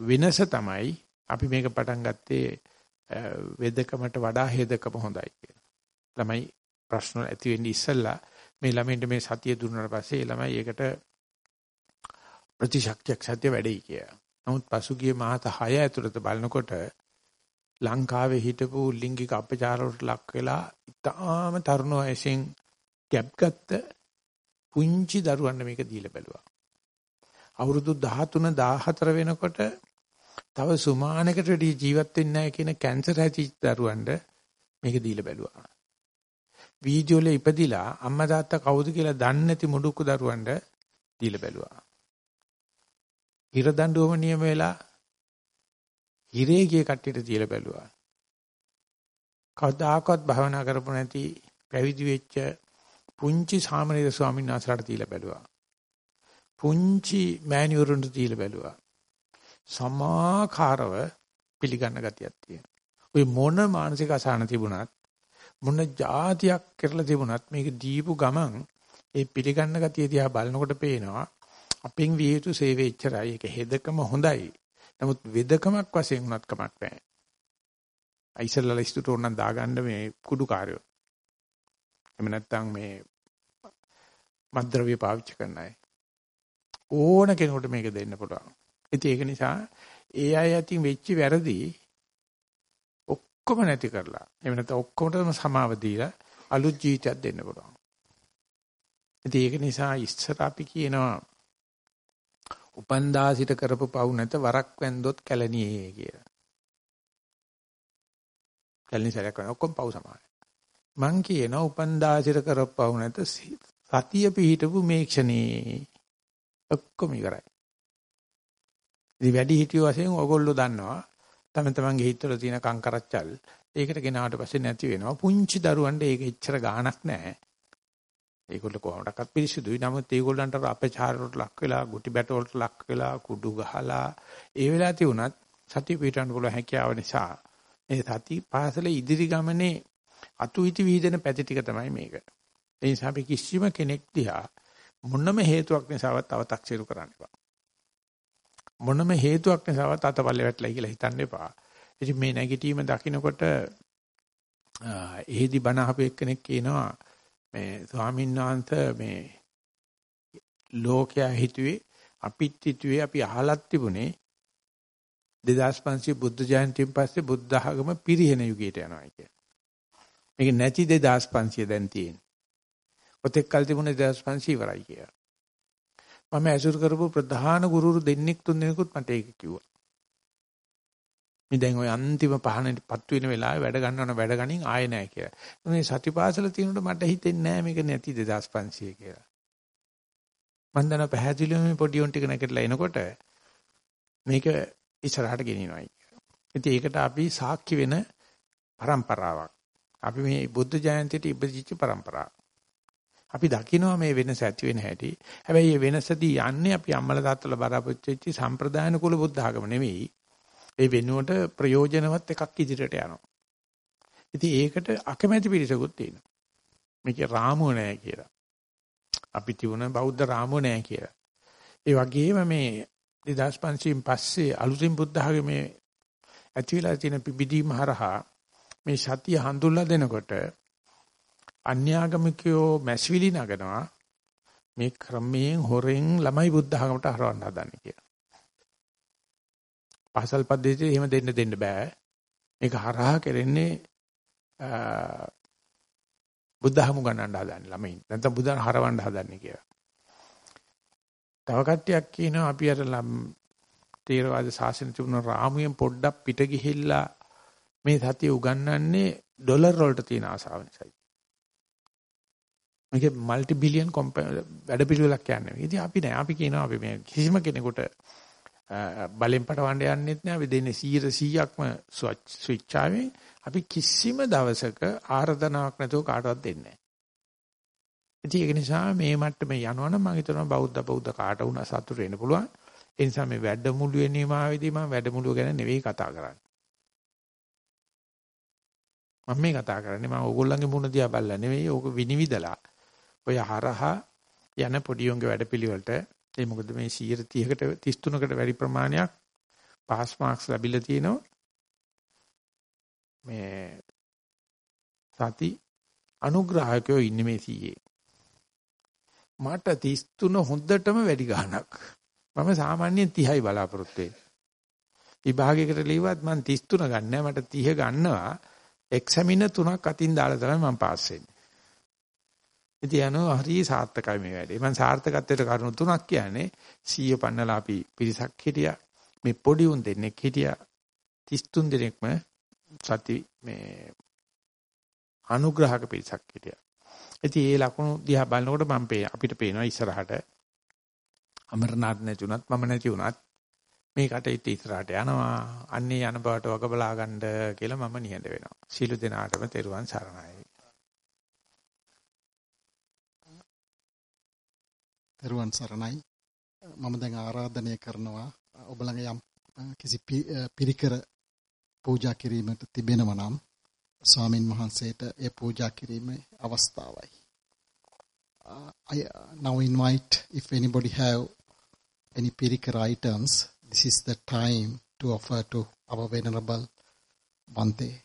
වෙනස තමයි අපි මේක පටන් ගත්තේ වෙදකමට වඩා හෙදකම හොඳයි කියලා. ළමයි ප්‍රශ්න ඇති වෙන්නේ ඉස්සෙල්ලා මේ ළමයින්ට මේ සතිය දුන්නාට පස්සේ ළමයි ඒකට ප්‍රතිශක්තියක් සත්‍ය වැඩි කියලා. නමුත් පසුගිය මාස 6 ඇතුළත බලනකොට ලංකාවේ හිටපු ලිංගික අපචාර වලට ලක් වෙලා ඉතාම තරුණ වයසෙන් ගැප් ගත්ත පුංචි දරුවන්ට මේක දීලා බැලුවා. අවුරුදු 13 14 වෙනකොට තව සුමානකට වැඩි ජීවත් වෙන්නේ නැහැ කියන කැන්සර් ඇතිච්ච දරුවන්ට මේක දීලා බැලුවා. වීඩියෝ වල ඉපදිලා අම්මා තාත්තා කවුද කියලා දන්නේ නැති මුඩුක්කු දරුවන්ට දීලා බැලුවා. හිර දඬුවම නියම වෙලා හිරේ ගිය කට්ටියට තියලා බැලුවා. කවදාකවත් භවනා කරපො නැති පැවිදි වෙච්ච පුංචි සාමණේර ස්වාමීන් වහන්සේලාට තියලා බැලුවා. පුංචි මෑණිවරුන්ට තියලා බැලුවා. සමාකාරව පිළිගන්න ගතියක් තියෙනවා. ওই මොන මානසික අසහන තිබුණත් මොන જાතියක් කරලා තිබුණත් මේක දීපු ගමන් ඒ පිළිගන්න ගතිය දිහා බලනකොට පේනවා අපෙන් විය යුතු සේවය එච්චරයි. ඒක හෙදකම හොඳයි. නමුත් වෙදකමක් වශයෙන් උනත් කමක් නැහැ. අයිසල්ලා ලිස්ටුට ඕනනම් දාගන්න මේ කුඩු කාර්යෝ. එහෙම නැත්නම් මේ මද්ද්‍රව්‍ය පාවිච්චි කරන අය. ඕන කෙනෙකුට මේක දෙන්න පුළුවන්. ඉතින් ඒක නිසා ඒ අය අතින් වෙච්ච වැරදි ඔක්කොම නැති කරලා එහෙම නැත්නම් ඔක්කොටම සමාව දීලා අලුත් ජීවිතයක් දෙන්න පුළුවන්. ඉතින් ඒක නිසා ඉස්සර අපි කියනවා උපන්දා සිට කරපු පව් නැත වරක් වැන්දොත් කැලණියේ කියලා. කැලණි සැරයක් කරන ඔක්කොම පව් සමානයි. මං කියනවා උපන්දා සිට කරපු පව් නැත සතිය පිහිටපු මේ ක්ෂණේ ඔක්කොම ඉවරයි. ඉතින් වැඩි හිටියෝ වශයෙන් ඕගොල්ලෝ දන්නවා තම තමන්ගේ හිතවල තියෙන කංකරච්චල් ඒකට ගෙනාවට පස්සේ නැති වෙනවා. පුංචි දරුවන්ට ඒක එච්චර ගාණක් නැහැ. ඒගොල්ලෝ කොහොමඩක්වත් පිරිසිදුයි. නමුත් ඒගොල්ලන්ට අපචාර වලට ලක් වෙලා, ගුටි බැට වලට ලක් වෙලා, කුඩු ගහලා ඒ වෙලාව තියුණත් සතිය පිටවන්න පුළුවන් හැකියාව නිසා මේ සති පාසලේ ඉදිරි ගමනේ අතුයිති විහිදෙන පැති ටික තමයි මේක. ඒ නිසා අපි කිසිම කෙනෙක් දිහා මොනම හේතුවක් නිසාවත් අව탁සිරු කරන්න එපා. මොනම හේතුවක් නිසාවත් අතපල්ලේ වැටලා කියලා හිතන්න එපා. ඉතින් මේ නැගිටීම දකින්නකොට එහෙදි බණ අහපු එක්කෙනෙක් කියනවා මේ ස්වාමීන් වහන්සේ මේ ලෝකයා හිතුවේ අපිත් හිතුවේ අපි අහලත් තිබුණේ 2500 බුද්ධ ජයන්තියෙන් පස්සේ බුද්ධ ආගම පිරිහෙන යුගයට යනවා කිය. මේක නැති 2500 දැන් තියෙන්නේ. ඔතෙක් කල් තිබුණේ 2500 ඉවරයි කියලා. මම ඇසුරු කරපු ප්‍රධාන ගුරුරු දෙන්නෙක් තුන් දෙනෙකුත් මට ඒක කිව්වා. මේ දැන් ওই අන්තිම පහනටපත් වෙන වෙලාවේ වැඩ ගන්නවන වැඩ ගනින් ආයෙ නැහැ කියලා. මේ සතිපාසල තියෙනකොට මට හිතෙන්නේ නැහැ මේක නැති 2500 කියලා. මම දන්නා පැහැදිලිවම මේ පොඩි උන් ටික නැකටලා එනකොට මේක ඉස්සරහට ගෙනියනවායි. ඉතින් ඒකට අපි සාක්ෂි වෙන પરම්පරාවක්. අපි මේ බුද්ධ ජයන්තියට ඉබදිච්ච પરම්පරාවක්. අපි දකිනවා මේ වෙනස ඇති වෙන හැටි. හැබැයි මේ වෙනසදී යන්නේ අපි අම්මල තාත්තලා බලාපොරොත්තු වෙච්ච සම්ප්‍රදායන කුල බුද්ධ ආගම නෙවෙයි. ඒ වෙනුවට ප්‍රයෝජනවත් එකක් ඉදිරියට යනවා. ඉතින් ඒකට අකමැති පිරිසකුත් තියෙනවා. මේකේ රාමුව නැහැ කියලා. අපි තිබුණ බෞද්ධ රාමුව නැහැ කියලා. ඒ වගේම මේ 2500න් පස්සේ අලුතින් බුද්ධ ආගමේ ඇති වෙලා තියෙන පිබිදීම හරහා මේ සතිය හඳුල්ලා දෙනකොට අන්‍යාගමිකයෝ මැස්විලි නගනවා මේ ක්‍රමයෙන් හොරෙන් ළමයි බුද්ධ ආගමට හරවන්න හදන්නේ කියලා. පාසල් පද්ධතියේ එහෙම දෙන්න දෙන්න බෑ. මේක හරහා කරන්නේ බුද්ධහමු ගන්නන්න හදන්නේ ළමයින්. නැත්නම් බුදුන් හරවන්න හදන්නේ කියලා. තව කට්ටියක් කියනවා අපි අර තේරවාද ශාසන තිබුණ රාමුවෙන් පොඩ්ඩක් පිට ගිහිල්ලා මේ සතිය උගන්වන්නේ ඩොලර් වලට තියෙන ආසාව නිසායි. මේක মালටි බිලියන් වැඩ පිළිවෙලක් කියන්නේ. ඉතින් අපි නෑ අපි කියනවා අපි මේ කිසිම කෙනෙකුට බලෙන් පටවන්න යන්නෙත් නෑ. අපි දෙන්නේ 100%ක්ම ස්විච් ආවේ අපි කිසිම දවසක ආර්දනාවක් නැතුව කාටවත් දෙන්නේ නෑ. ඒක නිසා මේ මට්ටමේ යනවනම් මම හිතනවා බෞද්ධ බෞද්ධ කාට වුණා සතුට වෙන්න පුළුවන්. ඒ නිසා මේ වැඩමුළුවේ නිමාවේදී මම වැඩමුළුව ගැන නෙවෙයි කතා කරන්නේ. මම මේ කතා කරන්නේ මම ඕගොල්ලන්ගේ මුණ දිහා බලලා නෙවෙයි ඕක විනිවිදලා. ඔය හරහා යන පොඩි උන්ගේ වැඩපිළිවෙලට ඒ මොකද මේ 130කට 33කට වැඩි ප්‍රමාණයක් පාස් මාක්ස් ලැබිලා තිනවා. මේ සති අනුග්‍රහකයෝ ඉන්නේ මේ 100. මට 33 හොඳටම වැඩි ගාණක්. මම සාමාන්‍යයෙන් 30යි බලාපොරොත්තු වෙන්නේ. විභාගයකට ලියුවත් මම 33 ගන්නෑ මට 30 ගන්නවා එක්සැමිනර් තුනක් අතින් දාලා තමයි මම පාස් වෙන්නේ. ඉතින් යනවා හරි සාර්ථකයි මේ වැඩේ. මම සාර්ථකත්වයට කරුණු තුනක් කියන්නේ 100 පන්නලා අපි පිරිසක් හිටියා. මේ පොඩි උන් දෙන්නෙක් හිටියා. 33 දෙනෙක්ම සති මේ අනුග්‍රහක පිරිසක් හිටියා. ඉතින් ඒ ලකුණු දිහා බලනකොට මම අපිට පේනවා ඉස්සරහට අමරනාත් නැති උනත් මම නැති උනත් මේ කටයුත්ත ඉස්සරහට යනවා. අන්නේ යන බවට වග බලා ගන්න කියලා මම නිහඬ වෙනවා. සීල දෙනාටම තෙරුවන් සරණයි. තෙරුවන් සරණයි. මම දැන් ආරාධනය කරනවා ඔබ ළඟ යම් කිසි පිරිකර පූජා කිරීමට තිබෙනවා නම් ස්වාමින් වහන්සේට ඒ පූජා කිරීමේ අවස්ථාවයි. I now invite if anybody have any pirikar items this is the time to offer to our venerable Bante.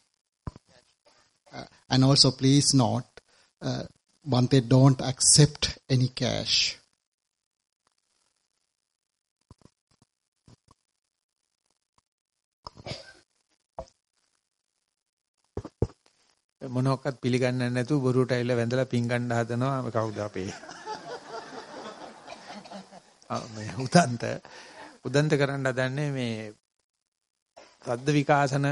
Uh, and also please note uh, Bante don't accept any cash. මොනවාක්වත් පිළිගන්නේ නැතුව බොරුවට ඇවිල්ලා වැඳලා පින් ගන්න හදනවා. කවුද අපේ? මේ උදන්ත. උදන්ත කරන්න හදන්නේ මේ සද්ද විකාශන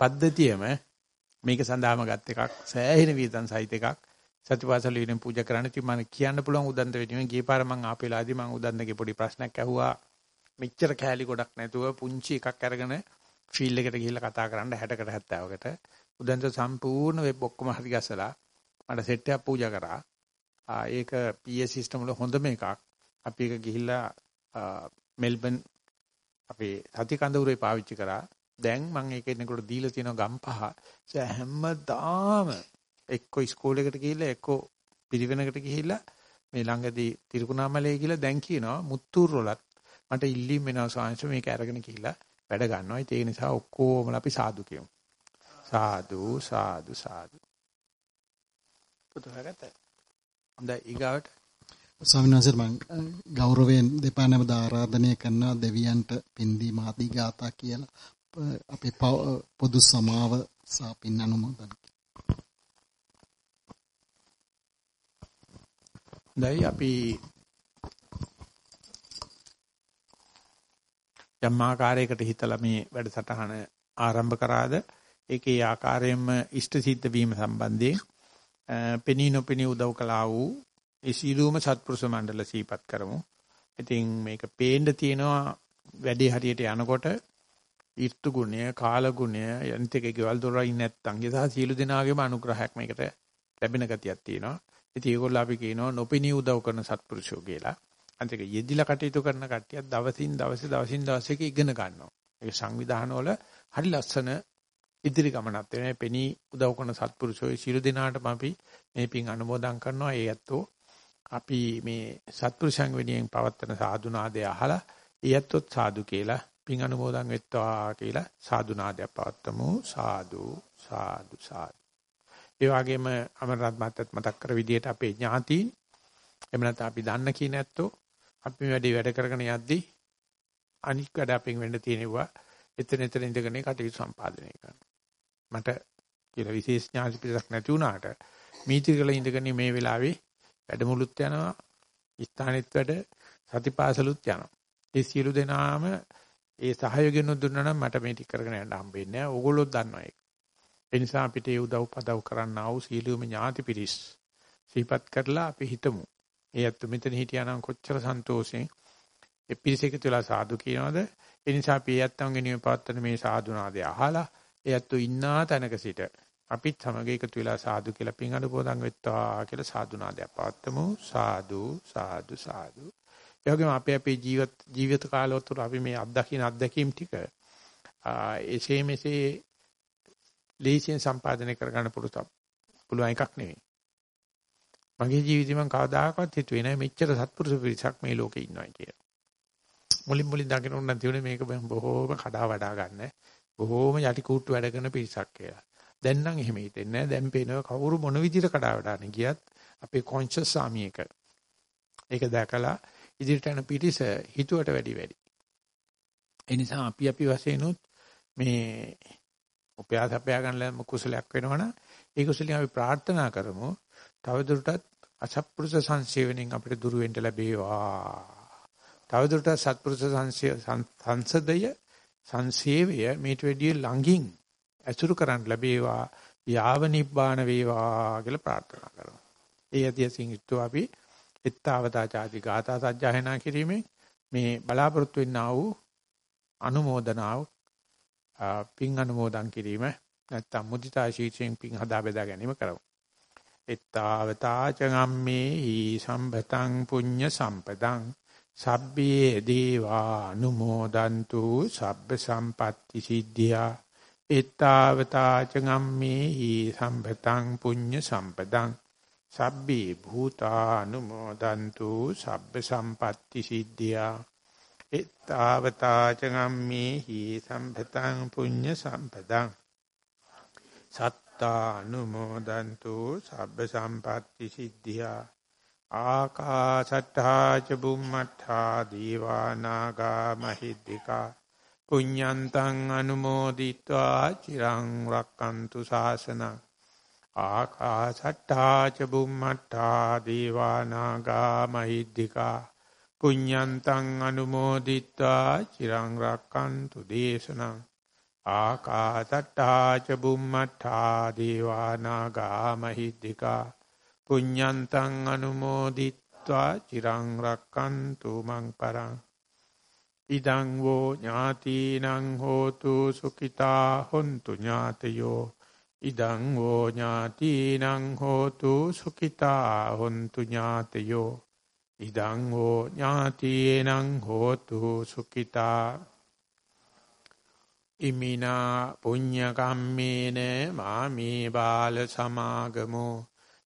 පද්ධතියම මේක සඳහාම ගත් එකක්. සෑහෙන වේදන් සහිත එකක්. සතිපාසල විදිහෙන් පූජා කරන්න ඉතින් මම කියන්න පුළුවන් උදන්ත වෙනුවෙන් ගිය පාර මම ආපෙලාදී මම උදන්තගේ පොඩි ප්‍රශ්නයක් ඇහුවා. මෙච්චර කෑලි ගොඩක් නැතුව පුංචි එකක් අරගෙන ෆීල්ඩ් එකට ගිහිල්ලා කතා කරන්න 60කට 70කට උදන්ත සම්පූර්ණ වෙබ් ඔක්කොම හරි ගස්සලා මට සෙට් එකක් පූජා කරා. ආ ඒක PS සිස්ටම් වල හොඳම එකක්. අපි ඒක ගිහිල්ලා මෙල්බන් අපේ සති කඳවුරේ පාවිච්චි කරා. දැන් මම ඒක එනකොට දීලා තියෙන ගම් පහ හැමදාම එක්ක ඉස්කෝලේකට ගිහිල්ලා එක්ක පිරිවෙනකට ගිහිල්ලා මේ ළඟදී තිරුකුණාමලේ කියලා දැන් කියනවා මුත්තූර් වලත් මට ඉල්ලීම් වෙනවා සාංශ මේක අරගෙන ගිහිල්ලා වැඩ ගන්නවා. ඒ නිසා ඔක්කොම අපි සාදු කියමු. සාදු සාදු සාදු. පුතහකට. හොඳයි ඊගාවට ස්වාමීන් වහන්සේ මම ගෞරවයෙන් දෙපා නැමද ආරාධනය කරන දෙවියන්ට පින්දීම ආදී ගාථා කියලා අපේ පොදු සමාව සා පින් අනුමෝදන් දැයි අපි යම් ආකාරයකට හිතලා මේ වැඩසටහන ආරම්භ කරාද ඒකේ ආකාරයෙන්ම ඉෂ්ට සිද්ධ වීම සම්බන්ධයෙන් පෙනී නොපෙනී උදව් කළා වූ ඒ සීලූම සත්පුරුෂ මණ්ඩල සීපත් කරමු. ඉතින් මේක පේන්න තියෙනවා වැඩේ හරියට යනකොට ඊර්තු ගුණය, කාල ගුණය, යන්තික ගෙවල් දොරින් නැත්තම් ඒ සහ සීළු දෙනාගේම අනුග්‍රහයක් මේකට ලැබෙන ගතියක් තියෙනවා. ඉතින් ඒගොල්ලෝ අපි කියනවා නොපෙනී උදව් කරන සත්පුරුෂයෝ කියලා. අන්තික යෙදිලා කටයුතු කරන කට්ටියක් දවසින් දවස දවසින් දවස එක ඉගෙන ගන්නවා. ඒ සංවිධානවල හරි ලස්සන ඉදිරි ගමනක් වෙනවා. පෙනී උදව් කරන සත්පුරුෂයෝ සියලු දෙනාටම අපි මේ පින් අනුමෝදන් කරනවා. ඒ ඇත්තෝ අපි මේ සත්පුරුෂයන් වෙනියෙන් පවත්තන සාදුනාදය අහලා ඒ ඇත්තොත් සාදු කියලා පින් අනුමෝදන් වෙත්වා කියලා සාදුනාදයක් පවත්තමු. සාදු සාදු සාදු. ඒ වගේම අමරනාත් මහත්තයත් මතක් කර විදිහට අපේ ඥාතීන් එහෙම නැත්නම් අපි දන්න කියන ඇත්තෝ අපි මේ වැඩේ වැඩ කරගෙන යද්දී අනික් වැඩ අපෙන් වෙන්න තියෙනවා එතන එතන ඉඳගෙන කටයුතු සම්පාදනය කරනවා. මට කියලා විශේෂ ඥාති පිටසක් නැති වුණාට මීතිකල ඉඳගෙන මේ වෙලාවේ වැඩමුළුත් යනවා ස්ථානෙත් වැඩ සතිපාසලුත් යනවා. ඒ සියලු දෙනාම ඒ සහයෝගයෙන් දුන්නා නම් මට මේ ටික කරගෙන යන්න හම්බෙන්නේ නැහැ. ඕගොල්ලෝ දන්නවා ඒක. ඒ නිසා අපිට ඒ උදව් පදව් කරන්න ආව සීලුම ඥාති පිරිස් සිහිපත් කරලා අපි හිතමු. ඒ අත් මෙතන හිටියා නම් කොච්චර සන්තෝෂෙන් ඒ පිරිස එකතු වෙලා සාදු කියනවාද? ඒ නිසා අපි ඒ අත්ංගෙ නියම පවත්තන මේ සාදුනාදය අහලා ඒ අත්තු ඉන්නා තැනක සිට අපිත් සමග එකතු වෙලා සාදු කියලා පින් අනුපෝදන් වෙත්වා කියලා සාදුනාදයක් පවත්තමු. සාදු සාදු සාදු. ඒ වගේම අපේ අපේ ජීවිත ජීවිත කාලය තුළ අපි මේ අත්දකින්න අත්දැකීම් ටික එසේ මෙසේ ලේසියෙන් සම්පාදනය කරගන්න පුළුවන් එකක් නෙවෙයි. මගේ ජීවිතේ මම කවදාකවත් හිතුවේ නෑ මෙච්චර සත්පුරුෂ පිරිසක් මේ ලෝකේ ඉන්නවා කියලා. මුලින් මුලින් දකින්න උනන් තියුනේ මේක බොහෝම කඩා වඩා ගන්න. බොහෝම යටි කූට්ටු වැඩ කරන පිරිසක් කියලා. දැන් නම් එහෙම හිතෙන්නේ නෑ. දැන් පේනවා කවුරු මොන විදිහට කඩා වඩාන ගියත් අපේ කොන්ෂස් සාමියක. ඒක දැකලා ඉදිරියට යන පිටිස හිතුවට වැඩි වැඩි. ඒ නිසා අපි අපි වශයෙන් උත් මේ උපයාස අපයා ගන්න කුසලයක් වෙනවනම් ඒ කුසලිය අපි ප්‍රාර්ථනා කරමු. තවදුරටත් අසත්පුරුෂ සංසේවණෙන් අපිට දුර වෙන්න ලැබේවා. තවදුරටත් සත්පුරුෂ සංසදය සංසේවය මේට වැඩිය ළඟින් ඇසුරු කරන්න ලැබේවා. යාව නිබ්බාන වේවා කියලා ප්‍රාර්ථනා කරනවා. ඒ ඇතියසින් යුක්තව අපි එත්තාවතාචාති ගාථා සජ්ජායනා කිරීමෙන් මේ බලාපොරොත්තු වෙන්නා වූ අනුමෝදනාව පින් අනුමෝදන් කිරීම නැත්තම් මුදිතා ශීර්ෂයෙන් පින් හදා බෙදා ගැනීම කරමු. එත්තාවතාච ගම්මේ සම්පතං පුඤ්ඤ සම්පතං සබ්බේ දේවා අනුමෝදන්තු සබ්බ සම්පatti සිද්ධියා. එත්තාවතාච ගම්මේ සම්පතං පුඤ්ඤ සම්පතං සබ්බේ භූතානුමෝදන්තු සබ්බ සම්පatti සිද්ධියා. එත්තාවතාච ගම්මේ සම්පතං පුඤ්ඤ සම්පතං සත්තානුමෝදන්තු සබ්බ සම්පatti සිද්ධියා. ආකාශත්තා ච බුම්මත්තා දීවානාගා මහිද්దికා පුඤ්ඤන්තං අනුමෝදිත්වා චිරං රක්칸තු ශාසනං ආකාශත්තා ච බුම්මත්තා දීවානාගා මහිද්దికා පුඤ්ඤන්තං අනුමෝදිත්වා චිරං රක්칸තු දේශනං ආකාශත්තා ච බුම්මත්තා දීවානාගා මහිද්దికා පුඤ්ඤන්තං අනුමෝදිත්වා චිරං රක්칸තු මං පරං ඉදං වෝ ඥාතිනං හෝතු සුඛිතා හොන්තු ඥාතයෝ ඉදං වෝ ඥාතිනං හෝතු සුඛිතා හොන්තු ඥාතයෝ ඉදං වෝ ඥාතිනං හෝතු සුඛිතා ඉමිනා පුඤ්ඤ කම්මේන මාමේ බාල සමාගමෝ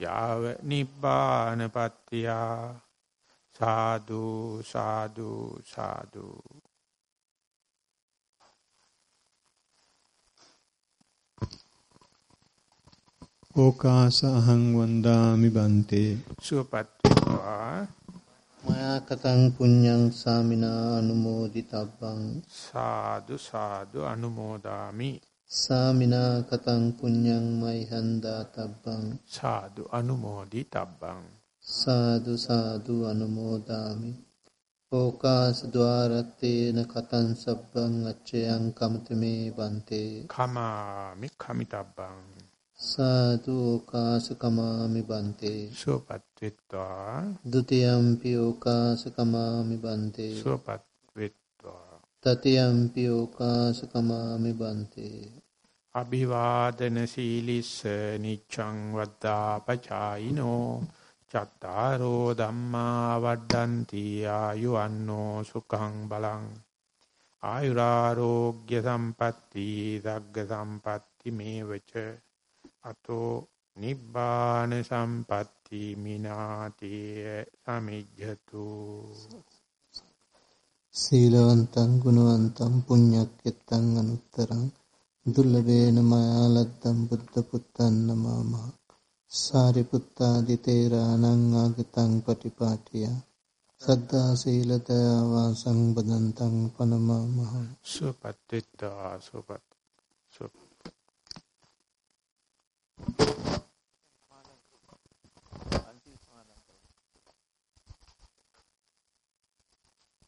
යාව නිබ්බානපත්තිය සාදු සාදු සාදු. ඕකාස අහං වන්දාමි බන්තේ. සුවපත්වා. මයා කතං පුඤ්ඤං සාමිනා අනුමෝදිතබ්බං. සාදු සාදු අනුමෝදාමි සාමිනා කතං පුඤ්ඤං මයිහන්දා තබ්බං. සාදු අනුමෝදි තබ්බං. සාදු සාදු අනුමෝදාමි. ඕකාස ద్వාරත්තේන කතං සබ්බං අච්චයං කමතමේ බන්තේ කමාමි කමිතබ්බං. සාදු ඕකාස කමාමි බන්තේ සුවපත් වෙත්වා ဒ ුතියම්පි ඕකාස කමාමි බන්තේ සුවපත් වෙත්වා තතියම්පි ඕකාස කමාමි බන්තේ අභිවාදන සීලිස්ස නිච්ඡං වද්දා පචායිනෝ චත්තාරෝ ධම්මා වඩ්ඩಂತಿ ආයුවන්නෝ සුඛං බලං ආයුරාෝග්‍ය සම්පatti දග්ග සම්පatti මේවච අතෝ නිබ්බාන සම්පatti මිනාතිය සමිජ්ජතු සීලවන්තං ගුණවන්තං පුඤ්ඤක්කෙත්තං අනුත්තරං දුර්ලභේන මයාලත්තම් බුද්ධ පුත්තන් නමාමහ සාරිපුත්තාදි තේරාණං ආගතං පටිපාටිය. සද්ධා සීලතවා සංබදන්තං පනමාමහ. සුපත්තිත්තා සුපත් සුපත්